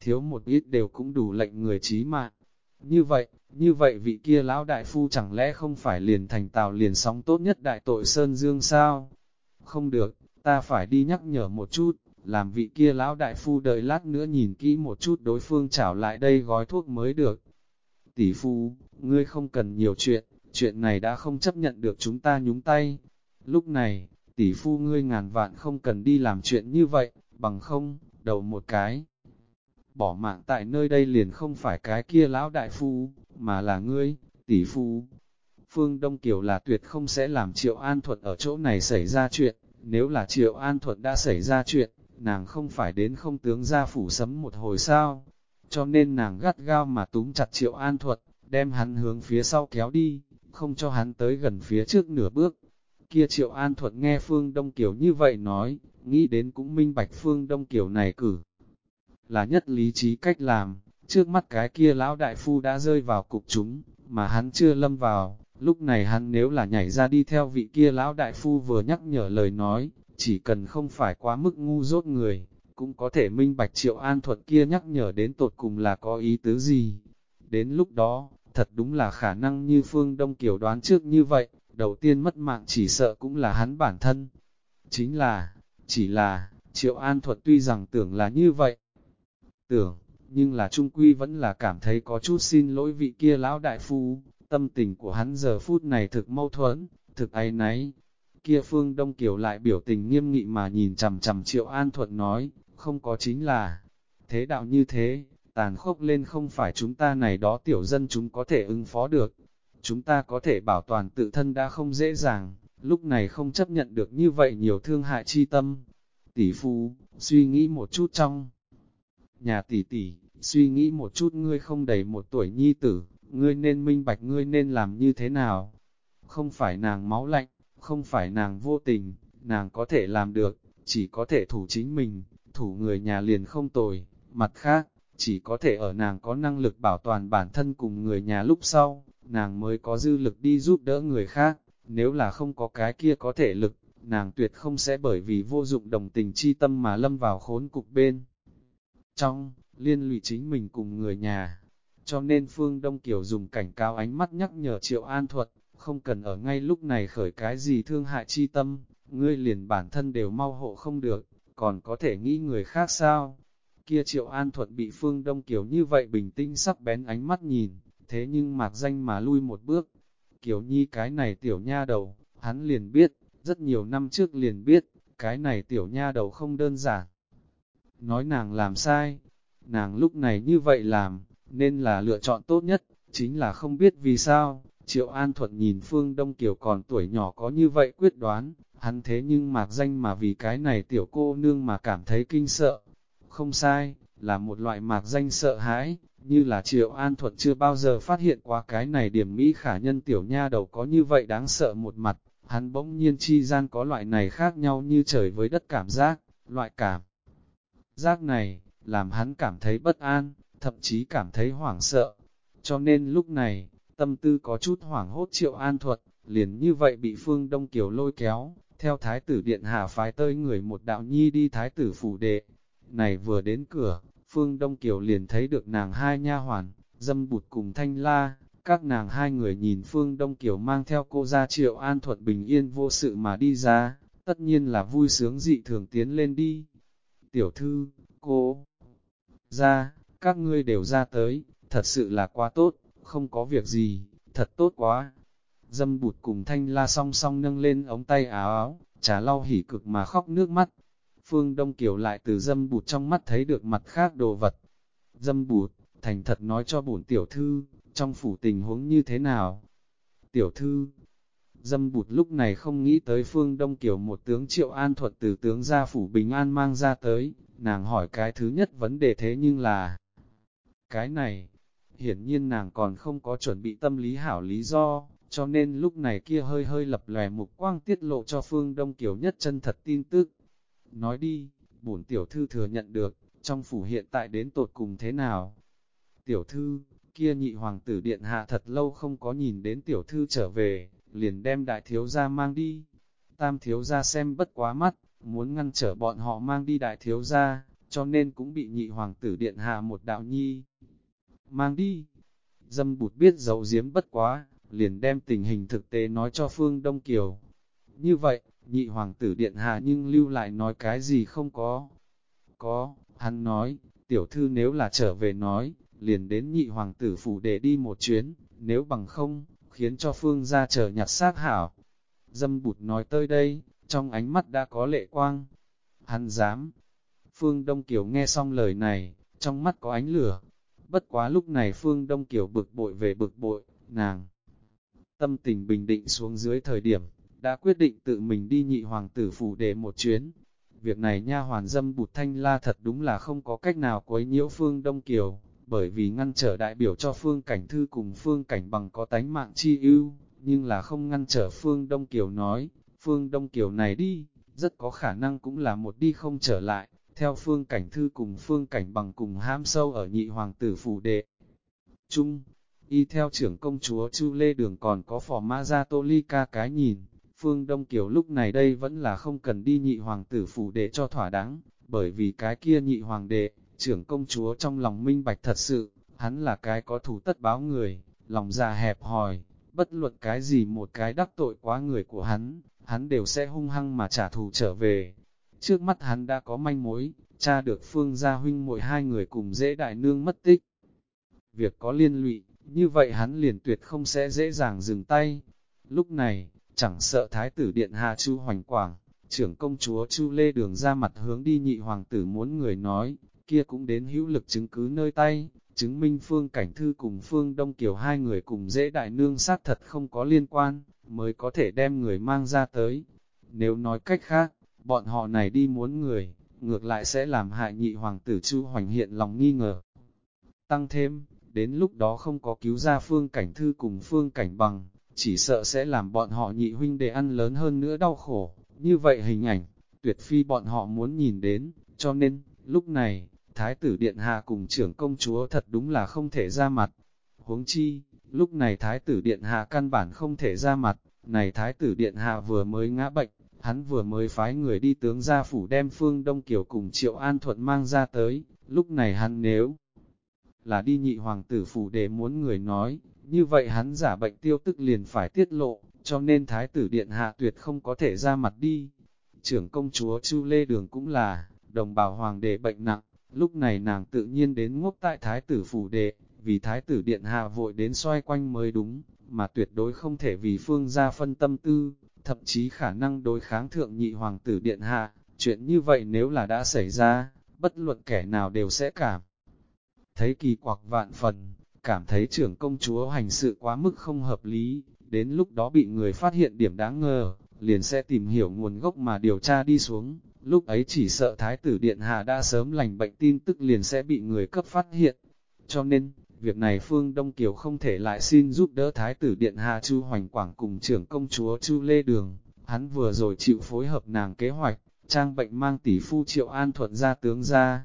thiếu một ít đều cũng đủ lệnh người trí mạng. Như vậy, như vậy vị kia lão đại phu chẳng lẽ không phải liền thành tào liền sóng tốt nhất đại tội Sơn Dương sao? Không được, ta phải đi nhắc nhở một chút, làm vị kia lão đại phu đợi lát nữa nhìn kỹ một chút đối phương trảo lại đây gói thuốc mới được. Tỷ phu, ngươi không cần nhiều chuyện, chuyện này đã không chấp nhận được chúng ta nhúng tay. Lúc này, tỷ phu ngươi ngàn vạn không cần đi làm chuyện như vậy, bằng không, đầu một cái. Bỏ mạng tại nơi đây liền không phải cái kia lão đại phu, mà là ngươi, tỷ phu. Phương Đông Kiều là tuyệt không sẽ làm Triệu An Thuận ở chỗ này xảy ra chuyện, nếu là Triệu An Thuận đã xảy ra chuyện, nàng không phải đến không tướng ra phủ sấm một hồi sao, cho nên nàng gắt gao mà túm chặt Triệu An Thuận, đem hắn hướng phía sau kéo đi không cho hắn tới gần phía trước nửa bước. Kia Triệu An Thuận nghe Phương Đông Kiều như vậy nói, nghĩ đến cũng minh bạch Phương Đông Kiều này cử. Là nhất lý trí cách làm, trước mắt cái kia lão đại phu đã rơi vào cục chúng, mà hắn chưa lâm vào, lúc này hắn nếu là nhảy ra đi theo vị kia lão đại phu vừa nhắc nhở lời nói, chỉ cần không phải quá mức ngu dốt người, cũng có thể minh bạch triệu an thuật kia nhắc nhở đến tột cùng là có ý tứ gì. Đến lúc đó, thật đúng là khả năng như Phương Đông Kiều đoán trước như vậy, đầu tiên mất mạng chỉ sợ cũng là hắn bản thân. Chính là, chỉ là, triệu an thuật tuy rằng tưởng là như vậy, tưởng, nhưng là trung quy vẫn là cảm thấy có chút xin lỗi vị kia lão đại phu, tâm tình của hắn giờ phút này thực mâu thuẫn, thực ấy nấy. Kia phương Đông Kiều lại biểu tình nghiêm nghị mà nhìn chằm chằm triệu an thuật nói, không có chính là, thế đạo như thế, tàn khốc lên không phải chúng ta này đó tiểu dân chúng có thể ứng phó được. Chúng ta có thể bảo toàn tự thân đã không dễ dàng, lúc này không chấp nhận được như vậy nhiều thương hại chi tâm. Tỷ phu, suy nghĩ một chút trong. Nhà tỷ tỷ, suy nghĩ một chút ngươi không đầy một tuổi nhi tử, ngươi nên minh bạch ngươi nên làm như thế nào. Không phải nàng máu lạnh, không phải nàng vô tình, nàng có thể làm được, chỉ có thể thủ chính mình, thủ người nhà liền không tồi. Mặt khác, chỉ có thể ở nàng có năng lực bảo toàn bản thân cùng người nhà lúc sau, nàng mới có dư lực đi giúp đỡ người khác, nếu là không có cái kia có thể lực, nàng tuyệt không sẽ bởi vì vô dụng đồng tình chi tâm mà lâm vào khốn cục bên. Trong, liên lụy chính mình cùng người nhà, cho nên Phương Đông Kiều dùng cảnh cáo ánh mắt nhắc nhở Triệu An Thuật, không cần ở ngay lúc này khởi cái gì thương hại chi tâm, ngươi liền bản thân đều mau hộ không được, còn có thể nghĩ người khác sao? Kia Triệu An Thuật bị Phương Đông Kiều như vậy bình tĩnh sắc bén ánh mắt nhìn, thế nhưng mạc danh mà lui một bước. kiểu Nhi cái này tiểu nha đầu, hắn liền biết, rất nhiều năm trước liền biết, cái này tiểu nha đầu không đơn giản. Nói nàng làm sai, nàng lúc này như vậy làm, nên là lựa chọn tốt nhất, chính là không biết vì sao, Triệu An Thuận nhìn Phương Đông Kiều còn tuổi nhỏ có như vậy quyết đoán, hắn thế nhưng mạc danh mà vì cái này tiểu cô nương mà cảm thấy kinh sợ. Không sai, là một loại mạc danh sợ hãi, như là Triệu An Thuận chưa bao giờ phát hiện qua cái này điểm Mỹ khả nhân tiểu nha đầu có như vậy đáng sợ một mặt, hắn bỗng nhiên chi gian có loại này khác nhau như trời với đất cảm giác, loại cảm. Giác này, làm hắn cảm thấy bất an, thậm chí cảm thấy hoảng sợ. Cho nên lúc này, tâm tư có chút hoảng hốt triệu an thuật, liền như vậy bị Phương Đông Kiều lôi kéo, theo Thái tử Điện Hà phái tơi người một đạo nhi đi Thái tử phủ đệ. Này vừa đến cửa, Phương Đông Kiều liền thấy được nàng hai nha hoàn, dâm bụt cùng thanh la, các nàng hai người nhìn Phương Đông Kiều mang theo cô ra triệu an thuật bình yên vô sự mà đi ra, tất nhiên là vui sướng dị thường tiến lên đi. Tiểu thư, cô, ra, các ngươi đều ra tới, thật sự là quá tốt, không có việc gì, thật tốt quá. Dâm bụt cùng thanh la song song nâng lên ống tay áo áo, trà lau hỉ cực mà khóc nước mắt. Phương Đông Kiều lại từ dâm bụt trong mắt thấy được mặt khác đồ vật. Dâm bụt, thành thật nói cho bổn tiểu thư, trong phủ tình huống như thế nào? Tiểu thư, dâm bụt lúc này không nghĩ tới phương Đông Kiều một tướng triệu an thuật từ tướng gia phủ bình an mang ra tới, nàng hỏi cái thứ nhất vấn đề thế nhưng là, cái này, hiển nhiên nàng còn không có chuẩn bị tâm lý hảo lý do, cho nên lúc này kia hơi hơi lập lòe mục quang tiết lộ cho phương Đông Kiều nhất chân thật tin tức. Nói đi, bổn tiểu thư thừa nhận được, trong phủ hiện tại đến tột cùng thế nào? Tiểu thư, kia nhị hoàng tử điện hạ thật lâu không có nhìn đến tiểu thư trở về, liền đem đại thiếu gia mang đi. Tam thiếu gia xem bất quá mắt, muốn ngăn trở bọn họ mang đi đại thiếu gia, cho nên cũng bị nhị hoàng tử điện hạ một đạo nhi. Mang đi, dâm bụt biết dấu diếm bất quá, liền đem tình hình thực tế nói cho Phương Đông Kiều. Như vậy, nhị hoàng tử điện hạ nhưng lưu lại nói cái gì không có. Có, hắn nói, tiểu thư nếu là trở về nói, liền đến nhị hoàng tử phủ để đi một chuyến, nếu bằng không, khiến cho Phương ra chờ nhặt xác hảo. Dâm bụt nói tới đây, trong ánh mắt đã có lệ quang. Hắn dám. Phương Đông Kiều nghe xong lời này, trong mắt có ánh lửa. Bất quá lúc này Phương Đông Kiều bực bội về bực bội, nàng. Tâm tình bình định xuống dưới thời điểm, đã quyết định tự mình đi nhị hoàng tử phủ để một chuyến. Việc này nha hoàn dâm bụt thanh la thật đúng là không có cách nào quấy nhiễu Phương Đông Kiều, bởi vì ngăn trở đại biểu cho Phương Cảnh Thư cùng Phương Cảnh bằng có tánh mạng chi ưu, nhưng là không ngăn trở Phương Đông Kiều nói, Phương Đông Kiều này đi, rất có khả năng cũng là một đi không trở lại, Theo phương cảnh thư cùng phương cảnh bằng cùng ham sâu ở nhị hoàng tử phủ đệ. Trung, y theo trưởng công chúa Chu Lê Đường còn có phò ma gia tô ly ca cái nhìn, phương Đông Kiều lúc này đây vẫn là không cần đi nhị hoàng tử phủ đệ cho thỏa đáng, bởi vì cái kia nhị hoàng đệ, trưởng công chúa trong lòng minh bạch thật sự, hắn là cái có thủ tất báo người, lòng già hẹp hòi, bất luận cái gì một cái đắc tội quá người của hắn, hắn đều sẽ hung hăng mà trả thù trở về. Trước mắt hắn đã có manh mối, cha được phương gia huynh mỗi hai người cùng dễ đại nương mất tích. Việc có liên lụy, như vậy hắn liền tuyệt không sẽ dễ dàng dừng tay. Lúc này, chẳng sợ thái tử điện hạ chu hoành quảng, trưởng công chúa chu lê đường ra mặt hướng đi nhị hoàng tử muốn người nói, kia cũng đến hữu lực chứng cứ nơi tay, chứng minh Phương Cảnh Thư cùng Phương Đông Kiều hai người cùng dễ đại nương sát thật không có liên quan, mới có thể đem người mang ra tới. Nếu nói cách khác, bọn họ này đi muốn người, ngược lại sẽ làm hại nhị hoàng tử Chu Hoành hiện lòng nghi ngờ. Tăng thêm, đến lúc đó không có cứu ra Phương Cảnh Thư cùng Phương Cảnh Bằng, chỉ sợ sẽ làm bọn họ nhị huynh để ăn lớn hơn nữa đau khổ. Như vậy hình ảnh, tuyệt phi bọn họ muốn nhìn đến, cho nên, lúc này, Thái tử Điện Hạ cùng trưởng công chúa thật đúng là không thể ra mặt. Huống chi, lúc này Thái tử Điện Hạ căn bản không thể ra mặt, này Thái tử Điện Hạ vừa mới ngã bệnh, hắn vừa mới phái người đi tướng gia phủ đem Phương Đông Kiều cùng Triệu An Thuận mang ra tới, lúc này hắn nếu là đi nhị hoàng tử phủ để muốn người nói, như vậy hắn giả bệnh tiêu tức liền phải tiết lộ, cho nên Thái tử Điện Hạ tuyệt không có thể ra mặt đi. Trưởng công chúa Chu Lê Đường cũng là, đồng bào hoàng đệ bệnh nặng, Lúc này nàng tự nhiên đến ngốc tại thái tử phủ đệ, vì thái tử điện hạ vội đến xoay quanh mới đúng, mà tuyệt đối không thể vì phương gia phân tâm tư, thậm chí khả năng đối kháng thượng nhị hoàng tử điện hạ, chuyện như vậy nếu là đã xảy ra, bất luận kẻ nào đều sẽ cảm. Thấy kỳ quặc vạn phần, cảm thấy trưởng công chúa hành sự quá mức không hợp lý, đến lúc đó bị người phát hiện điểm đáng ngờ, liền sẽ tìm hiểu nguồn gốc mà điều tra đi xuống, lúc ấy chỉ sợ Thái tử Điện Hạ đã sớm lành bệnh tin tức liền sẽ bị người cấp phát hiện. Cho nên, việc này Phương Đông Kiều không thể lại xin giúp đỡ Thái tử Điện Hạ Chu Hoành Quảng cùng trưởng công chúa Chu Lê Đường. Hắn vừa rồi chịu phối hợp nàng kế hoạch, trang bệnh mang tỷ phu Triệu An Thuận ra tướng ra.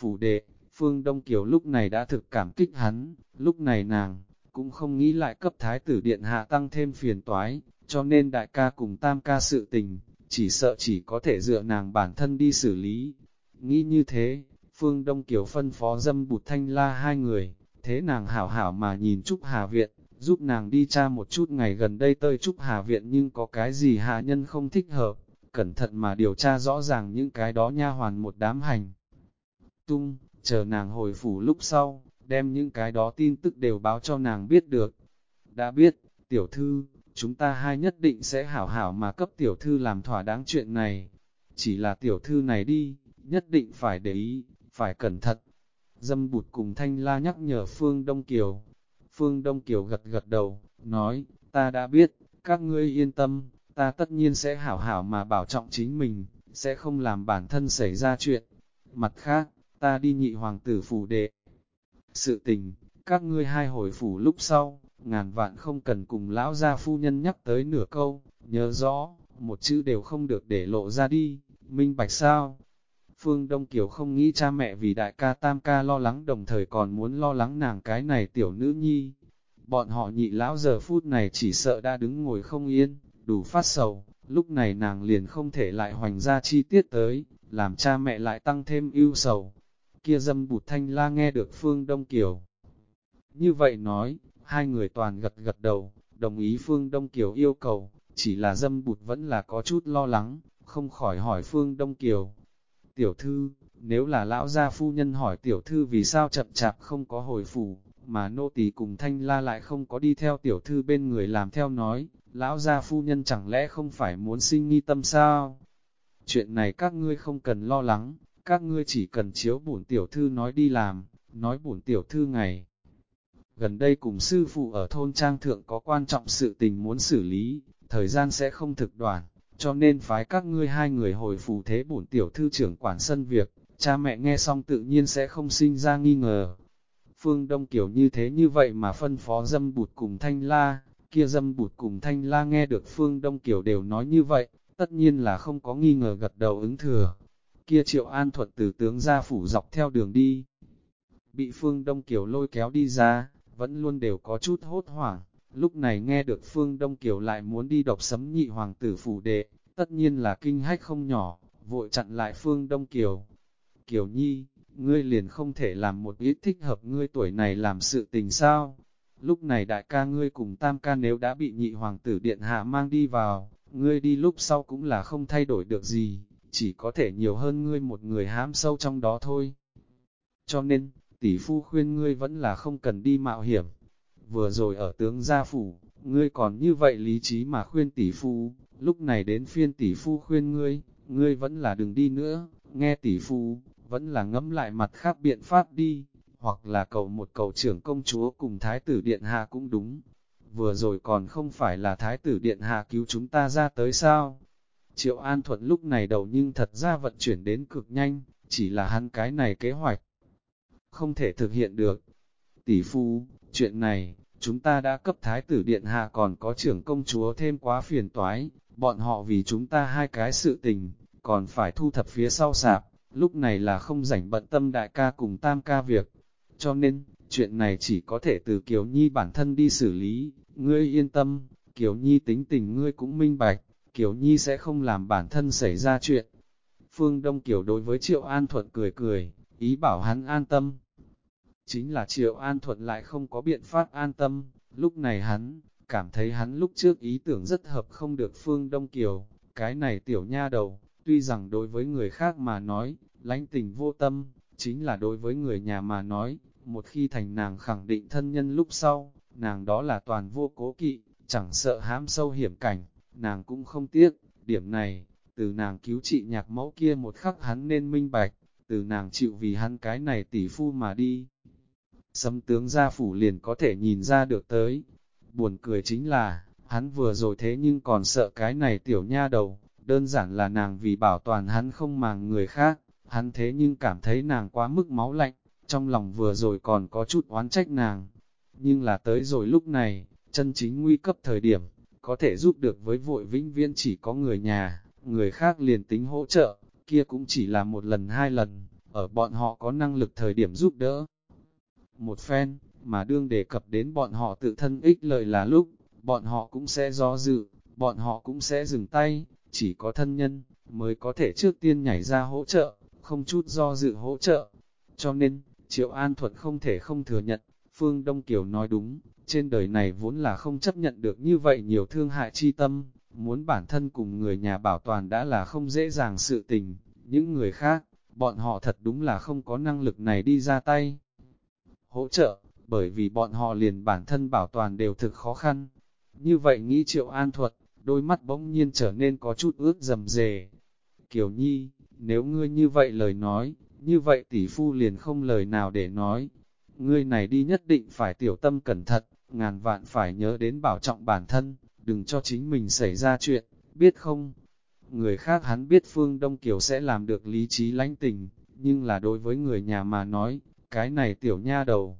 Phủ đệ, Phương Đông Kiều lúc này đã thực cảm kích hắn, lúc này nàng, cũng không nghĩ lại cấp Thái tử Điện Hạ tăng thêm phiền toái, cho nên đại ca cùng tam ca sự tình, chỉ sợ chỉ có thể dựa nàng bản thân đi xử lý. Nghĩ như thế, Phương Đông Kiều phân phó dâm bụt thanh la hai người, thế nàng hảo hảo mà nhìn Trúc Hà Viện, giúp nàng đi tra một chút ngày gần đây tơi Trúc Hà Viện nhưng có cái gì hạ nhân không thích hợp, cẩn thận mà điều tra rõ ràng những cái đó nha hoàn một đám hành. Tung, chờ nàng hồi phủ lúc sau, đem những cái đó tin tức đều báo cho nàng biết được. Đã biết, tiểu thư, chúng ta hai nhất định sẽ hảo hảo mà cấp tiểu thư làm thỏa đáng chuyện này. Chỉ là tiểu thư này đi, nhất định phải để ý, phải cẩn thận. Dâm bụt cùng thanh la nhắc nhở Phương Đông Kiều. Phương Đông Kiều gật gật đầu, nói, ta đã biết, các ngươi yên tâm, ta tất nhiên sẽ hảo hảo mà bảo trọng chính mình, sẽ không làm bản thân xảy ra chuyện. Mặt khác, ta đi nhị hoàng tử phủ đệ. Sự tình, các ngươi hai hồi phủ lúc sau, ngàn vạn không cần cùng lão gia phu nhân nhắc tới nửa câu, nhớ rõ, một chữ đều không được để lộ ra đi, minh bạch sao. Phương Đông Kiều không nghĩ cha mẹ vì đại ca tam ca lo lắng đồng thời còn muốn lo lắng nàng cái này tiểu nữ nhi. Bọn họ nhị lão giờ phút này chỉ sợ đã đứng ngồi không yên, đủ phát sầu, lúc này nàng liền không thể lại hoành ra chi tiết tới, làm cha mẹ lại tăng thêm ưu sầu. Kia dâm bụt thanh la nghe được Phương Đông Kiều. Như vậy nói, Hai người toàn gật gật đầu, đồng ý Phương Đông Kiều yêu cầu, chỉ là dâm bụt vẫn là có chút lo lắng, không khỏi hỏi Phương Đông Kiều. Tiểu thư, nếu là lão gia phu nhân hỏi tiểu thư vì sao chậm chạp không có hồi phủ, mà nô tỳ cùng thanh la lại không có đi theo tiểu thư bên người làm theo nói, lão gia phu nhân chẳng lẽ không phải muốn sinh nghi tâm sao? Chuyện này các ngươi không cần lo lắng, các ngươi chỉ cần chiếu bổn tiểu thư nói đi làm, nói bổn tiểu thư ngày gần đây cùng sư phụ ở thôn trang thượng có quan trọng sự tình muốn xử lý, thời gian sẽ không thực đoạn, cho nên phái các ngươi hai người hồi phù thế bổn tiểu thư trưởng quản sân việc, cha mẹ nghe xong tự nhiên sẽ không sinh ra nghi ngờ. Phương Đông Kiều như thế như vậy mà phân phó dâm bụt cùng thanh la, kia dâm bụt cùng thanh la nghe được Phương Đông Kiều đều nói như vậy, tất nhiên là không có nghi ngờ gật đầu ứng thừa kia triệu an thuật từ tướng gia phủ dọc theo đường đi. Bị Phương Đông Kiều lôi kéo đi ra, vẫn luôn đều có chút hốt hoảng, lúc này nghe được Phương Đông Kiều lại muốn đi độc sấm nhị hoàng tử phủ đệ, tất nhiên là kinh hách không nhỏ, vội chặn lại Phương Đông Kiều. Kiều Nhi, ngươi liền không thể làm một ít thích hợp ngươi tuổi này làm sự tình sao? Lúc này đại ca ngươi cùng tam ca nếu đã bị nhị hoàng tử điện hạ mang đi vào, ngươi đi lúc sau cũng là không thay đổi được gì, chỉ có thể nhiều hơn ngươi một người hám sâu trong đó thôi. Cho nên, tỷ phu khuyên ngươi vẫn là không cần đi mạo hiểm. Vừa rồi ở tướng gia phủ, ngươi còn như vậy lý trí mà khuyên tỷ phu, lúc này đến phiên tỷ phu khuyên ngươi, ngươi vẫn là đừng đi nữa, nghe tỷ phu, vẫn là ngẫm lại mặt khác biện pháp đi, hoặc là cầu một cầu trưởng công chúa cùng thái tử điện hạ cũng đúng. Vừa rồi còn không phải là thái tử điện hạ cứu chúng ta ra tới sao? Triệu An Thuận lúc này đầu nhưng thật ra vận chuyển đến cực nhanh, chỉ là hắn cái này kế hoạch. Không thể thực hiện được. Tỷ phu, chuyện này, chúng ta đã cấp thái tử điện hạ còn có trưởng công chúa thêm quá phiền toái, bọn họ vì chúng ta hai cái sự tình, còn phải thu thập phía sau sạp, lúc này là không rảnh bận tâm đại ca cùng tam ca việc. Cho nên, chuyện này chỉ có thể từ Kiều Nhi bản thân đi xử lý, ngươi yên tâm, Kiều Nhi tính tình ngươi cũng minh bạch, Kiều Nhi sẽ không làm bản thân xảy ra chuyện. Phương Đông Kiều đối với Triệu An Thuận cười cười, ý bảo hắn an tâm. Chính là Triệu An Thuận lại không có biện pháp an tâm, lúc này hắn, cảm thấy hắn lúc trước ý tưởng rất hợp không được Phương Đông Kiều, cái này tiểu nha đầu, tuy rằng đối với người khác mà nói, lãnh tình vô tâm, chính là đối với người nhà mà nói, một khi thành nàng khẳng định thân nhân lúc sau, nàng đó là toàn vô cố kỵ, chẳng sợ hãm sâu hiểm cảnh, nàng cũng không tiếc, điểm này, từ nàng cứu trị nhạc mẫu kia một khắc hắn nên minh bạch, từ nàng chịu vì hắn cái này tỷ phu mà đi. Sâm tướng gia phủ liền có thể nhìn ra được tới. Buồn cười chính là, hắn vừa rồi thế nhưng còn sợ cái này tiểu nha đầu, đơn giản là nàng vì bảo toàn hắn không màng người khác, hắn thế nhưng cảm thấy nàng quá mức máu lạnh, trong lòng vừa rồi còn có chút oán trách nàng. Nhưng là tới rồi lúc này, chân chính nguy cấp thời điểm, có thể giúp được với vội vĩnh viên chỉ có người nhà, người khác liền tính hỗ trợ, kia cũng chỉ là một lần hai lần, ở bọn họ có năng lực thời điểm giúp đỡ. Một phen, mà đương đề cập đến bọn họ tự thân ích lợi là lúc, bọn họ cũng sẽ do dự, bọn họ cũng sẽ dừng tay, chỉ có thân nhân, mới có thể trước tiên nhảy ra hỗ trợ, không chút do dự hỗ trợ. Cho nên, Triệu An Thuật không thể không thừa nhận, Phương Đông Kiều nói đúng, trên đời này vốn là không chấp nhận được như vậy nhiều thương hại chi tâm, muốn bản thân cùng người nhà bảo toàn đã là không dễ dàng sự tình, những người khác, bọn họ thật đúng là không có năng lực này đi ra tay. Hỗ trợ, bởi vì bọn họ liền bản thân bảo toàn đều thực khó khăn. Như vậy nghĩ Triệu An Thuật, đôi mắt bỗng nhiên trở nên có chút ướt dầm dề. Kiều Nhi, nếu ngươi như vậy lời nói, như vậy tỷ phu liền không lời nào để nói. Ngươi này đi nhất định phải tiểu tâm cẩn thận, ngàn vạn phải nhớ đến bảo trọng bản thân, đừng cho chính mình xảy ra chuyện, biết không? Người khác hắn biết Phương Đông Kiều sẽ làm được lý trí lãnh tình, nhưng là đối với người nhà mà nói, cái này tiểu nha đầu.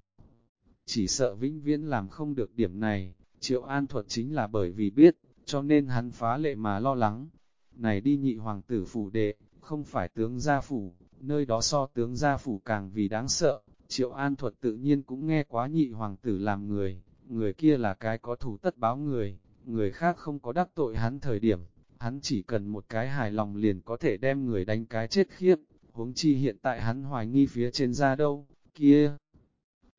Chỉ sợ vĩnh viễn làm không được điểm này, Triệu An Thuật chính là bởi vì biết, cho nên hắn phá lệ mà lo lắng. Này đi nhị hoàng tử phủ đệ, không phải tướng gia phủ, nơi đó so tướng gia phủ càng vì đáng sợ, Triệu An Thuật tự nhiên cũng nghe quá nhị hoàng tử làm người, người kia là cái có thủ tất báo người, người khác không có đắc tội hắn thời điểm, hắn chỉ cần một cái hài lòng liền có thể đem người đánh cái chết khiếp, huống chi hiện tại hắn hoài nghi phía trên ra đâu, kia.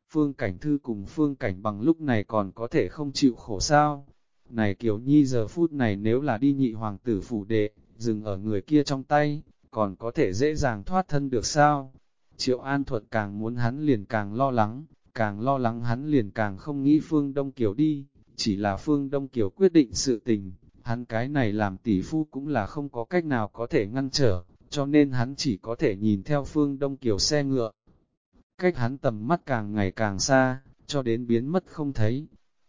Phương Cảnh Thư cùng Phương Cảnh bằng lúc này còn có thể không chịu khổ sao. Này Kiều Nhi giờ phút này nếu là đi nhị hoàng tử phủ đệ, dừng ở người kia trong tay, còn có thể dễ dàng thoát thân được sao? Triệu An Thuận càng muốn hắn liền càng lo lắng, càng lo lắng hắn liền càng không nghĩ Phương Đông Kiều đi, chỉ là Phương Đông Kiều quyết định sự tình, hắn cái này làm tỷ phu cũng là không có cách nào có thể ngăn trở, cho nên hắn chỉ có thể nhìn theo Phương Đông Kiều xe ngựa. Cách hắn tầm mắt càng ngày càng xa, cho đến biến mất không thấy.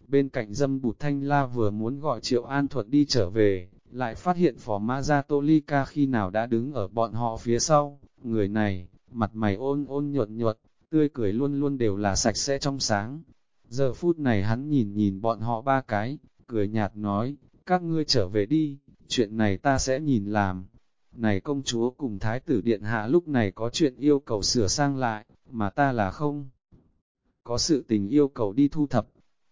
Bên cạnh dâm bụt thanh la vừa muốn gọi Triệu An Thuận đi trở về, lại phát hiện phó ma gia Tô Ly Ca khi nào đã đứng ở bọn họ phía sau, người này, mặt mày ôn ôn nhuận nhuận, tươi cười luôn luôn đều là sạch sẽ trong sáng. Giờ phút này hắn nhìn nhìn bọn họ ba cái, cười nhạt nói, các ngươi trở về đi, chuyện này ta sẽ nhìn làm. này công chúa cùng thái tử điện hạ lúc này có chuyện yêu cầu sửa sang lại, mà ta là không. Có sự tình yêu cầu đi thu thập,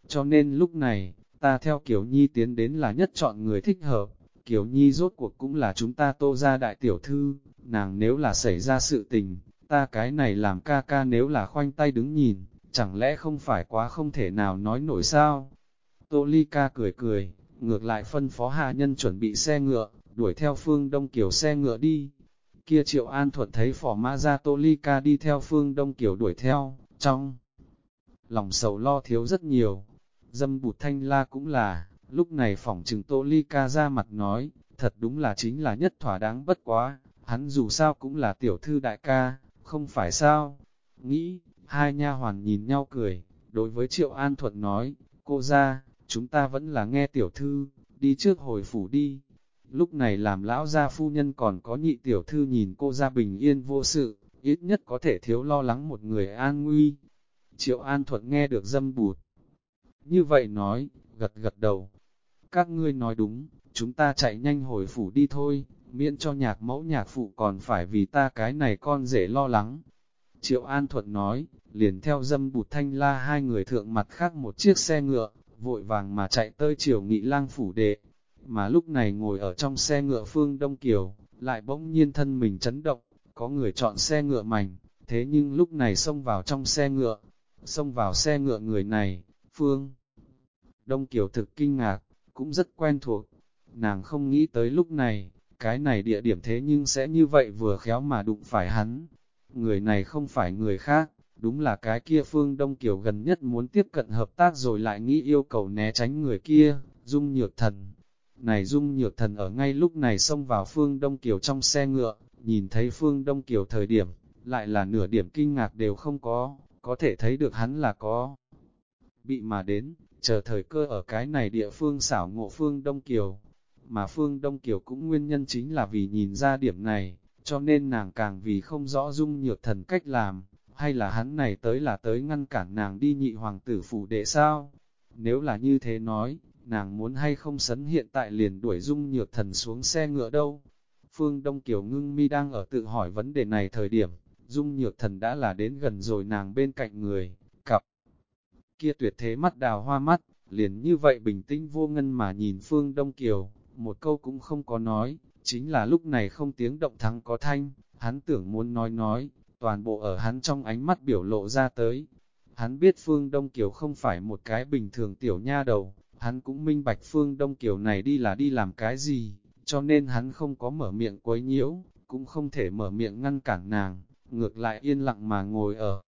cho nên lúc này, ta theo Kiều Nhi tiến đến là nhất chọn người thích hợp. Kiều Nhi rốt cuộc cũng là chúng ta tô ra đại tiểu thư, nàng nếu là xảy ra sự tình, ta cái này làm ca ca nếu là khoanh tay đứng nhìn, chẳng lẽ không phải quá không thể nào nói nổi sao? Tô Ly ca cười cười, ngược lại phân phó hạ nhân chuẩn bị xe ngựa, đuổi theo phương Đông Kiểu xe ngựa đi. Kia Triệu An Thuận thấy phỏ mã ra Tô Ly ca đi theo phương Đông Kiểu đuổi theo, trong lòng sầu lo thiếu rất nhiều. Dâm bụt thanh la cũng là, lúc này phỏng trừng Tô Ly ca ra mặt nói, thật đúng là chính là nhất thỏa đáng bất quá, hắn dù sao cũng là tiểu thư đại ca, không phải sao. Nghĩ, hai nha hoàn nhìn nhau cười, đối với Triệu An Thuận nói, cô ra, chúng ta vẫn là nghe tiểu thư, đi trước hồi phủ đi. Lúc này làm lão gia phu nhân còn có nhị tiểu thư nhìn cô ra bình yên vô sự, ít nhất có thể thiếu lo lắng một người an nguy. Triệu An Thuận nghe được dâm bụt. Như vậy nói, gật gật đầu. Các ngươi nói đúng, chúng ta chạy nhanh hồi phủ đi thôi, miễn cho nhạc mẫu nhạc phụ còn phải vì ta cái này con dễ lo lắng. Triệu An Thuận nói, liền theo dâm bụt thanh la hai người thượng mặt khác một chiếc xe ngựa, vội vàng mà chạy tới triều nghị lang phủ đệ. Mà lúc này ngồi ở trong xe ngựa phương Đông Kiều, lại bỗng nhiên thân mình chấn động, có người chọn xe ngựa mảnh, thế nhưng lúc này xông vào trong xe ngựa, xông vào xe ngựa người này, phương. Đông Kiều thực kinh ngạc, cũng rất quen thuộc, nàng không nghĩ tới lúc này, cái này địa điểm thế nhưng sẽ như vậy vừa khéo mà đụng phải hắn. Người này không phải người khác, đúng là cái kia phương Đông Kiều gần nhất muốn tiếp cận hợp tác rồi lại nghĩ yêu cầu né tránh người kia, Dung Nhược Thần. Này Dung Nhược Thần ở ngay lúc này xông vào phương Đông Kiều trong xe ngựa, nhìn thấy phương Đông Kiều thời điểm, lại là nửa điểm kinh ngạc đều không có, có thể thấy được hắn là có. Bị mà đến, chờ thời cơ ở cái này địa phương xảo ngộ phương Đông Kiều, mà phương Đông Kiều cũng nguyên nhân chính là vì nhìn ra điểm này, cho nên nàng càng vì không rõ Dung Nhược Thần cách làm hay là hắn này tới là tới ngăn cản nàng đi nhị hoàng tử phủ đệ sao? Nếu là như thế nói, nàng muốn hay không sấn hiện tại liền đuổi dung nhược thần xuống xe ngựa đâu? Phương Đông Kiều ngưng mi đang ở tự hỏi vấn đề này thời điểm, dung nhược thần đã là đến gần rồi nàng bên cạnh người, cặp. Kia tuyệt thế mắt đào hoa mắt, liền như vậy bình tĩnh vô ngân mà nhìn Phương Đông Kiều, một câu cũng không có nói, chính là lúc này không tiếng động thắng có thanh, hắn tưởng muốn nói nói, toàn bộ ở hắn trong ánh mắt biểu lộ ra tới. Hắn biết Phương Đông Kiều không phải một cái bình thường tiểu nha đầu, hắn cũng minh bạch Phương Đông Kiều này đi là đi làm cái gì, cho nên hắn không có mở miệng quấy nhiễu, cũng không thể mở miệng ngăn cản nàng, ngược lại yên lặng mà ngồi ở.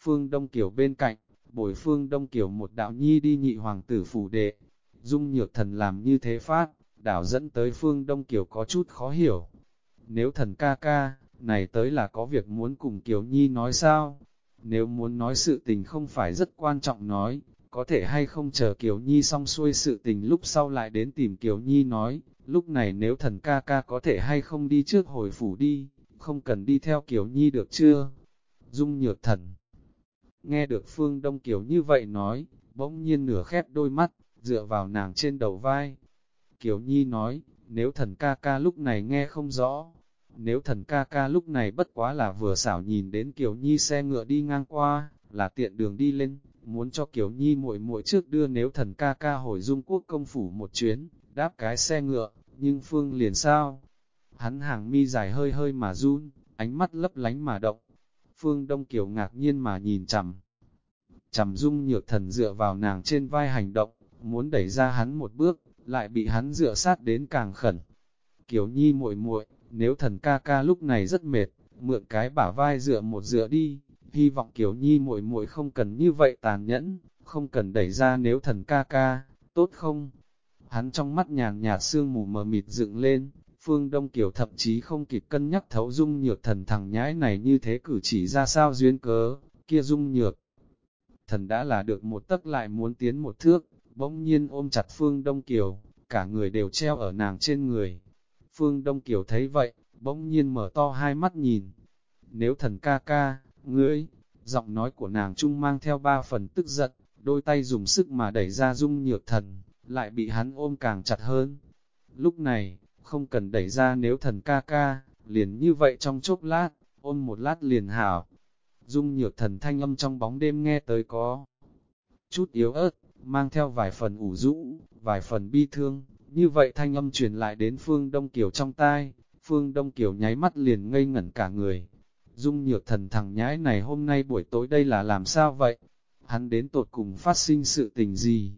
Phương Đông Kiều bên cạnh, bồi Phương Đông Kiều một đạo nhi đi nhị hoàng tử phủ đệ, dung nhược thần làm như thế phát, đảo dẫn tới Phương Đông Kiều có chút khó hiểu. Nếu thần ca ca, này tới là có việc muốn cùng Kiều Nhi nói sao? Nếu muốn nói sự tình không phải rất quan trọng nói, có thể hay không chờ Kiều Nhi xong xuôi sự tình lúc sau lại đến tìm Kiều Nhi nói, lúc này nếu thần ca ca có thể hay không đi trước hồi phủ đi, không cần đi theo Kiều Nhi được chưa? Dung nhược thần. Nghe được Phương Đông Kiều như vậy nói, bỗng nhiên nửa khép đôi mắt, dựa vào nàng trên đầu vai. Kiều Nhi nói, nếu thần ca ca lúc này nghe không rõ, nếu thần ca ca lúc này bất quá là vừa xảo nhìn đến Kiều Nhi xe ngựa đi ngang qua, là tiện đường đi lên, muốn cho Kiều Nhi muội muội trước đưa nếu thần ca ca hồi dung quốc công phủ một chuyến, đáp cái xe ngựa, nhưng Phương liền sao? Hắn hàng mi dài hơi hơi mà run, ánh mắt lấp lánh mà động. Phương Đông Kiều ngạc nhiên mà nhìn chằm. Chằm dung nhược thần dựa vào nàng trên vai hành động, muốn đẩy ra hắn một bước, lại bị hắn dựa sát đến càng khẩn. Kiều Nhi muội muội, nếu thần ca ca lúc này rất mệt, mượn cái bả vai dựa một dựa đi, hy vọng Kiều Nhi muội muội không cần như vậy tàn nhẫn, không cần đẩy ra nếu thần ca ca, tốt không? Hắn trong mắt nhàn nhạt sương mù mờ mịt dựng lên, Phương Đông Kiều thậm chí không kịp cân nhắc thấu dung nhược thần thằng nhãi này như thế cử chỉ ra sao duyên cớ, kia dung nhược. Thần đã là được một tấc lại muốn tiến một thước, bỗng nhiên ôm chặt Phương Đông Kiều, cả người đều treo ở nàng trên người, Phương Đông Kiều thấy vậy, bỗng nhiên mở to hai mắt nhìn. Nếu thần ca ca, ngươi, giọng nói của nàng trung mang theo ba phần tức giận, đôi tay dùng sức mà đẩy ra dung nhược thần, lại bị hắn ôm càng chặt hơn. Lúc này, không cần đẩy ra nếu thần ca ca, liền như vậy trong chốc lát, ôm một lát liền hảo. Dung nhược thần thanh âm trong bóng đêm nghe tới có chút yếu ớt, mang theo vài phần ủ rũ, vài phần bi thương, như vậy thanh âm truyền lại đến Phương Đông Kiều trong tai, Phương Đông Kiều nháy mắt liền ngây ngẩn cả người. Dung nhược thần thằng nhãi này hôm nay buổi tối đây là làm sao vậy? Hắn đến tột cùng phát sinh sự tình gì?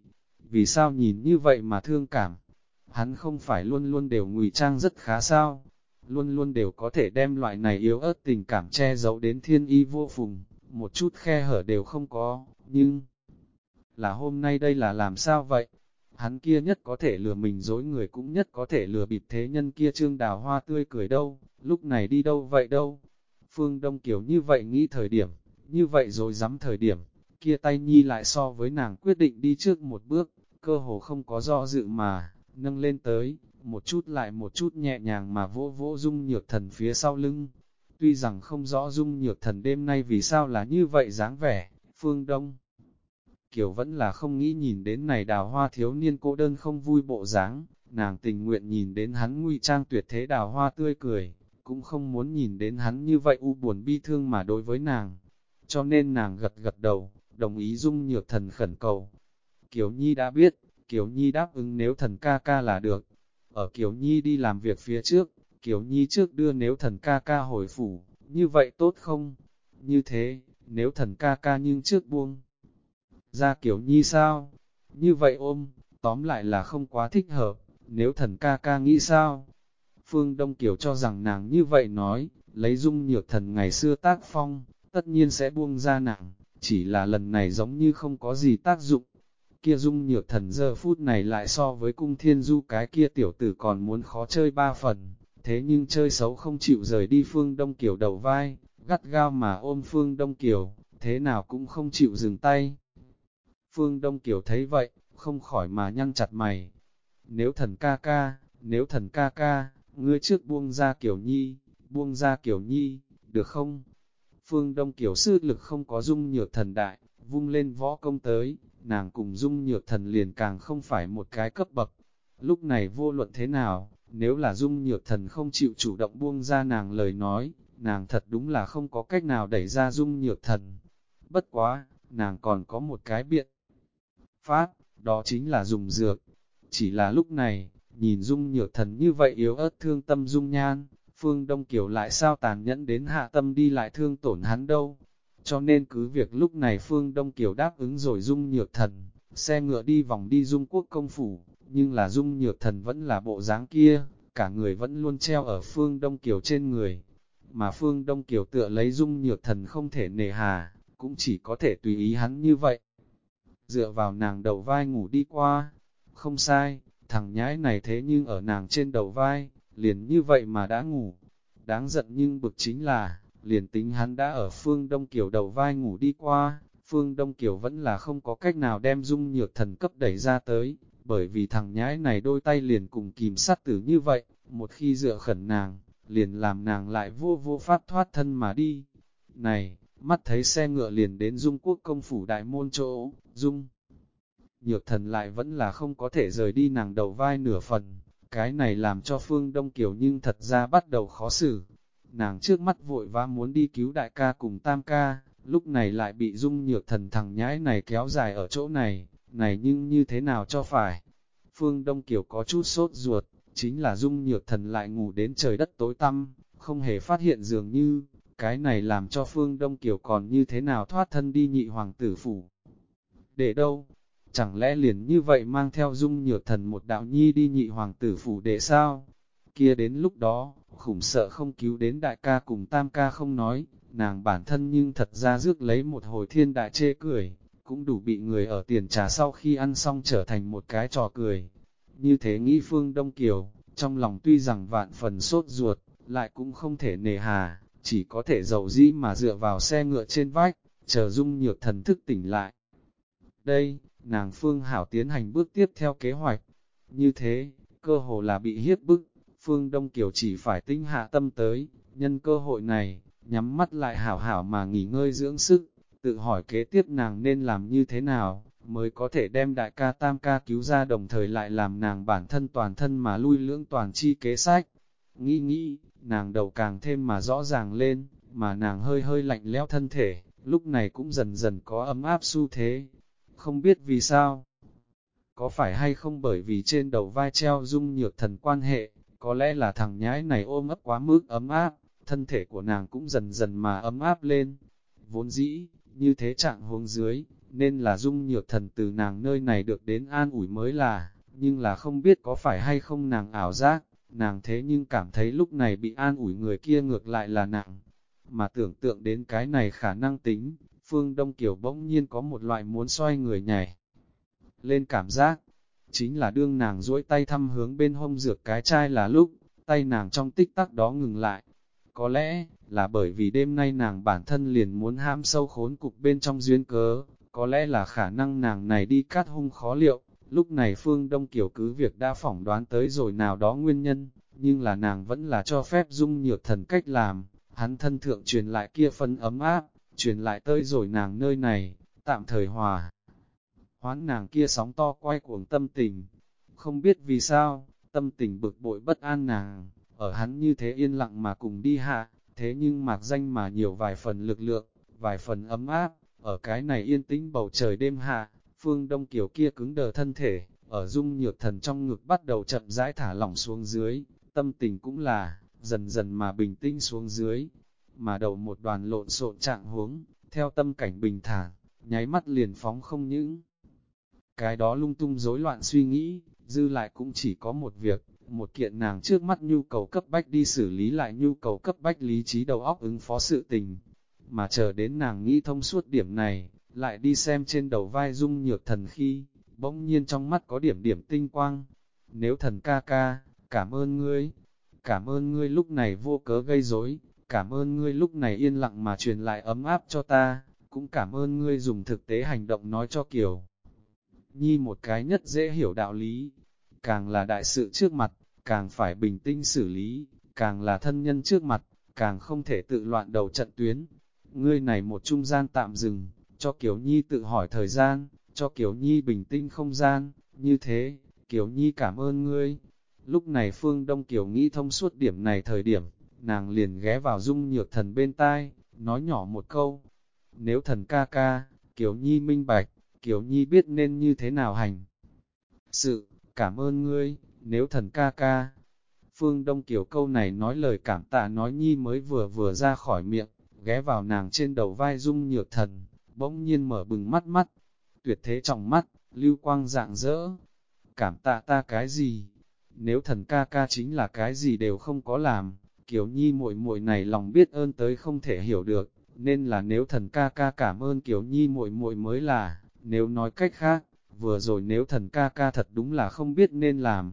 Vì sao nhìn như vậy mà thương cảm? Hắn không phải luôn luôn đều ngụy trang rất khá sao? Luôn luôn đều có thể đem loại này yếu ớt tình cảm che giấu đến thiên y vô phùng, một chút khe hở đều không có, nhưng... Là hôm nay đây là làm sao vậy? Hắn kia nhất có thể lừa mình dối người cũng nhất có thể lừa bịp thế nhân kia trương đào hoa tươi cười đâu, lúc này đi đâu vậy đâu? Phương Đông Kiều như vậy nghĩ thời điểm, như vậy rồi dám thời điểm, kia tay nhi lại so với nàng quyết định đi trước một bước, cơ hồ không có do dự mà, nâng lên tới, một chút lại một chút nhẹ nhàng mà vỗ vỗ dung nhược thần phía sau lưng. Tuy rằng không rõ dung nhược thần đêm nay vì sao là như vậy dáng vẻ, phương đông. Kiều vẫn là không nghĩ nhìn đến này đào hoa thiếu niên cô đơn không vui bộ dáng, nàng tình nguyện nhìn đến hắn nguy trang tuyệt thế đào hoa tươi cười, cũng không muốn nhìn đến hắn như vậy u buồn bi thương mà đối với nàng. Cho nên nàng gật gật đầu, đồng ý dung nhược thần khẩn cầu. Kiều Nhi đã biết, Kiều Nhi đáp ứng nếu thần ca ca là được. Ở Kiều Nhi đi làm việc phía trước, Kiều Nhi trước đưa nếu thần ca ca hồi phủ, như vậy tốt không? Như thế, nếu thần ca ca nhưng trước buông. Ra kiểu Nhi sao? Như vậy ôm, tóm lại là không quá thích hợp, nếu thần ca ca nghĩ sao? Phương Đông Kiều cho rằng nàng như vậy nói, lấy dung nhược thần ngày xưa tác phong, tất nhiên sẽ buông ra nàng, chỉ là lần này giống như không có gì tác dụng. Kia dung nhược thần giờ phút này lại so với cung thiên du cái kia tiểu tử còn muốn khó chơi ba phần, thế nhưng chơi xấu không chịu rời đi Phương Đông Kiều đầu vai, gắt gao mà ôm Phương Đông Kiều, thế nào cũng không chịu dừng tay. Phương Đông Kiều thấy vậy, không khỏi mà nhăn chặt mày. Nếu thần ca ca, nếu thần ca ca, ngươi trước buông ra Kiều Nhi, buông ra Kiều Nhi, được không? Phương Đông Kiều sư lực không có dung nhược thần đại, vung lên võ công tới, nàng cùng dung nhược thần liền càng không phải một cái cấp bậc. Lúc này vô luận thế nào, nếu là dung nhược thần không chịu chủ động buông ra nàng lời nói, nàng thật đúng là không có cách nào đẩy ra dung nhược thần. Bất quá, nàng còn có một cái biện phát, đó chính là dùng dược. Chỉ là lúc này, nhìn dung nhược thần như vậy yếu ớt thương tâm dung nhan, Phương Đông Kiều lại sao tàn nhẫn đến hạ tâm đi lại thương tổn hắn đâu. Cho nên cứ việc lúc này Phương Đông Kiều đáp ứng rồi dung nhược thần, xe ngựa đi vòng đi dung quốc công phủ, nhưng là dung nhược thần vẫn là bộ dáng kia, cả người vẫn luôn treo ở Phương Đông Kiều trên người. Mà Phương Đông Kiều tựa lấy dung nhược thần không thể nề hà, cũng chỉ có thể tùy ý hắn như vậy. Dựa vào nàng đầu vai ngủ đi qua, không sai, thằng nhãi này thế nhưng ở nàng trên đầu vai, liền như vậy mà đã ngủ. Đáng giận nhưng bực chính là, liền tính hắn đã ở phương Đông Kiều đầu vai ngủ đi qua, phương Đông Kiều vẫn là không có cách nào đem dung nhược thần cấp đẩy ra tới, bởi vì thằng nhãi này đôi tay liền cùng kìm sát tử như vậy, một khi dựa khẩn nàng, liền làm nàng lại vô vô pháp thoát thân mà đi. Này, mắt thấy xe ngựa liền đến dung quốc công phủ đại môn chỗ, dung. Nhược thần lại vẫn là không có thể rời đi nàng đầu vai nửa phần, cái này làm cho Phương Đông Kiều nhưng thật ra bắt đầu khó xử. Nàng trước mắt vội vã muốn đi cứu đại ca cùng tam ca, lúc này lại bị dung nhược thần thằng nhãi này kéo dài ở chỗ này, này nhưng như thế nào cho phải. Phương Đông Kiều có chút sốt ruột, chính là dung nhược thần lại ngủ đến trời đất tối tăm, không hề phát hiện dường như, cái này làm cho Phương Đông Kiều còn như thế nào thoát thân đi nhị hoàng tử phủ. Để đâu? Chẳng lẽ liền như vậy mang theo dung nhược thần một đạo nhi đi nhị hoàng tử phủ để sao? Kia đến lúc đó, khủng sợ không cứu đến đại ca cùng tam ca không nói, nàng bản thân nhưng thật ra rước lấy một hồi thiên đại chê cười, cũng đủ bị người ở tiền trà sau khi ăn xong trở thành một cái trò cười. Như thế nghĩ phương Đông Kiều, trong lòng tuy rằng vạn phần sốt ruột, lại cũng không thể nề hà, chỉ có thể dầu dĩ mà dựa vào xe ngựa trên vách, chờ dung nhược thần thức tỉnh lại. Đây, nàng Phương Hảo tiến hành bước tiếp theo kế hoạch. Như thế, cơ hồ là bị hiếp bức, Phương Đông Kiều chỉ phải tinh hạ tâm tới, nhân cơ hội này, nhắm mắt lại hảo hảo mà nghỉ ngơi dưỡng sức, tự hỏi kế tiếp nàng nên làm như thế nào, mới có thể đem đại ca tam ca cứu ra đồng thời lại làm nàng bản thân toàn thân mà lui lưỡng toàn chi kế sách. Nghĩ nghĩ, nàng đầu càng thêm mà rõ ràng lên, mà nàng hơi hơi lạnh lẽo thân thể, lúc này cũng dần dần có ấm áp xu thế. Không biết vì sao, có phải hay không bởi vì trên đầu vai treo dung nhược thần quan hệ, có lẽ là thằng nhái này ôm ấp quá mức ấm áp, thân thể của nàng cũng dần dần mà ấm áp lên. Vốn dĩ, như thế trạng huống dưới, nên là dung nhược thần từ nàng nơi này được đến an ủi mới là, nhưng là không biết có phải hay không nàng ảo giác, nàng thế nhưng cảm thấy lúc này bị an ủi người kia ngược lại là nặng. Mà tưởng tượng đến cái này khả năng tính, Phương Đông Kiều bỗng nhiên có một loại muốn xoay người nhảy. Lên cảm giác, chính là đương nàng duỗi tay thăm hướng bên hông dược cái chai là lúc, tay nàng trong tích tắc đó ngừng lại. Có lẽ, là bởi vì đêm nay nàng bản thân liền muốn ham sâu khốn cục bên trong duyên cớ, có lẽ là khả năng nàng này đi cắt hung khó liệu, lúc này Phương Đông Kiều cứ việc đã phỏng đoán tới rồi nào đó nguyên nhân, nhưng là nàng vẫn là cho phép dung nhược thần cách làm, hắn thân thượng truyền lại kia phân ấm áp, truyền lại tới rồi nàng nơi này, tạm thời hòa. Hoán nàng kia sóng to quay cuồng tâm tình, không biết vì sao, tâm tình bực bội bất an nàng, ở hắn như thế yên lặng mà cùng đi hạ, thế nhưng mạc danh mà nhiều vài phần lực lượng, vài phần ấm áp, ở cái này yên tĩnh bầu trời đêm hạ, phương đông kiều kia cứng đờ thân thể, ở dung nhược thần trong ngực bắt đầu chậm rãi thả lỏng xuống dưới, tâm tình cũng là, dần dần mà bình tĩnh xuống dưới, mà đầu một đoàn lộn xộn trạng huống, theo tâm cảnh bình thản, nháy mắt liền phóng không những. Cái đó lung tung rối loạn suy nghĩ, dư lại cũng chỉ có một việc, một kiện nàng trước mắt nhu cầu cấp bách đi xử lý lại nhu cầu cấp bách lý trí đầu óc ứng phó sự tình. Mà chờ đến nàng nghĩ thông suốt điểm này, lại đi xem trên đầu vai dung nhược thần khi, bỗng nhiên trong mắt có điểm điểm tinh quang. Nếu thần ca ca, cảm ơn ngươi, cảm ơn ngươi lúc này vô cớ gây rối, cảm ơn ngươi lúc này yên lặng mà truyền lại ấm áp cho ta, cũng cảm ơn ngươi dùng thực tế hành động nói cho Kiều. Nhi một cái nhất dễ hiểu đạo lý, càng là đại sự trước mặt, càng phải bình tĩnh xử lý, càng là thân nhân trước mặt, càng không thể tự loạn đầu trận tuyến. Ngươi này một trung gian tạm dừng, cho Kiều Nhi tự hỏi thời gian, cho Kiều Nhi bình tĩnh không gian, như thế, Kiều Nhi cảm ơn ngươi. Lúc này Phương Đông Kiều nghĩ thông suốt điểm này thời điểm, nàng liền ghé vào dung nhược thần bên tai, nói nhỏ một câu. Nếu thần ca ca, Kiều Nhi minh bạch, Kiều Nhi biết nên như thế nào hành. Sự, cảm ơn ngươi, nếu thần ca ca. Phương Đông Kiều câu này nói lời cảm tạ nói Nhi mới vừa vừa ra khỏi miệng, ghé vào nàng trên đầu vai dung nhược thần, bỗng nhiên mở bừng mắt mắt, tuyệt thế trọng mắt, lưu quang dạng dỡ. Cảm tạ ta cái gì? Nếu thần ca ca chính là cái gì đều không có làm, Kiều Nhi muội muội này lòng biết ơn tới không thể hiểu được, nên là nếu thần ca ca cảm ơn Kiều Nhi muội muội mới là, nếu nói cách khác, vừa rồi nếu thần ca ca thật đúng là không biết nên làm.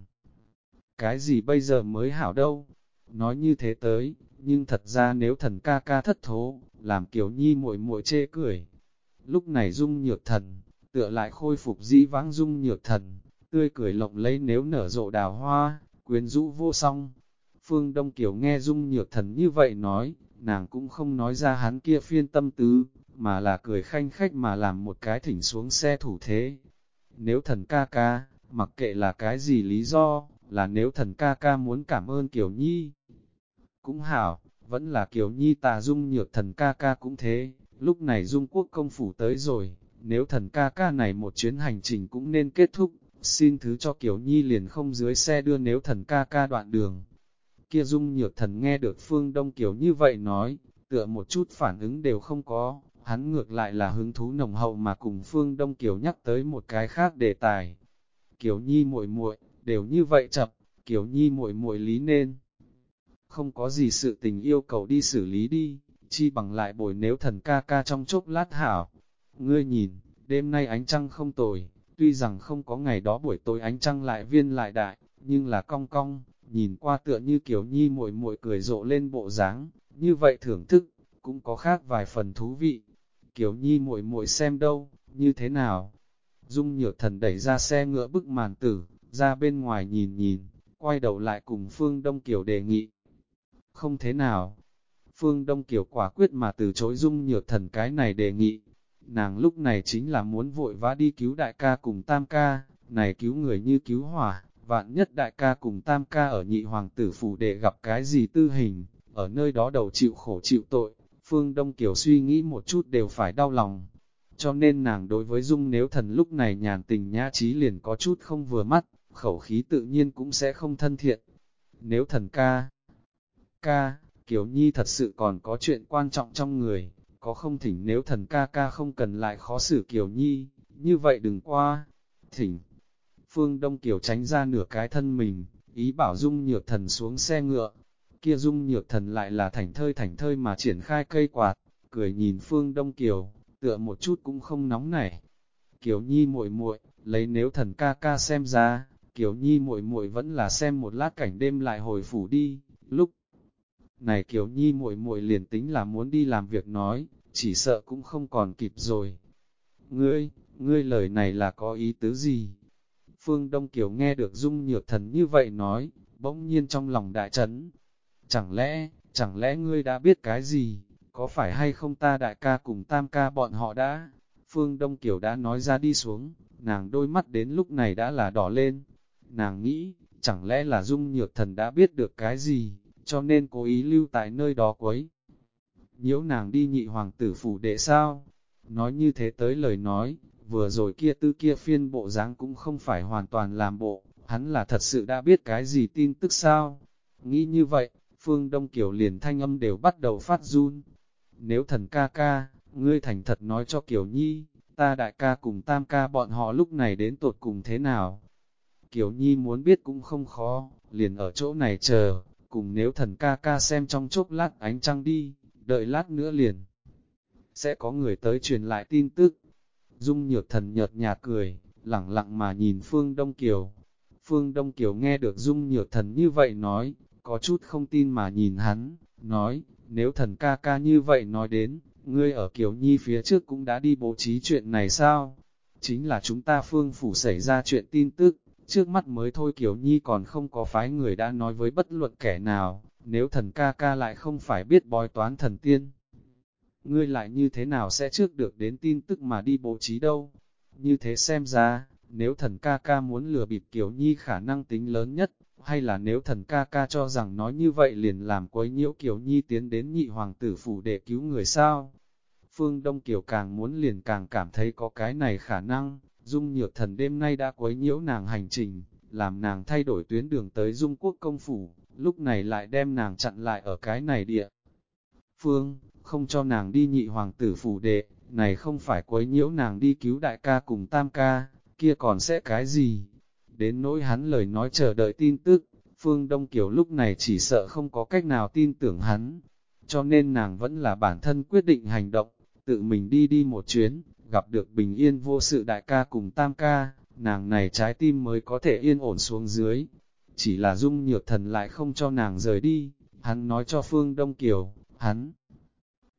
Cái gì bây giờ mới hảo đâu? Nói như thế tới, nhưng thật ra nếu thần ca ca thất thố, làm Kiều Nhi muội muội chê cười. Lúc này dung nhược thần, tựa lại khôi phục dĩ vãng dung nhược thần, tươi cười lộng lấy nếu nở rộ đào hoa, quyến rũ vô song. Phương Đông Kiều nghe dung nhược thần như vậy nói, nàng cũng không nói ra hắn kia phiên tâm tứ, mà là cười khanh khách mà làm một cái thỉnh xuống xe thủ thế. Nếu thần ca ca, mặc kệ là cái gì lý do, là nếu thần ca ca muốn cảm ơn Kiều Nhi. Cũng hảo, vẫn là Kiều Nhi tà dung nhược thần ca ca cũng thế, lúc này dung quốc công phủ tới rồi, nếu thần ca ca này một chuyến hành trình cũng nên kết thúc, xin thứ cho Kiều Nhi liền không dưới xe đưa nếu thần ca ca đoạn đường. Kia dung nhược thần nghe được Phương Đông Kiều như vậy nói, tựa một chút phản ứng đều không có, hắn ngược lại là hứng thú nồng hậu mà cùng Phương Đông Kiều nhắc tới một cái khác đề tài. Kiều Nhi muội muội đều như vậy chập, Kiều Nhi muội muội lý nên. Không có gì sự tình yêu cầu đi xử lý đi, chi bằng lại bồi nếu thần ca ca trong chốc lát hảo. Ngươi nhìn, đêm nay ánh trăng không tồi, tuy rằng không có ngày đó buổi tối ánh trăng lại viên lại đại, nhưng là cong cong, nhìn qua tựa như Kiều Nhi muội muội cười rộ lên bộ dáng, như vậy thưởng thức, cũng có khác vài phần thú vị. Kiều Nhi muội muội xem đâu, như thế nào? Dung nhược thần đẩy ra xe ngựa bức màn tử, ra bên ngoài nhìn nhìn, quay đầu lại cùng Phương Đông Kiều đề nghị. Không thế nào. Phương Đông Kiều quả quyết mà từ chối dung nhược thần cái này đề nghị. nàng lúc này chính là muốn vội vã đi cứu đại ca cùng tam ca, này cứu người như cứu hỏa, vạn nhất đại ca cùng tam ca ở nhị hoàng tử phủ để gặp cái gì tư hình, ở nơi đó đầu chịu khổ chịu tội, Phương Đông Kiều suy nghĩ một chút đều phải đau lòng. Cho nên nàng đối với Dung nếu thần lúc này nhàn tình nhã trí liền có chút không vừa mắt, khẩu khí tự nhiên cũng sẽ không thân thiện. Nếu thần ca, ca, Kiều Nhi thật sự còn có chuyện quan trọng trong người, có không thỉnh nếu thần ca ca không cần lại khó xử Kiều Nhi, như vậy đừng qua, thỉnh. Phương Đông Kiều tránh ra nửa cái thân mình, ý bảo Dung Nhược Thần xuống xe ngựa. Kia Dung Nhược Thần lại là thành thơi thành thơi mà triển khai cây quạt, cười nhìn Phương Đông Kiều, tựa một chút cũng không nóng nảy. Kiều Nhi muội muội, lấy nếu thần ca ca xem ra, Kiều Nhi muội muội vẫn là xem một lát cảnh đêm lại hồi phủ đi. Lúc này Kiều Nhi muội muội liền tính là muốn đi làm việc nói, chỉ sợ cũng không còn kịp rồi. Ngươi, ngươi lời này là có ý tứ gì? Phương Đông Kiều nghe được Dung Nhược Thần như vậy nói, bỗng nhiên trong lòng đại chấn. Chẳng lẽ, chẳng lẽ ngươi đã biết cái gì, có phải hay không ta đại ca cùng tam ca bọn họ đã? Phương Đông Kiều đã nói ra đi xuống, nàng đôi mắt đến lúc này đã là đỏ lên. Nàng nghĩ, chẳng lẽ là Dung Nhược Thần đã biết được cái gì, cho nên cố ý lưu tại nơi đó quấy. Nhiễu nàng đi nhị hoàng tử phủ đệ sao? Nói như thế tới lời nói, vừa rồi kia tư kia phiên bộ dáng cũng không phải hoàn toàn làm bộ, hắn là thật sự đã biết cái gì tin tức sao. Nghĩ như vậy, Phương Đông Kiều liền thanh âm đều bắt đầu phát run. Nếu thần ca ca, ngươi thành thật nói cho Kiều Nhi, ta đại ca cùng tam ca bọn họ lúc này đến tột cùng thế nào? Kiều Nhi muốn biết cũng không khó, liền ở chỗ này chờ, cùng nếu thần ca ca xem trong chốc lát ánh trăng đi, đợi lát nữa liền. Sẽ có người tới truyền lại tin tức, Dung nhược thần nhợt nhạt cười, lẳng lặng mà nhìn Phương Đông Kiều. Phương Đông Kiều nghe được Dung nhược thần như vậy nói, có chút không tin mà nhìn hắn, nói, nếu thần ca ca như vậy nói đến, ngươi ở Kiều Nhi phía trước cũng đã đi bố trí chuyện này sao? Chính là chúng ta Phương Phủ xảy ra chuyện tin tức, trước mắt mới thôi Kiều Nhi còn không có phái người đã nói với bất luận kẻ nào, nếu thần ca ca lại không phải biết bói toán thần tiên ngươi lại như thế nào sẽ trước được đến tin tức mà đi bố trí đâu. Như thế xem ra, nếu thần ca ca muốn lừa bịp Kiều Nhi khả năng tính lớn nhất, hay là nếu thần ca ca cho rằng nói như vậy liền làm quấy nhiễu Kiều Nhi tiến đến nhị hoàng tử phủ để cứu người sao? Phương Đông Kiều càng muốn liền càng cảm thấy có cái này khả năng, Dung Nhược Thần đêm nay đã quấy nhiễu nàng hành trình, làm nàng thay đổi tuyến đường tới Dung Quốc công phủ, lúc này lại đem nàng chặn lại ở cái này địa. Phương, không cho nàng đi nhị hoàng tử phủ đệ, này không phải quấy nhiễu nàng đi cứu đại ca cùng tam ca, kia còn sẽ cái gì? Đến nỗi hắn lời nói chờ đợi tin tức, Phương Đông Kiều lúc này chỉ sợ không có cách nào tin tưởng hắn, cho nên nàng vẫn là bản thân quyết định hành động, tự mình đi đi một chuyến, gặp được bình yên vô sự đại ca cùng tam ca, nàng này trái tim mới có thể yên ổn xuống dưới. Chỉ là dung nhược thần lại không cho nàng rời đi, hắn nói cho Phương Đông Kiều, hắn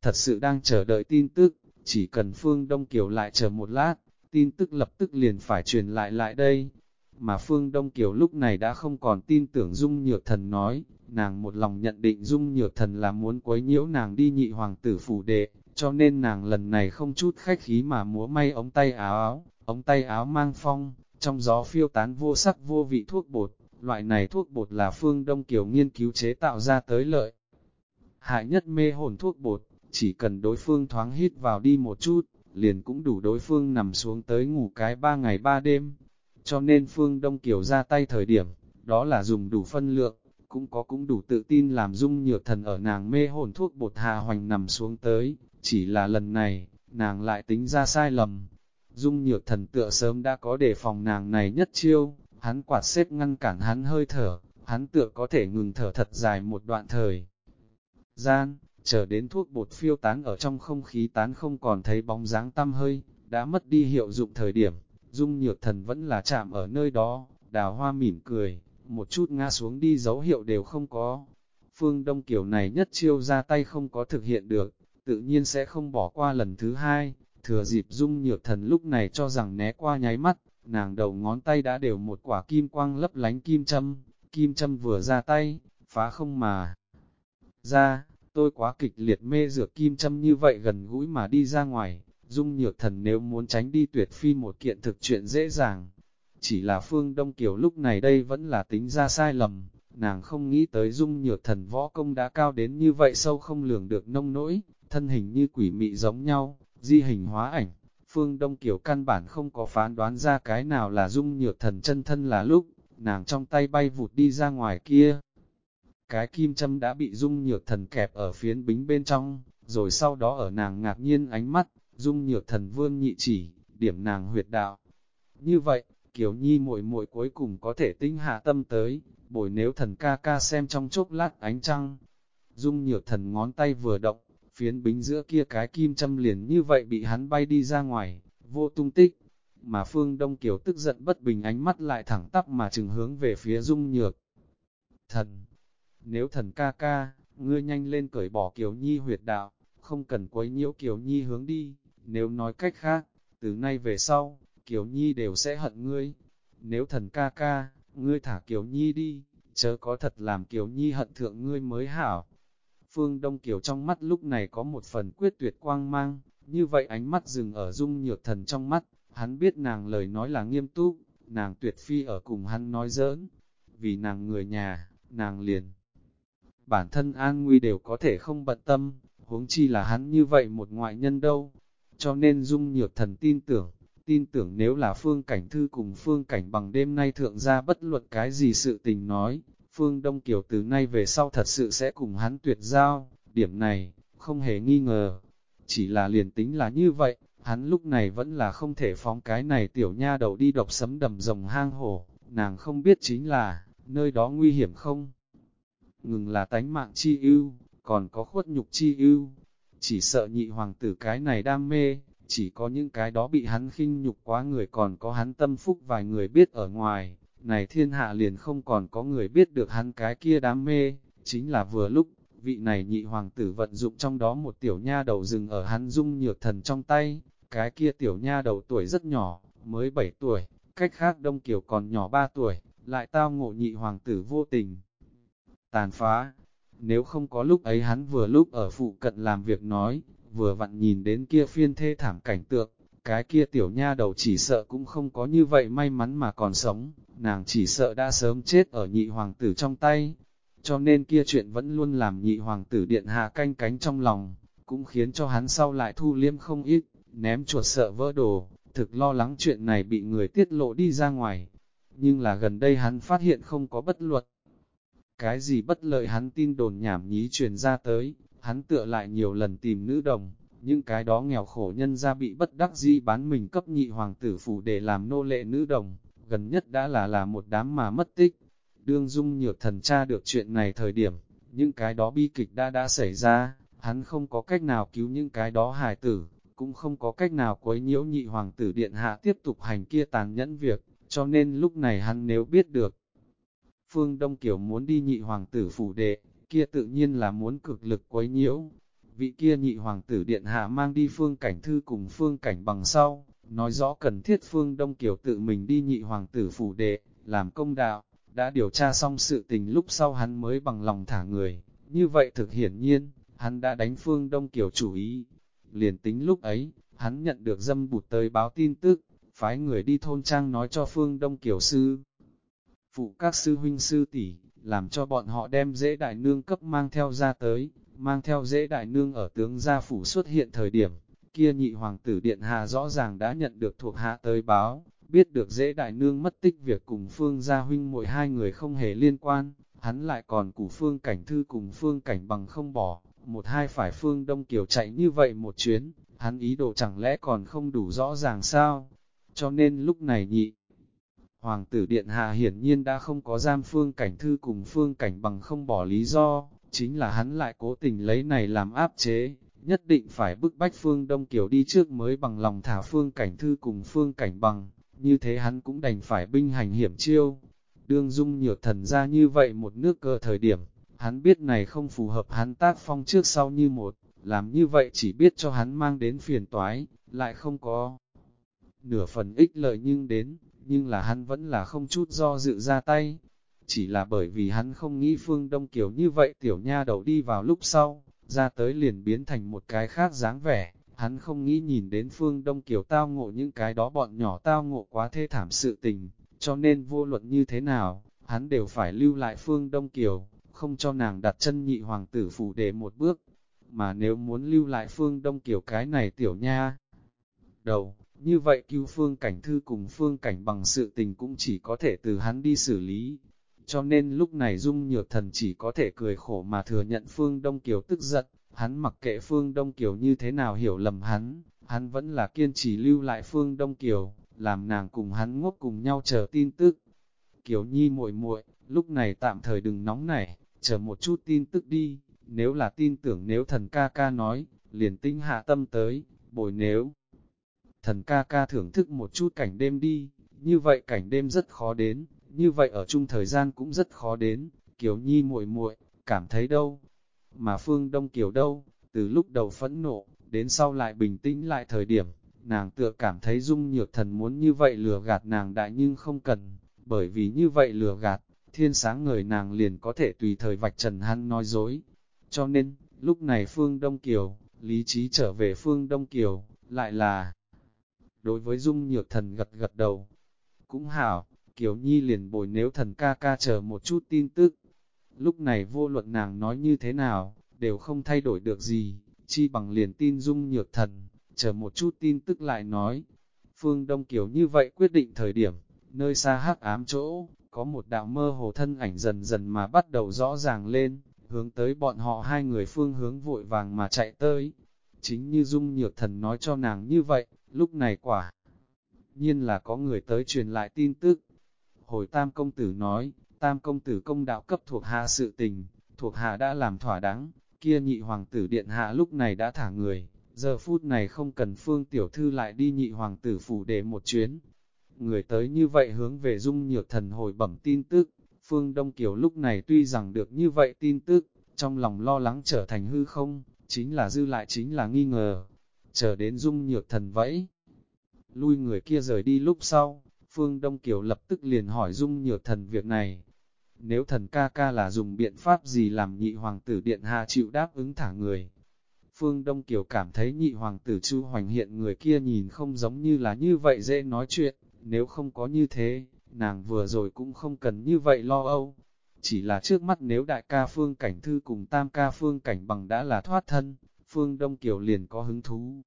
thật sự đang chờ đợi tin tức, chỉ cần Phương Đông Kiều lại chờ một lát, tin tức lập tức liền phải truyền lại lại đây. Mà Phương Đông Kiều lúc này đã không còn tin tưởng Dung Nhược Thần nói, nàng một lòng nhận định Dung Nhược Thần là muốn quấy nhiễu nàng đi nhị hoàng tử phủ đệ, cho nên nàng lần này không chút khách khí mà múa may ống tay áo áo, ống tay áo mang phong, trong gió phiêu tán vô sắc vô vị thuốc bột, loại này thuốc bột là Phương Đông Kiều nghiên cứu chế tạo ra tới lợi. Hại nhất mê hồn thuốc bột, chỉ cần đối phương thoáng hít vào đi một chút, liền cũng đủ đối phương nằm xuống tới ngủ cái ba ngày ba đêm. Cho nên Phương Đông Kiều ra tay thời điểm, đó là dùng đủ phân lượng, cũng có cũng đủ tự tin làm dung nhược thần ở nàng mê hồn thuốc bột hà hoành nằm xuống tới, chỉ là lần này, nàng lại tính ra sai lầm. Dung nhược thần tựa sớm đã có đề phòng nàng này nhất chiêu, hắn quạt xếp ngăn cản hắn hơi thở, hắn tựa có thể ngừng thở thật dài một đoạn thời. Gian, chờ đến thuốc bột phiêu tán ở trong không khí tán không còn thấy bóng dáng tăm hơi, đã mất đi hiệu dụng thời điểm, dung nhược thần vẫn là chạm ở nơi đó, đào hoa mỉm cười, một chút ngã xuống đi dấu hiệu đều không có. Phương Đông kiểu này nhất chiêu ra tay không có thực hiện được, tự nhiên sẽ không bỏ qua lần thứ hai, thừa dịp dung nhược thần lúc này cho rằng né qua nháy mắt, nàng đầu ngón tay đã đều một quả kim quang lấp lánh kim châm, kim châm vừa ra tay, phá không mà ra, tôi quá kịch liệt mê dược kim châm như vậy gần gũi mà đi ra ngoài, Dung nhược thần nếu muốn tránh đi tuyệt phi một kiện thực chuyện dễ dàng. Chỉ là Phương Đông Kiều lúc này đây vẫn là tính ra sai lầm, nàng không nghĩ tới dung nhược thần võ công đã cao đến như vậy sâu không lường được nông nỗi, thân hình như quỷ mị giống nhau, di hình hóa ảnh. Phương Đông Kiều căn bản không có phán đoán ra cái nào là dung nhược thần chân thân là lúc, nàng trong tay bay vụt đi ra ngoài kia. Cái kim châm đã bị dung nhược thần kẹp ở phiến bính bên trong, rồi sau đó ở nàng ngạc nhiên ánh mắt, dung nhược thần vương nhị chỉ, điểm nàng huyệt đạo. Như vậy, Kiều Nhi muội muội cuối cùng có thể tinh hạ tâm tới, bồi nếu thần ca ca xem trong chốc lát ánh trăng. Dung nhược thần ngón tay vừa động, phiến bính giữa kia cái kim châm liền như vậy bị hắn bay đi ra ngoài, vô tung tích. Mà Phương Đông Kiều tức giận bất bình ánh mắt lại thẳng tắp mà trừng hướng về phía Dung nhược. Thần, nếu thần ca ca, ngươi nhanh lên cởi bỏ Kiều Nhi huyệt đạo, không cần quấy nhiễu Kiều Nhi hướng đi, nếu nói cách khác, từ nay về sau, Kiều Nhi đều sẽ hận ngươi. Nếu thần ca ca, ngươi thả Kiều Nhi đi, chớ có thật làm Kiều Nhi hận thượng ngươi mới hảo. Phương Đông Kiều trong mắt lúc này có một phần quyết tuyệt quang mang, như vậy ánh mắt dừng ở dung nhược thần trong mắt, hắn biết nàng lời nói là nghiêm túc, nàng tuyệt phi ở cùng hắn nói giỡn, vì nàng người nhà, nàng liền. Bản thân an nguy đều có thể không bận tâm, huống chi là hắn như vậy một ngoại nhân đâu, cho nên dung nhược thần tin tưởng, tin tưởng nếu là phương cảnh thư cùng phương cảnh bằng đêm nay thượng ra bất luận cái gì sự tình nói, phương Đông Kiều từ nay về sau thật sự sẽ cùng hắn tuyệt giao, điểm này, không hề nghi ngờ. Chỉ là liền tính là như vậy, hắn lúc này vẫn là không thể phóng cái này tiểu nha đầu đi độc sấm đầm rồng hang hổ, nàng không biết chính là, nơi đó nguy hiểm không? Ngừng là tánh mạng chi ưu, còn có khuất nhục chi ưu, chỉ sợ nhị hoàng tử cái này đam mê, chỉ có những cái đó bị hắn khinh nhục quá người còn có hắn tâm phúc vài người biết ở ngoài, này thiên hạ liền không còn có người biết được hắn cái kia đam mê, chính là vừa lúc, vị này nhị hoàng tử vận dụng trong đó một tiểu nha đầu rừng ở hắn dung nhược thần trong tay, cái kia tiểu nha đầu tuổi rất nhỏ, mới 7 tuổi, cách khác Đông Kiều còn nhỏ 3 tuổi, lại tao ngộ nhị hoàng tử vô tình. Tàn phá, nếu không có lúc ấy hắn vừa lúc ở phụ cận làm việc nói, vừa vặn nhìn đến kia phiên thê thảm cảnh tượng, cái kia tiểu nha đầu chỉ sợ cũng không có như vậy may mắn mà còn sống, nàng chỉ sợ đã sớm chết ở nhị hoàng tử trong tay, cho nên kia chuyện vẫn luôn làm nhị hoàng tử điện hạ canh cánh trong lòng, cũng khiến cho hắn sau lại thu liêm không ít, ném chuột sợ vỡ đồ, thực lo lắng chuyện này bị người tiết lộ đi ra ngoài. Nhưng là gần đây hắn phát hiện không có bất luật. Cái gì bất lợi hắn tin đồn nhảm nhí truyền ra tới, hắn tựa lại nhiều lần tìm nữ đồng, những cái đó nghèo khổ nhân ra bị bất đắc dĩ bán mình cấp nhị hoàng tử phủ để làm nô lệ nữ đồng, gần nhất đã là là một đám mà mất tích. Đương dung nhược thần tra được chuyện này thời điểm, những cái đó bi kịch đã đã xảy ra, hắn không có cách nào cứu những cái đó hài tử, cũng không có cách nào quấy nhiễu nhị hoàng tử điện hạ tiếp tục hành kia tàn nhẫn việc, cho nên lúc này hắn nếu biết được. Phương Đông Kiều muốn đi nhị hoàng tử phủ đệ, kia tự nhiên là muốn cực lực quấy nhiễu. Vị kia nhị hoàng tử điện hạ mang đi phương cảnh thư cùng phương cảnh bằng sau, nói rõ cần thiết phương Đông Kiều tự mình đi nhị hoàng tử phủ đệ, làm công đạo, đã điều tra xong sự tình lúc sau hắn mới bằng lòng thả người. Như vậy thực hiển nhiên, hắn đã đánh phương Đông Kiều chủ ý. Liền tính lúc ấy, hắn nhận được dâm bụt tới báo tin tức, phái người đi thôn trang nói cho phương Đông Kiều sư. Phụ các sư huynh sư tỷ làm cho bọn họ đem dễ đại nương cấp mang theo ra tới, mang theo dễ đại nương ở tướng gia phủ xuất hiện thời điểm, kia nhị hoàng tử điện hà rõ ràng đã nhận được thuộc hạ tới báo, biết được dễ đại nương mất tích việc cùng phương gia huynh mỗi hai người không hề liên quan, hắn lại còn củ phương cảnh thư cùng phương cảnh bằng không bỏ, một hai phải phương đông kiều chạy như vậy một chuyến, hắn ý đồ chẳng lẽ còn không đủ rõ ràng sao, cho nên lúc này nhị. Hoàng tử Điện Hạ hiển nhiên đã không có giam phương cảnh thư cùng phương cảnh bằng không bỏ lý do, chính là hắn lại cố tình lấy này làm áp chế, nhất định phải bức bách phương Đông Kiều đi trước mới bằng lòng thả phương cảnh thư cùng phương cảnh bằng, như thế hắn cũng đành phải binh hành hiểm chiêu. Đương dung nhược thần ra như vậy một nước cơ thời điểm, hắn biết này không phù hợp hắn tác phong trước sau như một, làm như vậy chỉ biết cho hắn mang đến phiền toái, lại không có nửa phần ích lợi nhưng đến, nhưng là hắn vẫn là không chút do dự ra tay. Chỉ là bởi vì hắn không nghĩ Phương Đông Kiều như vậy tiểu nha đầu đi vào lúc sau, ra tới liền biến thành một cái khác dáng vẻ, hắn không nghĩ nhìn đến phương Đông Kiều tao ngộ những cái đó bọn nhỏ tao ngộ quá thê thảm sự tình, cho nên vô luận như thế nào, hắn đều phải lưu lại phương Đông Kiều, không cho nàng đặt chân nhị hoàng tử phủ để một bước, mà nếu muốn lưu lại phương Đông Kiều cái này tiểu nha. Đầu, như vậy cứu phương cảnh thư cùng phương cảnh bằng sự tình cũng chỉ có thể từ hắn đi xử lý. Cho nên lúc này Dung Nhược Thần chỉ có thể cười khổ mà thừa nhận Phương Đông Kiều tức giận, hắn mặc kệ Phương Đông Kiều như thế nào hiểu lầm hắn, hắn vẫn là kiên trì lưu lại Phương Đông Kiều, làm nàng cùng hắn ngốc cùng nhau chờ tin tức. Kiều Nhi muội muội, lúc này tạm thời đừng nóng nảy, chờ một chút tin tức đi, nếu là tin tưởng nếu thần ca ca nói, liền tinh hạ tâm tới, bồi nếu. Thần ca ca thưởng thức một chút cảnh đêm đi, như vậy cảnh đêm rất khó đến, như vậy ở chung thời gian cũng rất khó đến, Kiều Nhi muội muội cảm thấy đâu. Mà Phương Đông Kiều đâu, từ lúc đầu phẫn nộ, đến sau lại bình tĩnh lại thời điểm, nàng tựa cảm thấy dung nhược thần muốn như vậy lừa gạt nàng đại nhưng không cần, bởi vì như vậy lừa gạt, thiên sáng người nàng liền có thể tùy thời vạch trần hắn nói dối. Cho nên, lúc này Phương Đông Kiều, lý trí trở về Phương Đông Kiều, lại là đối với dung nhược thần gật gật đầu. Cũng hảo, Kiều Nhi liền bồi nếu thần ca ca chờ một chút tin tức. Lúc này vô luận nàng nói như thế nào, đều không thay đổi được gì, chi bằng liền tin dung nhược thần, chờ một chút tin tức lại nói. Phương Đông Kiều như vậy quyết định thời điểm, nơi xa hắc ám chỗ, có một đạo mơ hồ thân ảnh dần dần mà bắt đầu rõ ràng lên, hướng tới bọn họ hai người phương hướng vội vàng mà chạy tới. Chính như Dung Nhược Thần nói cho nàng như vậy, lúc này quả nhiên là có người tới truyền lại tin tức. Hồi Tam Công Tử nói, Tam Công Tử công đạo cấp thuộc hạ sự tình, thuộc hạ đã làm thỏa đáng, kia nhị hoàng tử điện hạ lúc này đã thả người, giờ phút này không cần phương tiểu thư lại đi nhị hoàng tử phủ để một chuyến. Người tới như vậy hướng về dung nhược thần hồi bẩm tin tức, phương Đông Kiều lúc này tuy rằng được như vậy tin tức, trong lòng lo lắng trở thành hư không, chính là dư lại chính là nghi ngờ, chờ đến dung nhược thần vẫy. Lui người kia rời đi lúc sau, Phương Đông Kiều lập tức liền hỏi dung nhược thần việc này, nếu thần ca ca là dùng biện pháp gì làm nhị hoàng tử điện hạ chịu đáp ứng thả người. Phương Đông Kiều cảm thấy nhị hoàng tử Chu Hoành hiện người kia nhìn không giống như là như vậy dễ nói chuyện, nếu không có như thế, nàng vừa rồi cũng không cần như vậy lo âu. Chỉ là trước mắt nếu đại ca Phương Cảnh Thư cùng tam ca Phương Cảnh Bằng đã là thoát thân, Phương Đông Kiều liền có hứng thú.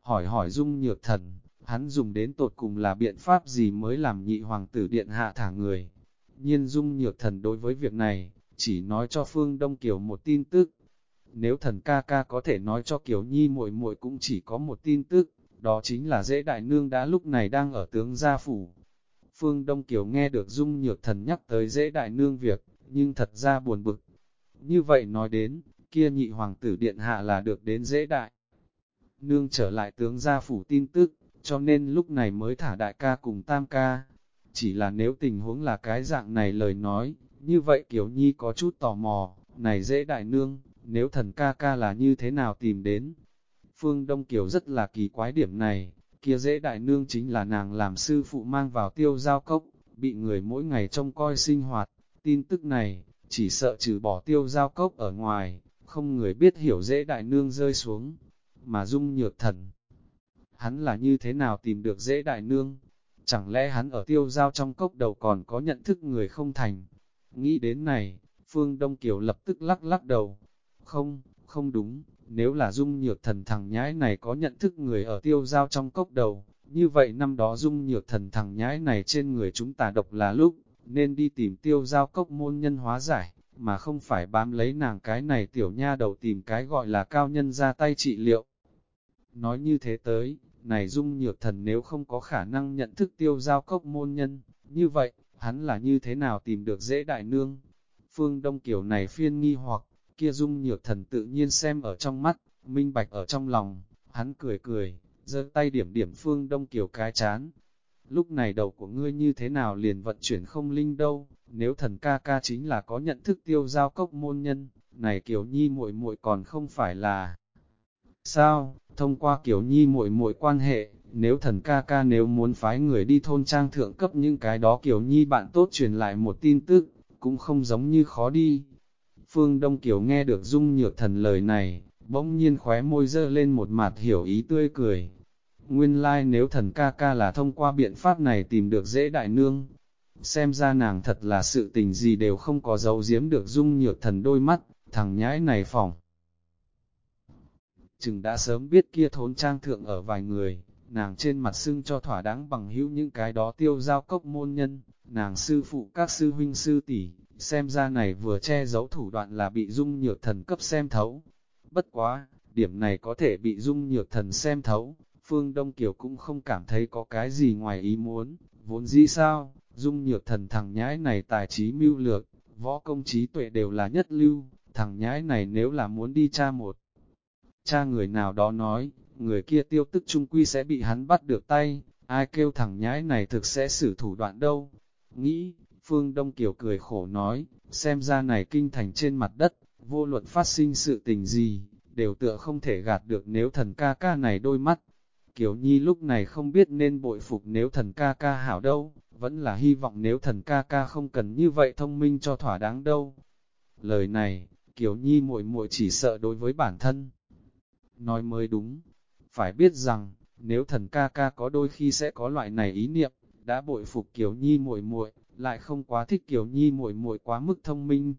Hỏi hỏi dung nhược thần, hắn dùng đến tột cùng là biện pháp gì mới làm nhị hoàng tử điện hạ thả người, Nhiên dung nhược thần đối với việc này, chỉ nói cho Phương Đông Kiều một tin tức. Nếu thần ca ca có thể nói cho Kiều Nhi muội muội cũng chỉ có một tin tức, đó chính là dễ đại nương đã lúc này đang ở tướng gia phủ. Phương Đông Kiều nghe được dung nhược thần nhắc tới dễ đại nương việc, nhưng thật ra buồn bực. Như vậy nói đến, kia nhị hoàng tử điện hạ là được đến dễ đại. Nương trở lại tướng gia phủ tin tức, cho nên lúc này mới thả đại ca cùng tam ca, chỉ là nếu tình huống là cái dạng này lời nói, như vậy Kiều Nhi có chút tò mò, này dễ đại nương, nếu thần ca ca là như thế nào tìm đến. Phương Đông Kiều rất là kỳ quái điểm này, kia dễ đại nương chính là nàng làm sư phụ mang vào tiêu giao cốc, bị người mỗi ngày trông coi sinh hoạt, tin tức này, chỉ sợ trừ bỏ tiêu giao cốc ở ngoài, không người biết hiểu dễ đại nương rơi xuống, mà dung nhược thần. Hắn là như thế nào tìm được dễ đại nương, Chẳng lẽ hắn ở tiêu giao trong cốc đầu còn có nhận thức người không thành? Nghĩ đến này, Phương Đông Kiều lập tức lắc lắc đầu. Không, không đúng, nếu là dung nhược thần thằng nhãi này có nhận thức người ở tiêu giao trong cốc đầu, như vậy năm đó dung nhược thần thằng nhãi này trên người chúng ta độc là lúc, nên đi tìm tiêu giao cốc môn nhân hóa giải, mà không phải bám lấy nàng cái này tiểu nha đầu tìm cái gọi là cao nhân ra tay trị liệu. Nói như thế tới, này dung nhược thần nếu không có khả năng nhận thức tiêu giao cốc môn nhân, như vậy, hắn là như thế nào tìm được dễ đại nương? Phương Đông Kiều này phiên nghi hoặc, kia dung nhược thần tự nhiên xem ở trong mắt, minh bạch ở trong lòng, hắn cười cười, giơ tay điểm điểm Phương Đông Kiều cái chán. Lúc này đầu của ngươi như thế nào liền vận chuyển không linh đâu, nếu thần ca ca chính là có nhận thức tiêu giao cốc môn nhân, này Kiều Nhi muội muội còn không phải là... Sao, thông qua kiểu nhi muội muội quan hệ, nếu thần ca ca nếu muốn phái người đi thôn trang thượng cấp những cái đó kiểu nhi bạn tốt truyền lại một tin tức, cũng không giống như khó đi. Phương Đông Kiều nghe được dung nhược thần lời này, bỗng nhiên khóe môi dơ lên một mặt hiểu ý tươi cười. Nguyên lai like nếu thần ca ca là thông qua biện pháp này tìm được dễ đại nương, xem ra nàng thật là sự tình gì đều không có giấu giếm được dung nhược thần đôi mắt, thằng nhãi này phòng. Chừng đã sớm biết kia thốn trang thượng ở vài người, nàng trên mặt xưng cho thỏa đáng bằng hữu những cái đó tiêu giao cốc môn nhân, nàng sư phụ các sư huynh sư tỷ xem ra này vừa che giấu thủ đoạn là bị dung nhược thần cấp xem thấu. Bất quá, điểm này có thể bị dung nhược thần xem thấu, Phương Đông Kiều cũng không cảm thấy có cái gì ngoài ý muốn, vốn dĩ sao, dung nhược thần thằng nhãi này tài trí mưu lược, võ công trí tuệ đều là nhất lưu, thằng nhãi này nếu là muốn đi cha một. Cha người nào đó nói, người kia tiêu tức trung quy sẽ bị hắn bắt được tay, ai kêu thằng nhãi này thực sẽ xử thủ đoạn đâu. Nghĩ, Phương Đông Kiều cười khổ nói, xem ra này kinh thành trên mặt đất, vô luận phát sinh sự tình gì, đều tựa không thể gạt được nếu thần ca ca này đôi mắt. Kiều Nhi lúc này không biết nên bội phục nếu thần ca ca hảo đâu, vẫn là hy vọng nếu thần ca ca không cần như vậy thông minh cho thỏa đáng đâu. Lời này, Kiều Nhi muội muội chỉ sợ đối với bản thân. Nói mới đúng, phải biết rằng, nếu thần ca ca có đôi khi sẽ có loại này ý niệm, đã bội phục Kiều Nhi muội muội, lại không quá thích Kiều Nhi muội muội quá mức thông minh.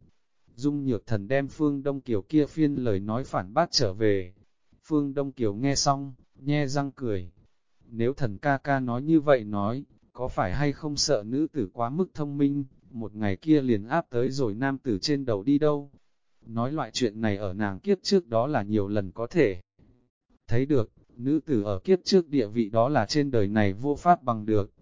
Dung nhược thần đem Phương Đông Kiều kia phiên lời nói phản bác trở về. Phương Đông Kiều nghe xong, nhe răng cười. Nếu thần ca ca nói như vậy nói, có phải hay không sợ nữ tử quá mức thông minh, một ngày kia liền áp tới rồi nam tử trên đầu đi đâu. Nói loại chuyện này ở nàng kiếp trước đó là nhiều lần có thể. Thấy được, nữ tử ở kiếp trước địa vị đó là trên đời này vô pháp bằng được.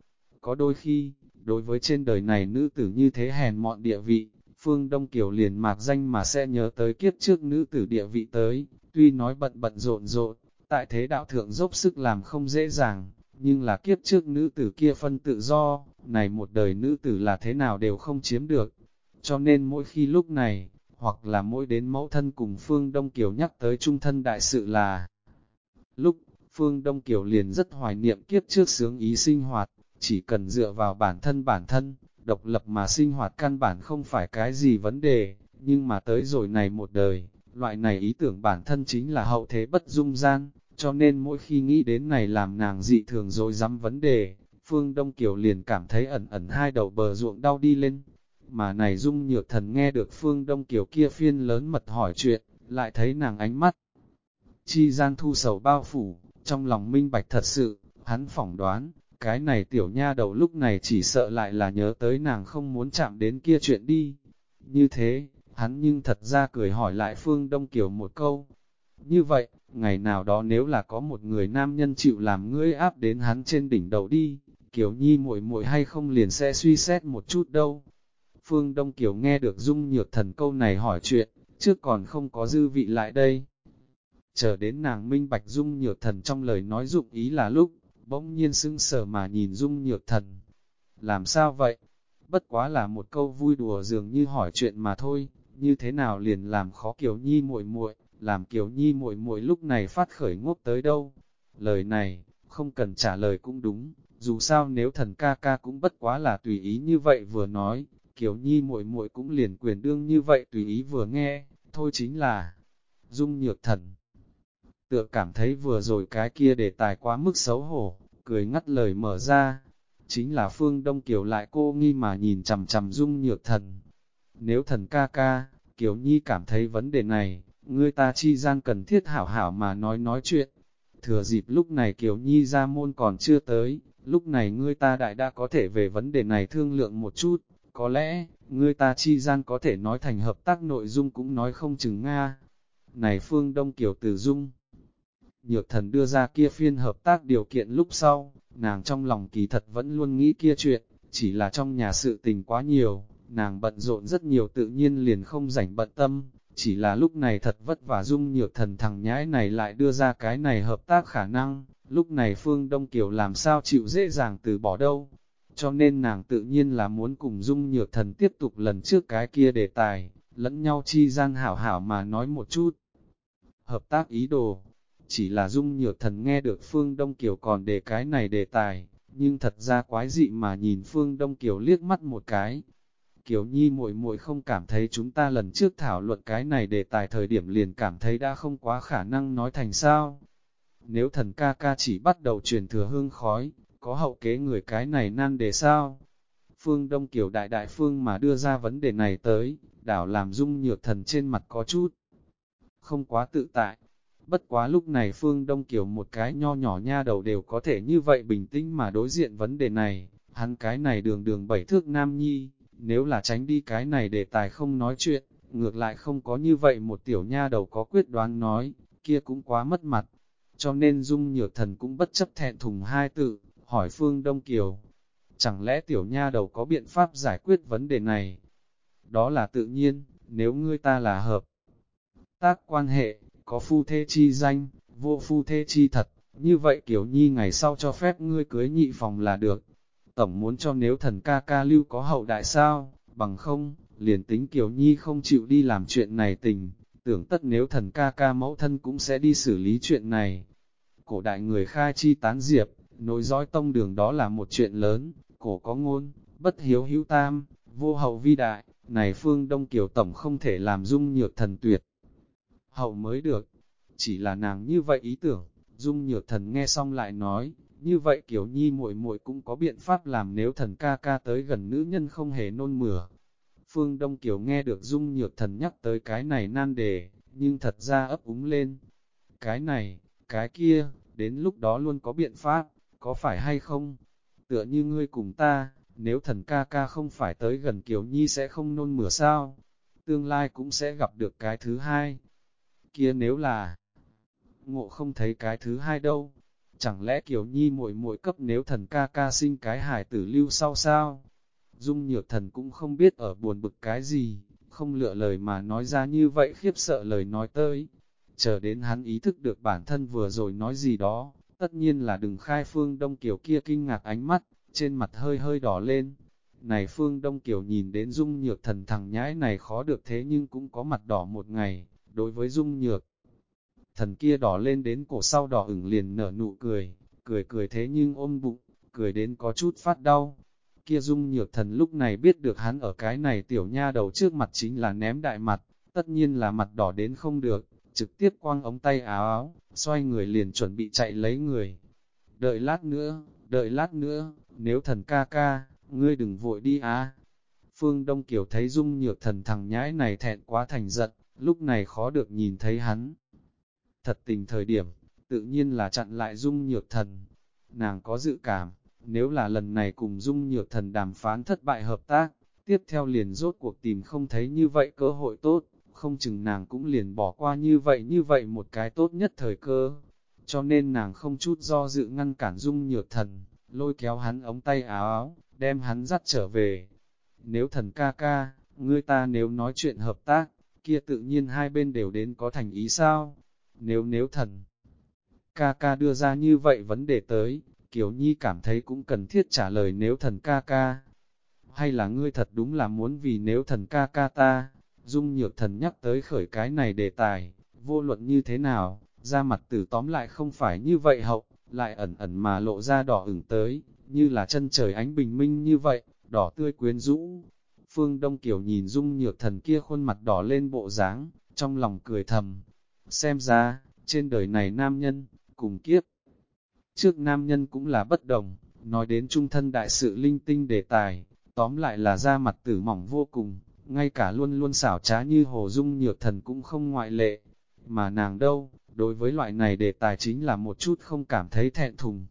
Có đôi khi, đối với trên đời này nữ tử như thế hèn mọn địa vị, Phương Đông Kiều liền mạc danh mà sẽ nhớ tới kiếp trước nữ tử địa vị tới, tuy nói bận bận rộn rộn, tại thế đạo thượng dốc sức làm không dễ dàng, nhưng là kiếp trước nữ tử kia phân tự do, này một đời nữ tử là thế nào đều không chiếm được. Cho nên mỗi khi lúc này, hoặc là mỗi đến mẫu thân cùng Phương Đông Kiều nhắc tới trung thân đại sự là lúc Phương Đông Kiều liền rất hoài niệm kiếp trước sướng ý sinh hoạt, chỉ cần dựa vào bản thân bản thân, độc lập mà sinh hoạt căn bản không phải cái gì vấn đề, nhưng mà tới rồi này một đời, loại này ý tưởng bản thân chính là hậu thế bất dung gian, cho nên mỗi khi nghĩ đến này làm nàng dị thường rồi dám vấn đề, Phương Đông Kiều liền cảm thấy ẩn ẩn hai đầu bờ ruộng đau đi lên. Mà này dung nhược thần nghe được Phương Đông Kiều kia phiên lớn mật hỏi chuyện, lại thấy nàng ánh mắt. Chi gian thu sầu bao phủ, trong lòng minh bạch thật sự, hắn phỏng đoán, cái này tiểu nha đầu lúc này chỉ sợ lại là nhớ tới nàng không muốn chạm đến kia chuyện đi. Như thế, hắn nhưng thật ra cười hỏi lại Phương Đông Kiều một câu. Như vậy, ngày nào đó nếu là có một người nam nhân chịu làm ngươi áp đến hắn trên đỉnh đầu đi, Kiều Nhi muội muội hay không liền sẽ suy xét một chút đâu. Phương Đông Kiều nghe được Dung Nhược Thần câu này hỏi chuyện, trước còn không có dư vị lại đây. Chờ đến nàng minh bạch Dung Nhược Thần trong lời nói dụng ý là lúc, bỗng nhiên sững sờ mà nhìn Dung Nhược Thần. Làm sao vậy? Bất quá là một câu vui đùa dường như hỏi chuyện mà thôi, như thế nào liền làm khó Kiều Nhi muội muội, làm Kiều Nhi muội muội lúc này phát khởi ngốc tới đâu? Lời này, không cần trả lời cũng đúng, dù sao nếu thần ca ca cũng bất quá là tùy ý như vậy vừa nói, Kiều Nhi muội muội cũng liền quyền đương như vậy tùy ý vừa nghe, thôi chính là Dung Nhược Thần tựa cảm thấy vừa rồi cái kia đề tài quá mức xấu hổ, cười ngắt lời mở ra. Chính là Phương Đông Kiều lại cô nghi mà nhìn chằm chằm dung nhược thần. Nếu thần ca ca, Kiều Nhi cảm thấy vấn đề này, ngươi ta chi gian cần thiết hảo hảo mà nói nói chuyện. Thừa dịp lúc này Kiều Nhi ra môn còn chưa tới, lúc này ngươi ta đại đã có thể về vấn đề này thương lượng một chút, có lẽ, ngươi ta chi gian có thể nói thành hợp tác nội dung cũng nói không chừng Nga. Này Phương Đông Kiều Từ Dung Nhược thần đưa ra kia phiên hợp tác điều kiện lúc sau, nàng trong lòng kỳ thật vẫn luôn nghĩ kia chuyện, chỉ là trong nhà sự tình quá nhiều, nàng bận rộn rất nhiều tự nhiên liền không rảnh bận tâm, chỉ là lúc này thật vất vả dung nhược thần thằng nhãi này lại đưa ra cái này hợp tác khả năng, lúc này Phương Đông Kiều làm sao chịu dễ dàng từ bỏ đâu. Cho nên nàng tự nhiên là muốn cùng dung nhược thần tiếp tục lần trước cái kia đề tài, lẫn nhau chi gian hảo hảo mà nói một chút. Hợp tác ý đồ, chỉ là dung nhược thần nghe được Phương Đông Kiều còn đề cái này đề tài, nhưng thật ra quái dị mà nhìn Phương Đông Kiều liếc mắt một cái. Kiều Nhi muội muội không cảm thấy chúng ta lần trước thảo luận cái này để tài thời điểm liền cảm thấy đã không quá khả năng nói thành sao. Nếu thần ca ca chỉ bắt đầu truyền thừa hương khói, có hậu kế người cái này nan đề sao? Phương Đông Kiều đại đại phương mà đưa ra vấn đề này tới, đảo làm dung nhược thần trên mặt có chút. Không quá tự tại, bất quá lúc này Phương Đông Kiều một cái nho nhỏ nha đầu đều có thể như vậy bình tĩnh mà đối diện vấn đề này, hắn cái này đường đường bảy thước nam nhi, nếu là tránh đi cái này để tài không nói chuyện, ngược lại không có như vậy một tiểu nha đầu có quyết đoán nói, kia cũng quá mất mặt. Cho nên Dung Nhược Thần cũng bất chấp thẹn thùng hai tự, hỏi Phương Đông Kiều. Chẳng lẽ tiểu nha đầu có biện pháp giải quyết vấn đề này? Đó là tự nhiên, nếu ngươi ta là hợp. Tác quan hệ, có phu thê chi danh, vô phu thê chi thật, như vậy Kiều Nhi ngày sau cho phép ngươi cưới nhị phòng là được. Tổng muốn cho nếu thần ca ca lưu có hậu đại sao, bằng không, liền tính Kiều Nhi không chịu đi làm chuyện này tình, tưởng tất nếu thần ca ca mẫu thân cũng sẽ đi xử lý chuyện này. Cổ đại người khai chi tán diệp, nối dõi tông đường đó là một chuyện lớn, cổ có ngôn, bất hiếu hữu tam, vô hậu vi đại, này phương Đông Kiều Tổng không thể làm dung nhược thần tuyệt. Hậu mới được, chỉ là nàng như vậy ý tưởng, dung nhược thần nghe xong lại nói, như vậy Kiều Nhi muội muội cũng có biện pháp làm nếu thần ca ca tới gần nữ nhân không hề nôn mửa. Phương Đông Kiều nghe được Dung Nhược Thần nhắc tới cái này nan đề, nhưng thật ra ấp úng lên. Cái này, cái kia, đến lúc đó luôn có biện pháp, có phải hay không? Tựa như ngươi cùng ta, nếu thần ca ca không phải tới gần Kiều Nhi sẽ không nôn mửa sao? Tương lai cũng sẽ gặp được cái thứ hai. Kia nếu là ngộ không thấy cái thứ hai đâu, chẳng lẽ Kiều Nhi muội muội cấp nếu thần ca ca sinh cái hải tử lưu sau sao? Dung nhược thần cũng không biết ở buồn bực cái gì, không lựa lời mà nói ra như vậy khiếp sợ lời nói tới. Chờ đến hắn ý thức được bản thân vừa rồi nói gì đó, tất nhiên là đừng khai phương Đông Kiều kia kinh ngạc ánh mắt, trên mặt hơi hơi đỏ lên. Này phương Đông Kiều nhìn đến dung nhược thần thằng nhãi này khó được thế nhưng cũng có mặt đỏ một ngày, đối với dung nhược thần kia đỏ lên đến cổ sau đỏ ửng liền nở nụ cười, cười cười thế nhưng ôm bụng, cười đến có chút phát đau. Kia dung nhược thần lúc này biết được hắn ở cái này tiểu nha đầu trước mặt chính là ném đại mặt, tất nhiên là mặt đỏ đến không được, trực tiếp quăng ống tay áo áo, xoay người liền chuẩn bị chạy lấy người. Đợi lát nữa, đợi lát nữa, nếu thần ca ca, ngươi đừng vội đi á. Phương Đông Kiều thấy dung nhược thần thằng nhãi này thẹn quá thành giận, lúc này khó được nhìn thấy hắn, Thật tình thời điểm, tự nhiên là chặn lại dung nhược thần. Nàng có dự cảm, nếu là lần này cùng dung nhược thần đàm phán thất bại hợp tác, tiếp theo liền rốt cuộc tìm không thấy như vậy cơ hội tốt, không chừng nàng cũng liền bỏ qua như vậy như vậy một cái tốt nhất thời cơ. Cho nên nàng không chút do dự ngăn cản dung nhược thần, lôi kéo hắn ống tay áo áo, đem hắn dắt trở về. Nếu thần ca ca, ngươi ta nếu nói chuyện hợp tác, kia tự nhiên hai bên đều đến có thành ý sao? Nếu nếu thần ca ca đưa ra như vậy vấn đề tới, Kiều Nhi cảm thấy cũng cần thiết trả lời nếu thần ca ca. Hay là ngươi thật đúng là muốn vì nếu thần ca ca ta, dung nhược thần nhắc tới khởi cái này đề tài, vô luận như thế nào, ra mặt tử tóm lại không phải như vậy hậu, lại ẩn ẩn mà lộ ra đỏ ửng tới, như là chân trời ánh bình minh như vậy, đỏ tươi quyến rũ. Phương Đông Kiều nhìn dung nhược thần kia khuôn mặt đỏ lên bộ dáng, trong lòng cười thầm, Xem ra, trên đời này nam nhân, cùng kiếp. Trước nam nhân cũng là bất đồng, nói đến trung thân đại sự linh tinh đề tài, tóm lại là da mặt tử mỏng vô cùng, ngay cả luôn luôn xảo trá như hồ dung nhược thần cũng không ngoại lệ. Mà nàng đâu, đối với loại này đề tài chính là một chút không cảm thấy thẹn thùng.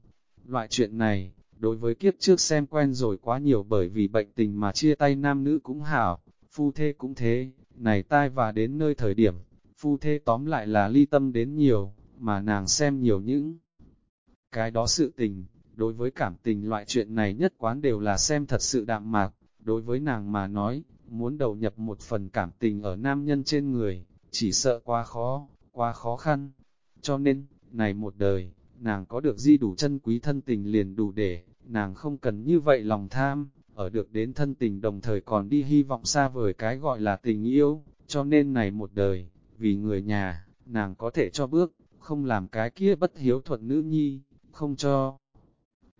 Loại chuyện này, đối với kiếp trước xem quen rồi quá nhiều bởi vì bệnh tình mà chia tay nam nữ cũng hảo, phu thê cũng thế, này tai và đến nơi thời điểm, phu thê tóm lại là ly tâm đến nhiều, mà nàng xem nhiều những cái đó sự tình, đối với cảm tình loại chuyện này nhất quán đều là xem thật sự đạm mạc, đối với nàng mà nói, muốn đầu nhập một phần cảm tình ở nam nhân trên người, chỉ sợ quá khó, quá khó khăn. Cho nên, này một đời, nàng có được di đủ chân quý thân tình liền đủ để, nàng không cần như vậy lòng tham, ở được đến thân tình đồng thời còn đi hy vọng xa vời cái gọi là tình yêu, cho nên này một đời, vì người nhà, nàng có thể cho bước, không làm cái kia bất hiếu thuận nữ nhi, không cho.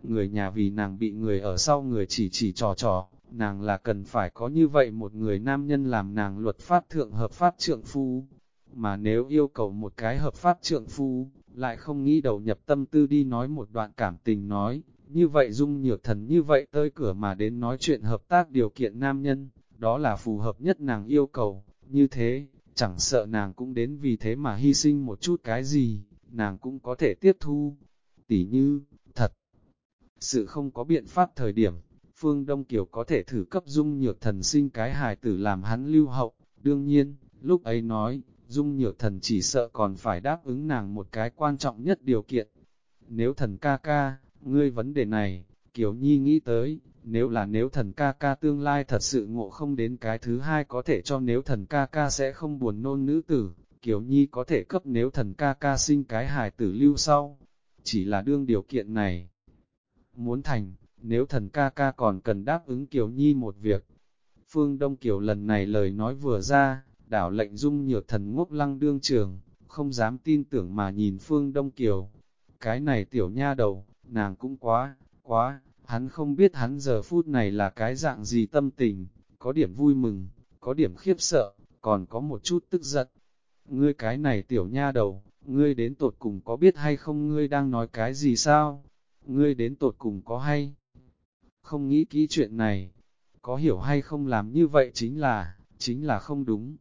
Người nhà vì nàng bị người ở sau người chỉ chỉ trò trò, nàng là cần phải có như vậy một người nam nhân làm nàng luật pháp thượng hợp pháp trượng phu. Mà nếu yêu cầu một cái hợp pháp trượng phu, lại không nghĩ đầu nhập tâm tư đi nói một đoạn cảm tình nói, như vậy dung nhược thần như vậy tới cửa mà đến nói chuyện hợp tác điều kiện nam nhân, đó là phù hợp nhất nàng yêu cầu, như thế, chẳng sợ nàng cũng đến vì thế mà hy sinh một chút cái gì, nàng cũng có thể tiếp thu. Tỷ như, thật, sự không có biện pháp thời điểm, Phương Đông Kiều có thể thử cấp dung nhược thần sinh cái hài tử làm hắn lưu hậu, đương nhiên, lúc ấy nói, dung nhược thần chỉ sợ còn phải đáp ứng nàng một cái quan trọng nhất điều kiện. Nếu thần ca ca, ngươi vấn đề này, Kiều Nhi nghĩ tới, nếu là nếu thần ca ca tương lai thật sự ngộ không đến cái thứ hai có thể cho nếu thần ca ca sẽ không buồn nôn nữ tử, Kiều Nhi có thể cấp nếu thần ca ca sinh cái hài tử lưu sau. Chỉ là đương điều kiện này. Muốn thành, nếu thần ca ca còn cần đáp ứng Kiều Nhi một việc. Phương Đông Kiều lần này lời nói vừa ra, đảo lệnh dung nhược thần ngốc lăng đương trường, không dám tin tưởng mà nhìn Phương Đông Kiều. Cái này tiểu nha đầu, nàng cũng quá, quá, hắn không biết hắn giờ phút này là cái dạng gì tâm tình, có điểm vui mừng, có điểm khiếp sợ, còn có một chút tức giận. Ngươi cái này tiểu nha đầu, ngươi đến tột cùng có biết hay không ngươi đang nói cái gì sao? Ngươi đến tột cùng có hay? Không nghĩ kỹ chuyện này, có hiểu hay không làm như vậy chính là, chính là không đúng.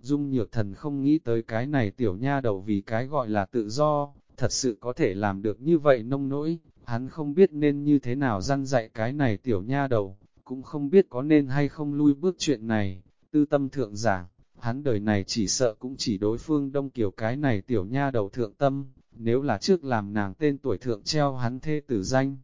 Dung nhược thần không nghĩ tới cái này tiểu nha đầu vì cái gọi là tự do, thật sự có thể làm được như vậy nông nỗi, hắn không biết nên như thế nào răn dạy cái này tiểu nha đầu, cũng không biết có nên hay không lui bước chuyện này, tư tâm thượng giảng, hắn đời này chỉ sợ cũng chỉ đối phương đông kiểu cái này tiểu nha đầu thượng tâm, nếu là trước làm nàng tên tuổi thượng treo hắn thê tử danh.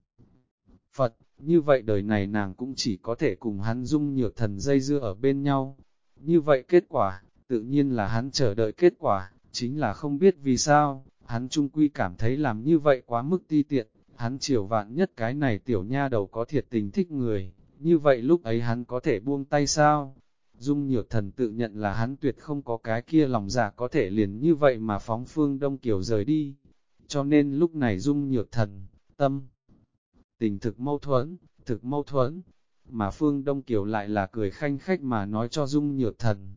Phật, như vậy đời này nàng cũng chỉ có thể cùng hắn dung nhược thần dây dưa ở bên nhau. Như vậy kết quả, tự nhiên là hắn chờ đợi kết quả, chính là không biết vì sao, hắn trung quy cảm thấy làm như vậy quá mức ti tiện, hắn chiều vạn nhất cái này tiểu nha đầu có thiệt tình thích người, như vậy lúc ấy hắn có thể buông tay sao? Dung nhược thần tự nhận là hắn tuyệt không có cái kia lòng giả dạ có thể liền như vậy mà phóng phương Đông Kiều rời đi. Cho nên lúc này dung nhược thần, tâm, tình thực mâu thuẫn, thực mâu thuẫn, mà phương Đông Kiều lại là cười khanh khách mà nói cho dung nhược thần.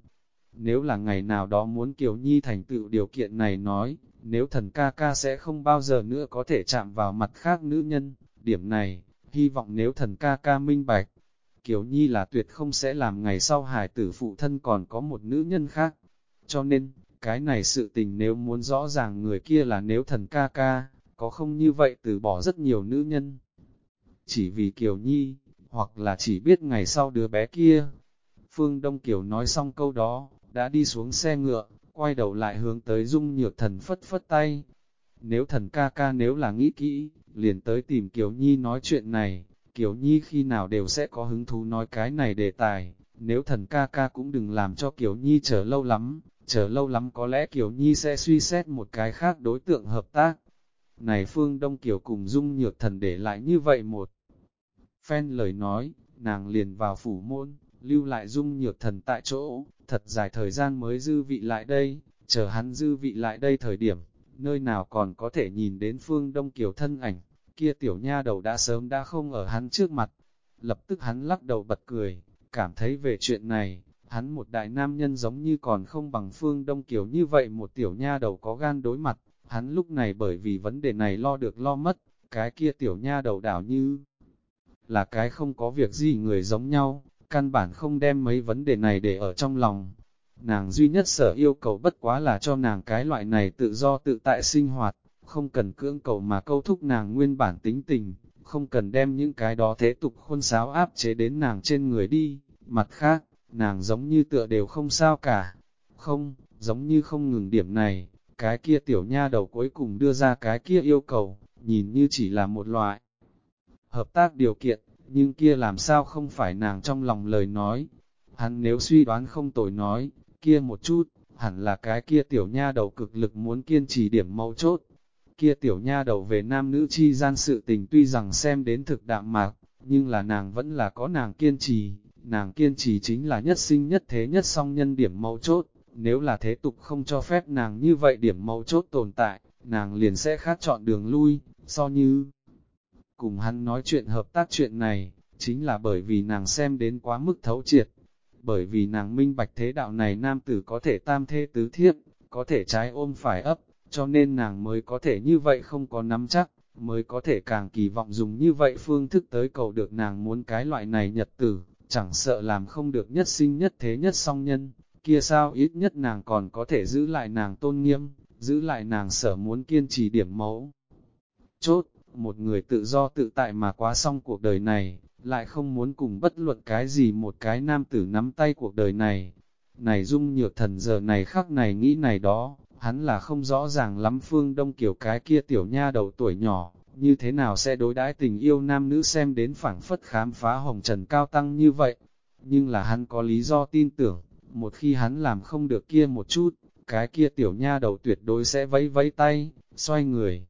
Nếu là ngày nào đó muốn Kiều Nhi thành tựu điều kiện này nói, nếu thần ca ca sẽ không bao giờ nữa có thể chạm vào mặt khác nữ nhân, điểm này, hy vọng nếu thần ca ca minh bạch, Kiều Nhi là tuyệt không sẽ làm ngày sau hải tử phụ thân còn có một nữ nhân khác. Cho nên, cái này sự tình nếu muốn rõ ràng người kia là nếu thần ca ca, có không như vậy từ bỏ rất nhiều nữ nhân. Chỉ vì Kiều Nhi, hoặc là chỉ biết ngày sau đứa bé kia. Phương Đông Kiều nói xong câu đó, đã đi xuống xe ngựa, quay đầu lại hướng tới dung nhược thần phất phất tay. Nếu thần ca ca nếu là nghĩ kỹ, liền tới tìm Kiều Nhi nói chuyện này, Kiều Nhi khi nào đều sẽ có hứng thú nói cái này đề tài, nếu thần ca ca cũng đừng làm cho Kiều Nhi chờ lâu lắm, chờ lâu lắm có lẽ Kiều Nhi sẽ suy xét một cái khác đối tượng hợp tác. Này Phương Đông Kiều cùng Dung Nhược Thần để lại như vậy một phen lời nói, nàng liền vào phủ môn, lưu lại Dung Nhược Thần tại chỗ, thật dài thời gian mới dư vị lại đây, chờ hắn dư vị lại đây thời điểm, nơi nào còn có thể nhìn đến Phương Đông Kiều thân ảnh, kia tiểu nha đầu đã sớm đã không ở hắn trước mặt. Lập tức hắn lắc đầu bật cười, cảm thấy về chuyện này, hắn một đại nam nhân giống như còn không bằng Phương Đông Kiều như vậy một tiểu nha đầu có gan đối mặt, hắn lúc này bởi vì vấn đề này lo được lo mất, cái kia tiểu nha đầu đảo như là cái không có việc gì người giống nhau, căn bản không đem mấy vấn đề này để ở trong lòng. Nàng duy nhất sở yêu cầu bất quá là cho nàng cái loại này tự do tự tại sinh hoạt, không cần cưỡng cầu mà câu thúc nàng nguyên bản tính tình, không cần đem những cái đó thế tục khuôn sáo áp chế đến nàng trên người đi, mặt khác, nàng giống như tựa đều không sao cả, không, giống như không ngừng điểm này, cái kia tiểu nha đầu cuối cùng đưa ra cái kia yêu cầu, nhìn như chỉ là một loại hợp tác điều kiện, nhưng kia làm sao không phải nàng trong lòng lời nói, hắn nếu suy đoán không tồi nói, kia một chút, hẳn là cái kia tiểu nha đầu cực lực muốn kiên trì điểm mấu chốt, kia tiểu nha đầu về nam nữ chi gian sự tình tuy rằng xem đến thực đạm mạc, nhưng là nàng vẫn là có nàng kiên trì, nàng kiên trì chính là nhất sinh nhất thế nhất song nhân điểm mấu chốt, nếu là thế tục không cho phép nàng như vậy điểm mấu chốt tồn tại, nàng liền sẽ khác chọn đường lui, so như cùng hắn nói chuyện hợp tác chuyện này, chính là bởi vì nàng xem đến quá mức thấu triệt, bởi vì nàng minh bạch thế đạo này nam tử có thể tam thê tứ thiếp, có thể trái ôm phải ấp, cho nên nàng mới có thể như vậy không có nắm chắc, mới có thể càng kỳ vọng dùng như vậy phương thức tới cầu được nàng muốn cái loại này nhật tử, chẳng sợ làm không được nhất sinh nhất thế nhất song nhân, kia sao ít nhất nàng còn có thể giữ lại nàng tôn nghiêm, giữ lại nàng sở muốn kiên trì điểm mẫu. Chốt, một người tự do tự tại mà quá xong cuộc đời này, lại không muốn cùng bất luận cái gì một cái nam tử nắm tay cuộc đời này. Này dung nhược thần giờ này khắc này nghĩ này đó, hắn là không rõ ràng lắm phương đông kiểu cái kia tiểu nha đầu tuổi nhỏ, như thế nào sẽ đối đãi tình yêu nam nữ xem đến phảng phất khám phá hồng trần cao tăng như vậy. Nhưng là hắn có lý do tin tưởng, một khi hắn làm không được kia một chút, cái kia tiểu nha đầu tuyệt đối sẽ vẫy vẫy tay, xoay người.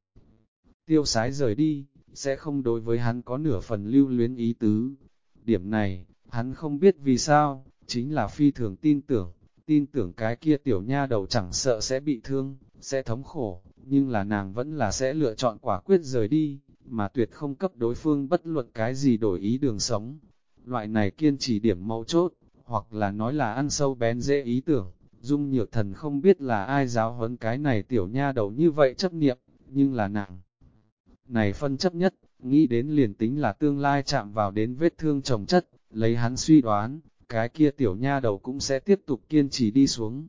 Tiêu sái rời đi, sẽ không đối với hắn có nửa phần lưu luyến ý tứ. Điểm này, hắn không biết vì sao, chính là phi thường tin tưởng, tin tưởng cái kia tiểu nha đầu chẳng sợ sẽ bị thương, sẽ thống khổ, nhưng là nàng vẫn là sẽ lựa chọn quả quyết rời đi, mà tuyệt không cấp đối phương bất luận cái gì đổi ý đường sống. Loại này kiên trì điểm mấu chốt, hoặc là nói là ăn sâu bén dễ ý tưởng, dung nhược thần không biết là ai giáo huấn cái này tiểu nha đầu như vậy chấp niệm, nhưng là nàng. Này phân chấp nhất, nghĩ đến liền tính là tương lai chạm vào đến vết thương chồng chất, lấy hắn suy đoán, cái kia tiểu nha đầu cũng sẽ tiếp tục kiên trì đi xuống.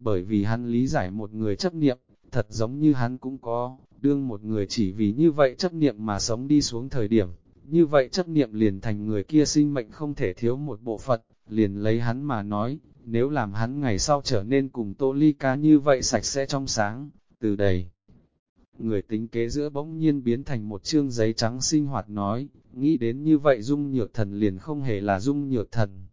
Bởi vì hắn lý giải một người chấp niệm, thật giống như hắn cũng có, đương một người chỉ vì như vậy chấp niệm mà sống đi xuống thời điểm, như vậy chấp niệm liền thành người kia sinh mệnh không thể thiếu một bộ phận, liền lấy hắn mà nói, nếu làm hắn ngày sau trở nên cùng tô ly ca như vậy sạch sẽ trong sáng, từ đầy. Người tính kế giữa bỗng nhiên biến thành một chương giấy trắng sinh hoạt nói, nghĩ đến như vậy dung nhược thần liền không hề là dung nhược thần.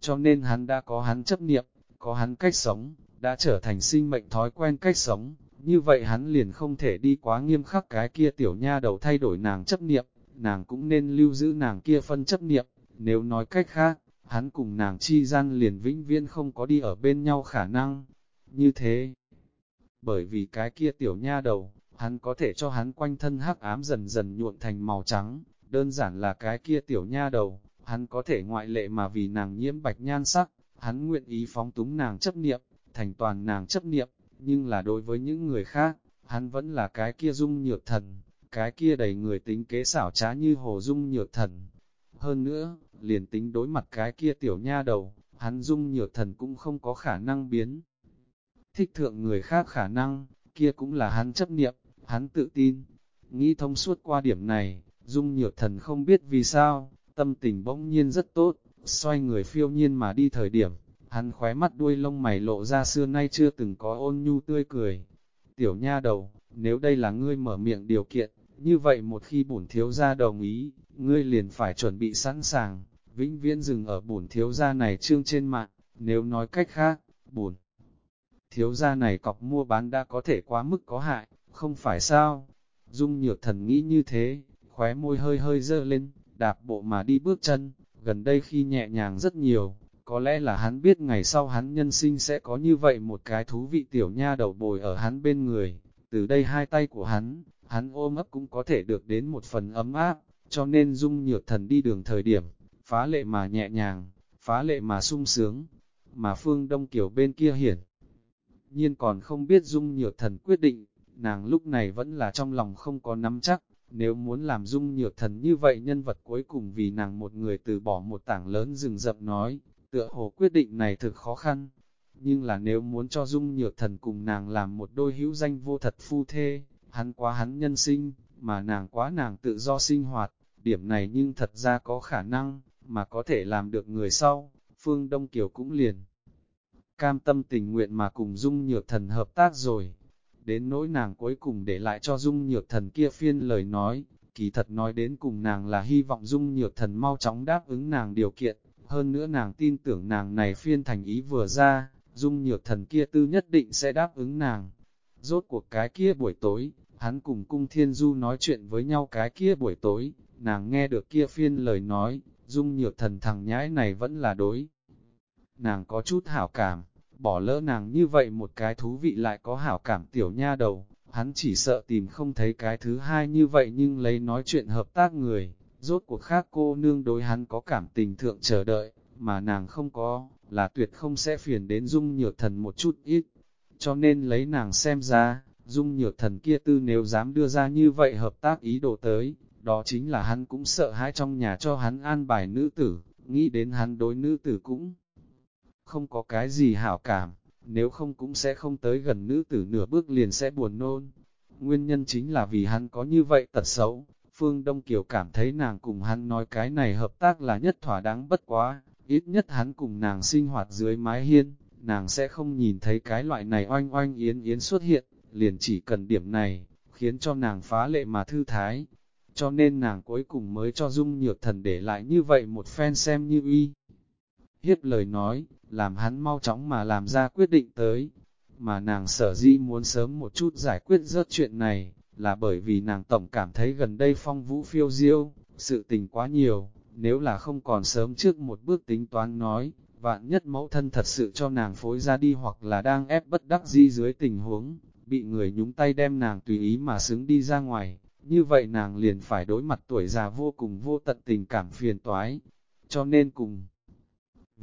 Cho nên hắn đã có hắn chấp niệm, có hắn cách sống, đã trở thành sinh mệnh thói quen cách sống, như vậy hắn liền không thể đi quá nghiêm khắc cái kia tiểu nha đầu thay đổi nàng chấp niệm, nàng cũng nên lưu giữ nàng kia phân chấp niệm, nếu nói cách khác, hắn cùng nàng chi gian liền vĩnh viễn không có đi ở bên nhau khả năng, như thế. Bởi vì cái kia tiểu nha đầu, hắn có thể cho hắn quanh thân hắc ám dần dần nhuộn thành màu trắng, đơn giản là cái kia tiểu nha đầu, hắn có thể ngoại lệ mà vì nàng nhiễm bạch nhan sắc, hắn nguyện ý phóng túng nàng chấp niệm, thành toàn nàng chấp niệm, nhưng là đối với những người khác, hắn vẫn là cái kia dung nhược thần, cái kia đầy người tính kế xảo trá như hồ dung nhược thần. Hơn nữa, liền tính đối mặt cái kia tiểu nha đầu, hắn dung nhược thần cũng không có khả năng biến. Thích thượng người khác khả năng, kia cũng là hắn chấp niệm, hắn tự tin. Nghĩ thông suốt qua điểm này, dung nhược thần không biết vì sao, tâm tình bỗng nhiên rất tốt, xoay người phiêu nhiên mà đi thời điểm, hắn khóe mắt đuôi lông mày lộ ra xưa nay chưa từng có ôn nhu tươi cười. Tiểu nha đầu, nếu đây là ngươi mở miệng điều kiện, như vậy một khi bổn thiếu gia đồng ý, ngươi liền phải chuẩn bị sẵn sàng, vĩnh viễn dừng ở bổn thiếu gia này trương trên mạng, nếu nói cách khác, bổn thiếu gia này cọc mua bán đã có thể quá mức có hại, không phải sao? Dung nhược thần nghĩ như thế, khóe môi hơi hơi dơ lên, đạp bộ mà đi bước chân, gần đây khi nhẹ nhàng rất nhiều, có lẽ là hắn biết ngày sau hắn nhân sinh sẽ có như vậy một cái thú vị tiểu nha đầu bồi ở hắn bên người, từ đây hai tay của hắn, hắn ôm ấp cũng có thể được đến một phần ấm áp, cho nên dung nhược thần đi đường thời điểm, phá lệ mà nhẹ nhàng, phá lệ mà sung sướng, mà phương đông kiểu bên kia hiển. Nhiên còn không biết dung nhược thần quyết định, nàng lúc này vẫn là trong lòng không có nắm chắc, nếu muốn làm dung nhược thần như vậy nhân vật cuối cùng vì nàng một người từ bỏ một tảng lớn rừng rậm nói, tựa hồ quyết định này thực khó khăn. Nhưng là nếu muốn cho dung nhược thần cùng nàng làm một đôi hữu danh vô thật phu thê, hắn quá hắn nhân sinh, mà nàng quá nàng tự do sinh hoạt, điểm này nhưng thật ra có khả năng, mà có thể làm được người sau, Phương Đông Kiều cũng liền. Cam tâm tình nguyện mà cùng dung nhược thần hợp tác rồi, đến nỗi nàng cuối cùng để lại cho dung nhược thần kia phiên lời nói, kỳ thật nói đến cùng nàng là hy vọng dung nhược thần mau chóng đáp ứng nàng điều kiện, hơn nữa nàng tin tưởng nàng này phiên thành ý vừa ra, dung nhược thần kia tư nhất định sẽ đáp ứng nàng. Rốt cuộc cái kia buổi tối, hắn cùng cung thiên du nói chuyện với nhau cái kia buổi tối, nàng nghe được kia phiên lời nói, dung nhược thần thằng nhãi này vẫn là đối. Nàng có chút hảo cảm, bỏ lỡ nàng như vậy một cái thú vị lại có hảo cảm tiểu nha đầu, hắn chỉ sợ tìm không thấy cái thứ hai như vậy nhưng lấy nói chuyện hợp tác người, Rốt cuộc khác cô nương đối hắn có cảm tình thượng chờ đợi, mà nàng không có, là tuyệt không sẽ phiền đến dung nhược thần một chút ít. Cho nên lấy nàng xem ra, dung nhược thần kia tư nếu dám đưa ra như vậy hợp tác ý đồ tới, đó chính là hắn cũng sợ hãi trong nhà cho hắn an bài nữ tử, nghĩ đến hắn đối nữ tử cũng không có cái gì hảo cảm, nếu không cũng sẽ không tới gần nữ tử nửa bước liền sẽ buồn nôn. Nguyên nhân chính là vì hắn có như vậy tật xấu, Phương Đông Kiều cảm thấy nàng cùng hắn nói cái này hợp tác là nhất thỏa đáng bất quá, ít nhất hắn cùng nàng sinh hoạt dưới mái hiên, nàng sẽ không nhìn thấy cái loại này oanh oanh yến yến xuất hiện, liền chỉ cần điểm này, khiến cho nàng phá lệ mà thư thái. Cho nên nàng cuối cùng mới cho Dung Nhược Thần để lại như vậy một phen xem như uy. Hiếp lời nói, làm hắn mau chóng mà làm ra quyết định tới. Mà nàng sở dĩ muốn sớm một chút giải quyết rớt chuyện này, là bởi vì nàng tổng cảm thấy gần đây phong vũ phiêu diêu, sự tình quá nhiều, nếu là không còn sớm trước một bước tính toán nói, vạn nhất mẫu thân thật sự cho nàng phối ra đi hoặc là đang ép bất đắc di dưới tình huống, bị người nhúng tay đem nàng tùy ý mà xứng đi ra ngoài, như vậy nàng liền phải đối mặt tuổi già vô cùng vô tận tình cảm phiền toái, cho nên cùng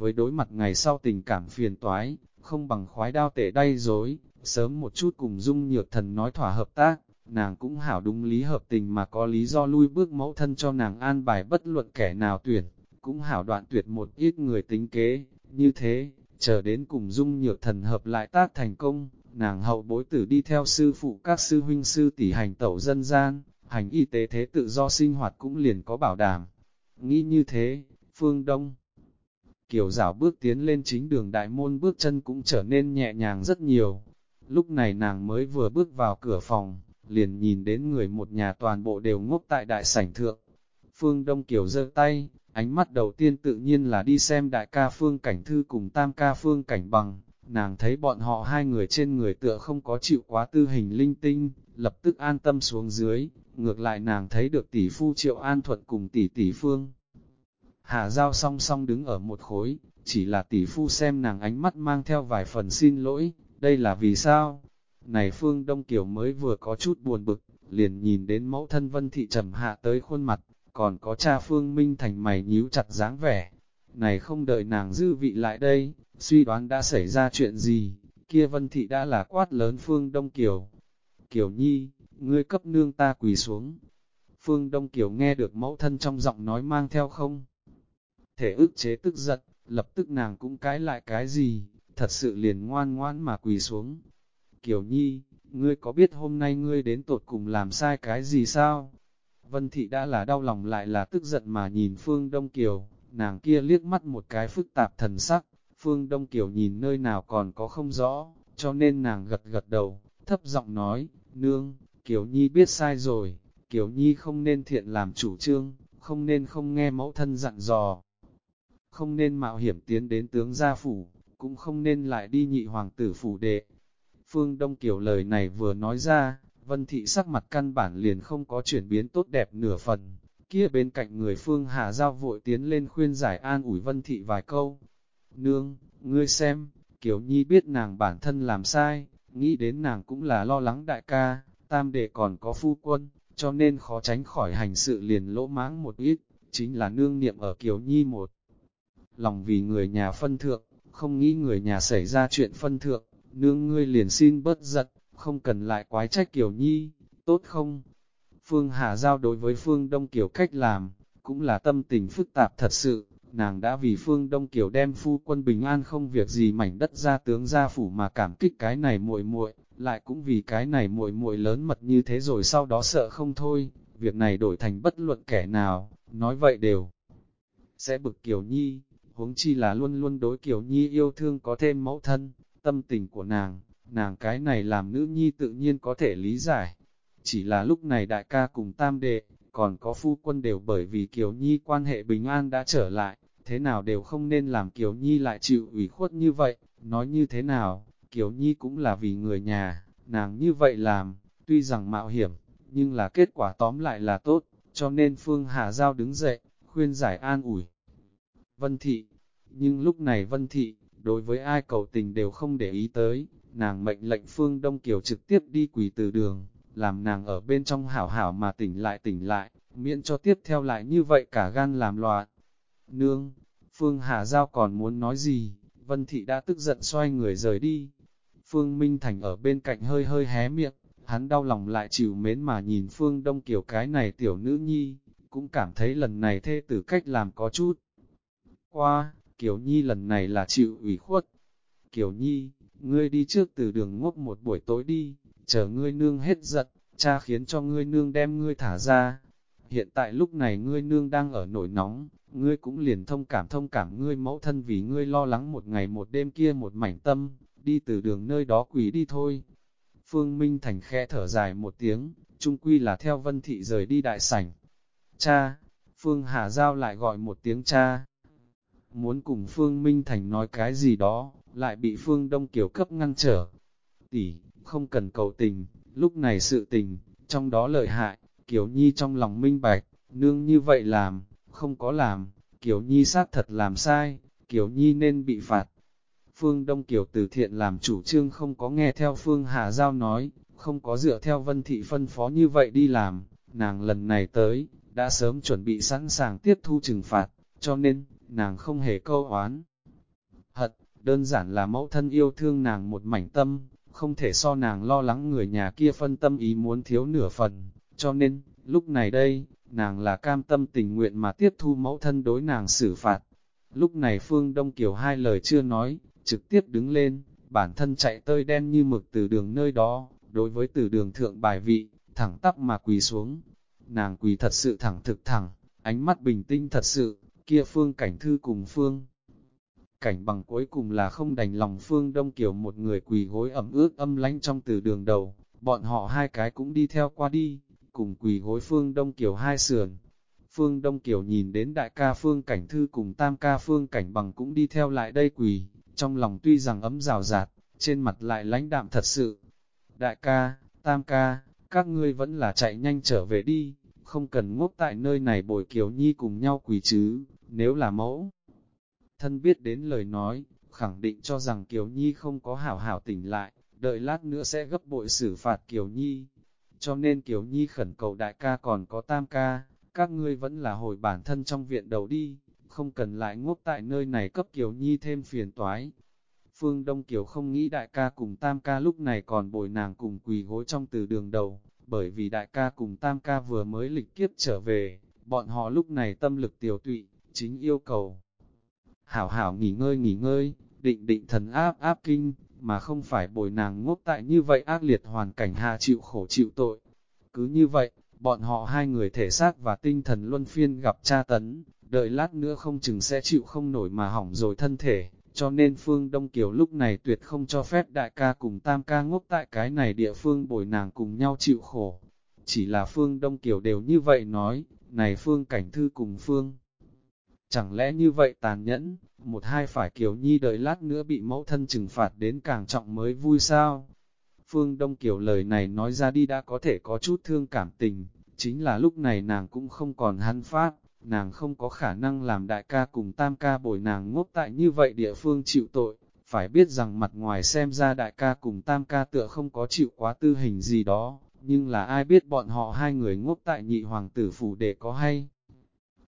với đối mặt ngày sau tình cảm phiền toái, không bằng khoái đao tể đay dối, sớm một chút cùng dung nhược thần nói thỏa hợp tác, nàng cũng hảo đúng lý hợp tình mà có lý do lui bước mẫu thân cho nàng an bài bất luận kẻ nào tuyển, cũng hảo đoạn tuyệt một ít người tính kế, như thế, chờ đến cùng dung nhược thần hợp lại tác thành công, nàng hậu bối tử đi theo sư phụ các sư huynh sư tỷ hành tẩu dân gian, hành y tế thế tự do sinh hoạt cũng liền có bảo đảm. Nghĩ như thế, phương Đông Kiều rảo bước tiến lên chính đường đại môn bước chân cũng trở nên nhẹ nhàng rất nhiều. Lúc này nàng mới vừa bước vào cửa phòng, liền nhìn đến người một nhà toàn bộ đều ngốc tại đại sảnh thượng. Phương Đông Kiều giơ tay, ánh mắt đầu tiên tự nhiên là đi xem đại ca Phương Cảnh Thư cùng tam ca Phương Cảnh Bằng. Nàng thấy bọn họ hai người trên người tựa không có chịu quá tư hình linh tinh, lập tức an tâm xuống dưới, ngược lại nàng thấy được tỷ phu triệu an thuận cùng tỷ tỷ Phương. Hà Giao song song đứng ở một khối, chỉ là tỷ phu xem nàng ánh mắt mang theo vài phần xin lỗi, đây là vì sao? Này Phương Đông Kiều mới vừa có chút buồn bực, liền nhìn đến mẫu thân Vân Thị trầm hạ tới khuôn mặt, còn có cha Phương Minh Thành mày nhíu chặt dáng vẻ. Này không đợi nàng dư vị lại đây, suy đoán đã xảy ra chuyện gì, kia Vân Thị đã là quát lớn Phương Đông Kiều. Kiều Nhi, ngươi cấp nương ta quỳ xuống. Phương Đông Kiều nghe được mẫu thân trong giọng nói mang theo không? Thể ức chế tức giận, lập tức nàng cũng cãi lại cái gì, thật sự liền ngoan ngoan mà quỳ xuống. Kiều Nhi, ngươi có biết hôm nay ngươi đến tột cùng làm sai cái gì sao? Vân Thị đã là đau lòng lại là tức giận mà nhìn Phương Đông Kiều, nàng kia liếc mắt một cái phức tạp thần sắc, Phương Đông Kiều nhìn nơi nào còn có không rõ, cho nên nàng gật gật đầu, thấp giọng nói, nương, Kiều Nhi biết sai rồi, Kiều Nhi không nên thiện làm chủ trương, không nên không nghe mẫu thân dặn dò, không nên mạo hiểm tiến đến tướng gia phủ, cũng không nên lại đi nhị hoàng tử phủ đệ, Phương Đông Kiều lời này vừa nói ra, Vân Thị sắc mặt căn bản liền không có chuyển biến tốt đẹp nửa phần. Kia bên cạnh người Phương Hà Giao vội tiến lên khuyên giải an ủi Vân Thị vài câu. Nương, ngươi xem, Kiều Nhi biết nàng bản thân làm sai, nghĩ đến nàng cũng là lo lắng đại ca, tam đệ còn có phu quân, cho nên khó tránh khỏi hành sự liền lỗ máng một ít, chính là nương niệm ở Kiều Nhi một. Lòng vì người nhà phân thượng, không nghĩ người nhà xảy ra chuyện phân thượng, nương ngươi liền xin bớt giận, không cần lại quái trách Kiều Nhi, tốt không? Phương Hà Giao đối với Phương Đông Kiều cách làm, cũng là tâm tình phức tạp thật sự, nàng đã vì Phương Đông Kiều đem phu quân bình an không việc gì mảnh đất ra tướng gia phủ mà cảm kích cái này muội muội, lại cũng vì cái này muội muội lớn mật như thế rồi sau đó sợ không thôi, việc này đổi thành bất luận kẻ nào, nói vậy đều sẽ bực Kiều Nhi, huống chi là luôn luôn đối Kiều Nhi yêu thương có thêm mẫu thân, tâm tình của nàng, nàng cái này làm nữ nhi tự nhiên có thể lý giải. Chỉ là lúc này đại ca cùng tam đệ, còn có phu quân đều bởi vì Kiều Nhi quan hệ bình an đã trở lại, thế nào đều không nên làm Kiều Nhi lại chịu ủy khuất như vậy, nói như thế nào, Kiều Nhi cũng là vì người nhà, nàng như vậy làm, tuy rằng mạo hiểm, nhưng là kết quả tóm lại là tốt, cho nên Phương Hà Giao đứng dậy, khuyên giải an ủi. Vân Thị, nhưng lúc này Vân Thị, đối với ai cầu tình đều không để ý tới, nàng mệnh lệnh Phương Đông Kiều trực tiếp đi quỳ từ đường, làm nàng ở bên trong hảo hảo mà tỉnh lại tỉnh lại, miễn cho tiếp theo lại như vậy cả gan làm loạn. Nương, Phương Hà Giao còn muốn nói gì, Vân Thị đã tức giận xoay người rời đi. Phương Minh Thành ở bên cạnh hơi hơi hé miệng, hắn đau lòng lại chịu mến mà nhìn Phương Đông Kiều cái này tiểu nữ nhi, cũng cảm thấy lần này thê tử cách làm có chút. Qua, Kiều Nhi lần này là chịu ủy khuất. Kiều Nhi, ngươi đi trước từ đường ngốc một buổi tối đi, chờ ngươi nương hết giận, cha khiến cho ngươi nương đem ngươi thả ra. Hiện tại lúc này ngươi nương đang ở nổi nóng, ngươi cũng liền thông cảm thông cảm ngươi mẫu thân vì ngươi lo lắng một ngày một đêm kia một mảnh tâm, đi từ đường nơi đó quỷ đi thôi. Phương Minh Thành khẽ thở dài một tiếng, trung quy là theo Vân Thị rời đi đại sảnh. Cha, Phương Hà Giao lại gọi một tiếng cha. Muốn cùng Phương Minh Thành nói cái gì đó, lại bị Phương Đông Kiều cấp ngăn trở. Tỷ, không cần cầu tình, lúc này sự tình, trong đó lợi hại, Kiều Nhi trong lòng minh bạch, nương như vậy làm, không có làm, Kiều Nhi xác thật làm sai, Kiều Nhi nên bị phạt. Phương Đông Kiều từ thiện làm chủ trương không có nghe theo Phương Hà Giao nói, không có dựa theo Vân Thị phân phó như vậy đi làm, nàng lần này tới, đã sớm chuẩn bị sẵn sàng tiếp thu trừng phạt, cho nên, nàng không hề câu oán. Hận, đơn giản là mẫu thân yêu thương nàng một mảnh tâm, không thể so nàng lo lắng người nhà kia phân tâm ý muốn thiếu nửa phần, cho nên, lúc này đây, nàng là cam tâm tình nguyện mà tiếp thu mẫu thân đối nàng xử phạt. Lúc này Phương Đông Kiều hai lời chưa nói, trực tiếp đứng lên, bản thân chạy tơi đen như mực từ đường nơi đó, đối với từ đường thượng bài vị, thẳng tắp mà quỳ xuống. Nàng quỳ thật sự thẳng thực thẳng, ánh mắt bình tinh thật sự, kia Phương Cảnh Thư cùng Phương. Cảnh bằng cuối cùng là không đành lòng Phương Đông Kiều một người quỳ gối ẩm ướt âm lánh trong từ đường đầu, bọn họ hai cái cũng đi theo qua đi, cùng quỳ gối Phương Đông Kiều hai sườn. Phương Đông Kiều nhìn đến đại ca Phương Cảnh Thư cùng tam ca Phương Cảnh bằng cũng đi theo lại đây quỳ, trong lòng tuy rằng ấm rào rạt, trên mặt lại lãnh đạm thật sự. Đại ca, tam ca, các ngươi vẫn là chạy nhanh trở về đi, không cần ngốc tại nơi này bồi Kiều Nhi cùng nhau quỳ chứ, nếu là mẫu. Thân biết đến lời nói, khẳng định cho rằng Kiều Nhi không có hảo hảo tỉnh lại, đợi lát nữa sẽ gấp bội xử phạt Kiều Nhi. Cho nên Kiều Nhi khẩn cầu đại ca còn có tam ca, các ngươi vẫn là hồi bản thân trong viện đầu đi, không cần lại ngốc tại nơi này cấp Kiều Nhi thêm phiền toái. Phương Đông Kiều không nghĩ đại ca cùng tam ca lúc này còn bồi nàng cùng quỳ gối trong từ đường đầu, bởi vì đại ca cùng tam ca vừa mới lịch kiếp trở về, bọn họ lúc này tâm lực tiểu tụy, chính yêu cầu. Hảo hảo nghỉ ngơi nghỉ ngơi, định định thần áp áp kinh, mà không phải bồi nàng ngốc tại như vậy ác liệt hoàn cảnh hạ chịu khổ chịu tội. Cứ như vậy, bọn họ hai người thể xác và tinh thần luân phiên gặp tra tấn, đợi lát nữa không chừng sẽ chịu không nổi mà hỏng rồi thân thể, cho nên Phương Đông Kiều lúc này tuyệt không cho phép đại ca cùng tam ca ngốc tại cái này địa phương bồi nàng cùng nhau chịu khổ. Chỉ là Phương Đông Kiều đều như vậy nói, này Phương Cảnh Thư cùng Phương. Chẳng lẽ như vậy tàn nhẫn, một hai phải Kiều Nhi đợi lát nữa bị mẫu thân trừng phạt đến càng trọng mới vui sao? Phương Đông Kiều lời này nói ra đi đã có thể có chút thương cảm tình, chính là lúc này nàng cũng không còn hắn phát, nàng không có khả năng làm đại ca cùng tam ca bồi nàng ngốc tại như vậy địa phương chịu tội, phải biết rằng mặt ngoài xem ra đại ca cùng tam ca tựa không có chịu quá tư hình gì đó, nhưng là ai biết bọn họ hai người ngốc tại nhị hoàng tử phủ để có hay.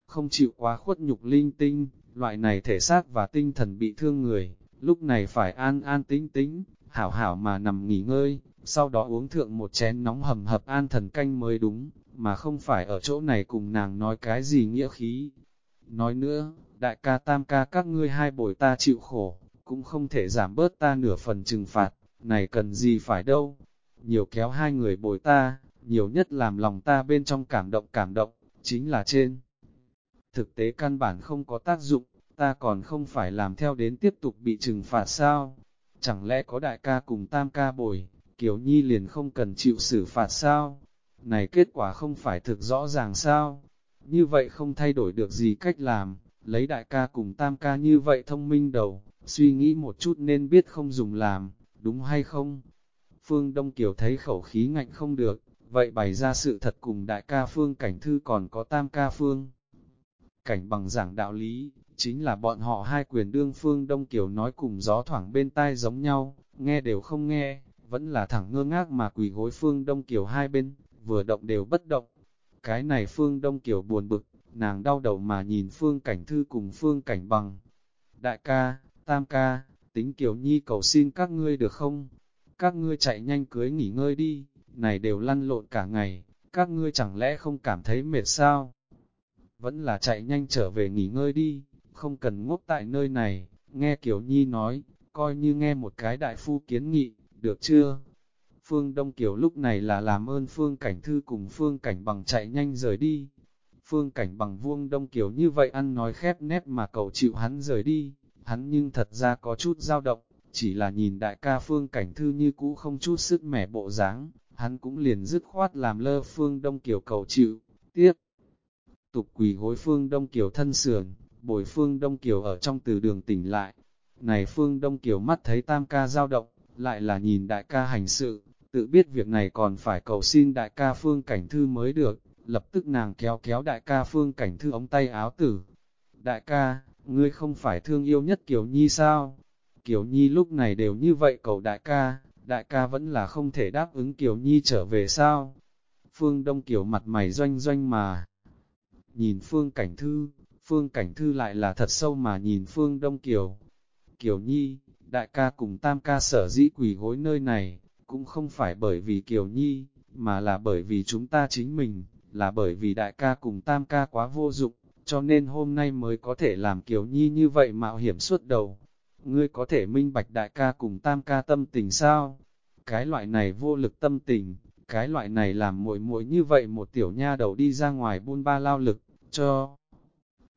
Không chịu quá khuất nhục linh tinh, loại này thể xác và tinh thần bị thương người, lúc này phải an an tính tính, hảo hảo mà nằm nghỉ ngơi, sau đó uống thượng một chén nóng hầm hập an thần canh mới đúng, mà không phải ở chỗ này cùng nàng nói cái gì nghĩa khí. Nói nữa, đại ca tam ca các ngươi hai bồi ta chịu khổ, cũng không thể giảm bớt ta nửa phần trừng phạt, này cần gì phải đâu. Nhiều kéo hai người bồi ta, nhiều nhất làm lòng ta bên trong cảm động cảm động, chính là trên. Thực tế căn bản không có tác dụng, ta còn không phải làm theo đến tiếp tục bị trừng phạt sao? Chẳng lẽ có đại ca cùng tam ca bồi, Kiều Nhi liền không cần chịu xử phạt sao? Này kết quả không phải thực rõ ràng sao? Như vậy không thay đổi được gì cách làm, lấy đại ca cùng tam ca như vậy thông minh đầu, suy nghĩ một chút nên biết không dùng làm, đúng hay không? Phương Đông Kiều thấy khẩu khí ngạnh không được, vậy bày ra sự thật cùng đại ca Phương Cảnh Thư còn có tam ca Phương. Cảnh bằng giảng đạo lý, chính là bọn họ hai quyền đương Phương Đông Kiều nói cùng gió thoảng bên tai giống nhau, nghe đều không nghe, vẫn là thẳng ngơ ngác mà quỳ gối Phương Đông Kiều hai bên, vừa động đều bất động. Cái này Phương Đông Kiều buồn bực, nàng đau đầu mà nhìn Phương Cảnh Thư cùng Phương Cảnh Bằng. Đại ca, Tam ca, tính Kiều Nhi cầu xin các ngươi được không? Các ngươi chạy nhanh cưới nghỉ ngơi đi, này đều lăn lộn cả ngày, các ngươi chẳng lẽ không cảm thấy mệt sao? Vẫn là chạy nhanh trở về nghỉ ngơi đi, không cần ngốc tại nơi này, nghe Kiều Nhi nói, coi như nghe một cái đại phu kiến nghị, được chưa? Phương Đông Kiều lúc này là làm ơn Phương Cảnh Thư cùng Phương Cảnh Bằng chạy nhanh rời đi. Phương Cảnh Bằng vuông Đông Kiều như vậy ăn nói khép nép mà cầu chịu hắn rời đi, hắn nhưng thật ra có chút dao động, chỉ là nhìn đại ca Phương Cảnh Thư như cũ không chút sức mẻ bộ dáng, hắn cũng liền dứt khoát làm lơ Phương Đông Kiều cầu chịu, tiếp. Tục quỳ gối Phương Đông Kiều thân sườn, bồi Phương Đông Kiều ở trong từ đường tỉnh lại. Này Phương Đông Kiều mắt thấy tam ca dao động, lại là nhìn đại ca hành sự, tự biết việc này còn phải cầu xin đại ca Phương Cảnh Thư mới được, lập tức nàng kéo kéo đại ca Phương Cảnh Thư ống tay áo tử. Đại ca, ngươi không phải thương yêu nhất Kiều Nhi sao? Kiều Nhi lúc này đều như vậy cầu đại ca, đại ca vẫn là không thể đáp ứng Kiều Nhi trở về sao? Phương Đông Kiều mặt mày doanh doanh mà. Nhìn Phương Cảnh Thư, Phương Cảnh Thư lại là thật sâu mà nhìn Phương Đông Kiều. Kiều Nhi, đại ca cùng tam ca sở dĩ quỷ gối nơi này, cũng không phải bởi vì Kiều Nhi, mà là bởi vì chúng ta chính mình, là bởi vì đại ca cùng tam ca quá vô dụng, cho nên hôm nay mới có thể làm Kiều Nhi như vậy mạo hiểm suốt đầu. Ngươi có thể minh bạch đại ca cùng tam ca tâm tình sao? Cái loại này vô lực tâm tình, cái loại này làm muội muội như vậy một tiểu nha đầu đi ra ngoài buôn ba lao lực, cho.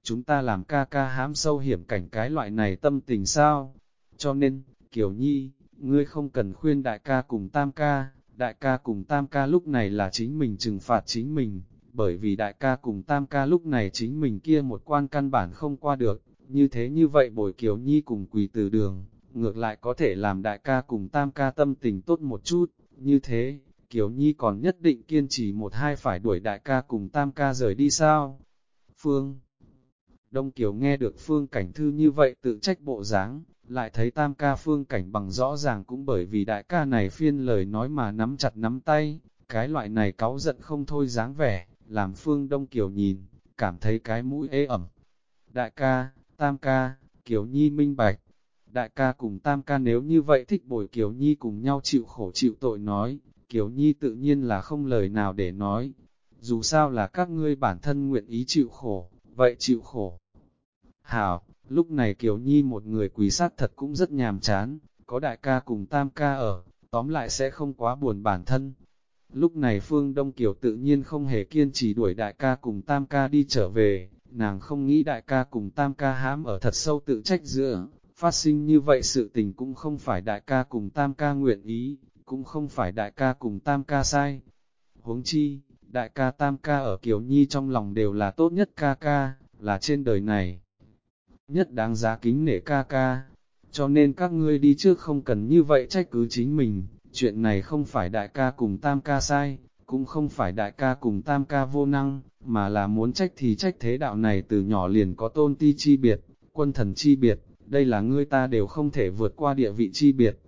Chúng ta làm ca ca hám sâu hiểm cảnh cái loại này tâm tình sao? Cho nên, Kiều Nhi, ngươi không cần khuyên đại ca cùng tam ca, đại ca cùng tam ca lúc này là chính mình trừng phạt chính mình, bởi vì đại ca cùng tam ca lúc này chính mình kia một quan căn bản không qua được, như thế như vậy bồi Kiều Nhi cùng quỳ từ đường, ngược lại có thể làm đại ca cùng tam ca tâm tình tốt một chút, như thế, Kiều Nhi còn nhất định kiên trì một hai phải đuổi đại ca cùng tam ca rời đi sao? Phương Đông Kiều nghe được Phương Cảnh Thư như vậy tự trách bộ dáng, lại thấy tam ca Phương Cảnh bằng rõ ràng cũng bởi vì đại ca này phiên lời nói mà nắm chặt nắm tay, cái loại này cáu giận không thôi dáng vẻ, làm Phương Đông Kiều nhìn, cảm thấy cái mũi ê ẩm. Đại ca, tam ca, Kiều Nhi minh bạch, đại ca cùng tam ca nếu như vậy thích bồi Kiều Nhi cùng nhau chịu khổ chịu tội nói, Kiều Nhi tự nhiên là không lời nào để nói, dù sao là các ngươi bản thân nguyện ý chịu khổ, vậy chịu khổ. Hảo, lúc này Kiều Nhi một người quỳ sát thật cũng rất nhàm chán, có đại ca cùng tam ca ở, tóm lại sẽ không quá buồn bản thân. Lúc này Phương Đông Kiều tự nhiên không hề kiên trì đuổi đại ca cùng tam ca đi trở về, nàng không nghĩ đại ca cùng tam ca hãm ở thật sâu tự trách giữa, phát sinh như vậy sự tình cũng không phải đại ca cùng tam ca nguyện ý, cũng không phải đại ca cùng tam ca sai. Huống chi, đại ca tam ca ở Kiều Nhi trong lòng đều là tốt nhất ca ca, là trên đời này. Nhất đáng giá kính nể ca ca, cho nên các ngươi đi trước không cần như vậy trách cứ chính mình, chuyện này không phải đại ca cùng tam ca sai, cũng không phải đại ca cùng tam ca vô năng, mà là muốn trách thì trách thế đạo này từ nhỏ liền có tôn ti chi biệt, quân thần chi biệt, đây là ngươi ta đều không thể vượt qua địa vị chi biệt.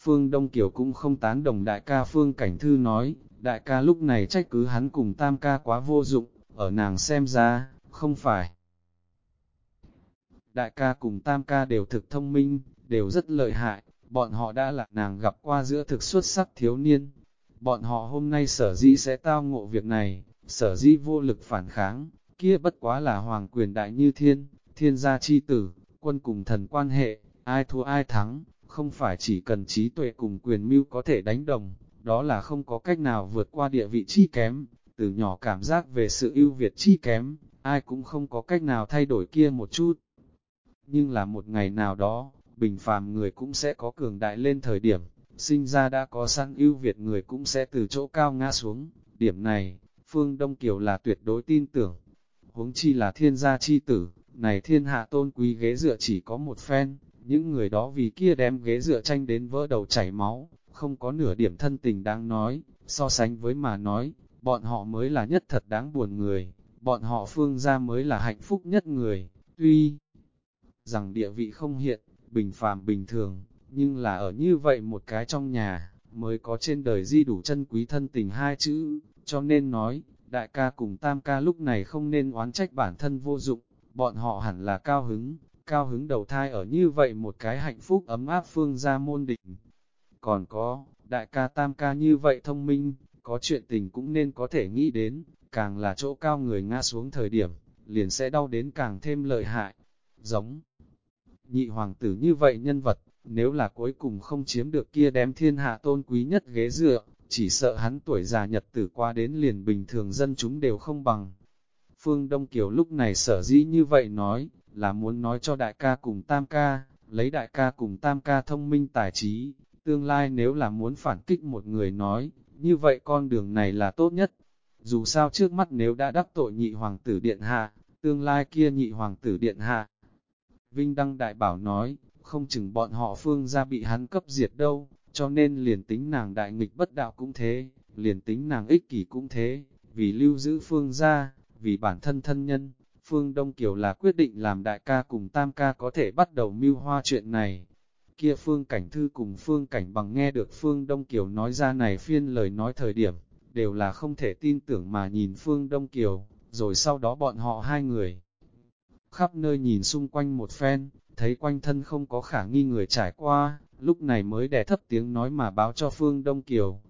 Phương Đông Kiều cũng không tán đồng đại ca Phương Cảnh Thư nói, đại ca lúc này trách cứ hắn cùng tam ca quá vô dụng, ở nàng xem ra, không phải. Đại ca cùng tam ca đều thực thông minh, đều rất lợi hại, bọn họ đã là nàng gặp qua giữa thực xuất sắc thiếu niên. Bọn họ hôm nay sở dĩ sẽ tao ngộ việc này, sở dĩ vô lực phản kháng, kia bất quá là hoàng quyền đại như thiên, thiên gia chi tử, quân cùng thần quan hệ, ai thua ai thắng, không phải chỉ cần trí tuệ cùng quyền mưu có thể đánh đồng, đó là không có cách nào vượt qua địa vị chi kém, từ nhỏ cảm giác về sự ưu việt chi kém, ai cũng không có cách nào thay đổi kia một chút. Nhưng là một ngày nào đó, bình phàm người cũng sẽ có cường đại lên thời điểm, sinh ra đã có sẵn ưu việt người cũng sẽ từ chỗ cao ngã xuống, điểm này, Phương Đông Kiều là tuyệt đối tin tưởng. Huống chi là thiên gia chi tử, này thiên hạ tôn quý ghế dựa chỉ có một phen, những người đó vì kia đem ghế dựa tranh đến vỡ đầu chảy máu, không có nửa điểm thân tình đáng nói, so sánh với mà nói, bọn họ mới là nhất thật đáng buồn người, bọn họ phương gia mới là hạnh phúc nhất người, tuy rằng địa vị không hiện, bình phàm bình thường, nhưng là ở như vậy một cái trong nhà, mới có trên đời di đủ chân quý thân tình hai chữ, cho nên nói, đại ca cùng tam ca lúc này không nên oán trách bản thân vô dụng, bọn họ hẳn là cao hứng, cao hứng đầu thai ở như vậy một cái hạnh phúc ấm áp phương gia môn định. Còn có, đại ca tam ca như vậy thông minh, có chuyện tình cũng nên có thể nghĩ đến, càng là chỗ cao người ngã xuống thời điểm, liền sẽ đau đến càng thêm lợi hại. Giống nhị hoàng tử như vậy nhân vật, nếu là cuối cùng không chiếm được kia đem thiên hạ tôn quý nhất ghế dựa, chỉ sợ hắn tuổi già nhật tử qua đến liền bình thường dân chúng đều không bằng. Phương Đông Kiều lúc này sở dĩ như vậy nói, là muốn nói cho đại ca cùng tam ca, lấy đại ca cùng tam ca thông minh tài trí, tương lai nếu là muốn phản kích một người nói, như vậy con đường này là tốt nhất. Dù sao trước mắt nếu đã đắc tội nhị hoàng tử điện hạ, tương lai kia nhị hoàng tử điện hạ. Vinh Đăng Đại Bảo nói, không chừng bọn họ phương ra bị hắn cấp diệt đâu, cho nên liền tính nàng đại nghịch bất đạo cũng thế, liền tính nàng ích kỷ cũng thế, vì lưu giữ phương ra, vì bản thân thân nhân, phương Đông Kiều là quyết định làm đại ca cùng tam ca có thể bắt đầu mưu hoa chuyện này. Kia phương cảnh thư cùng phương cảnh bằng nghe được phương Đông Kiều nói ra này phiên lời nói thời điểm, đều là không thể tin tưởng mà nhìn phương Đông Kiều, rồi sau đó bọn họ hai người. Khắp nơi nhìn xung quanh một phen, thấy quanh thân không có khả nghi người trải qua, lúc này mới đè thấp tiếng nói mà báo cho Phương Đông Kiều.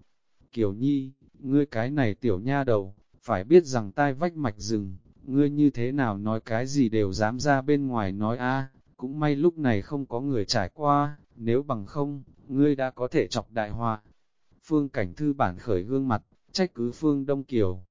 Kiều Nhi, ngươi cái này tiểu nha đầu, phải biết rằng tai vách mạch rừng, ngươi như thế nào nói cái gì đều dám ra bên ngoài nói a cũng may lúc này không có người trải qua, nếu bằng không, ngươi đã có thể chọc đại họa. Phương Cảnh Thư bản khởi gương mặt, trách cứ Phương Đông Kiều,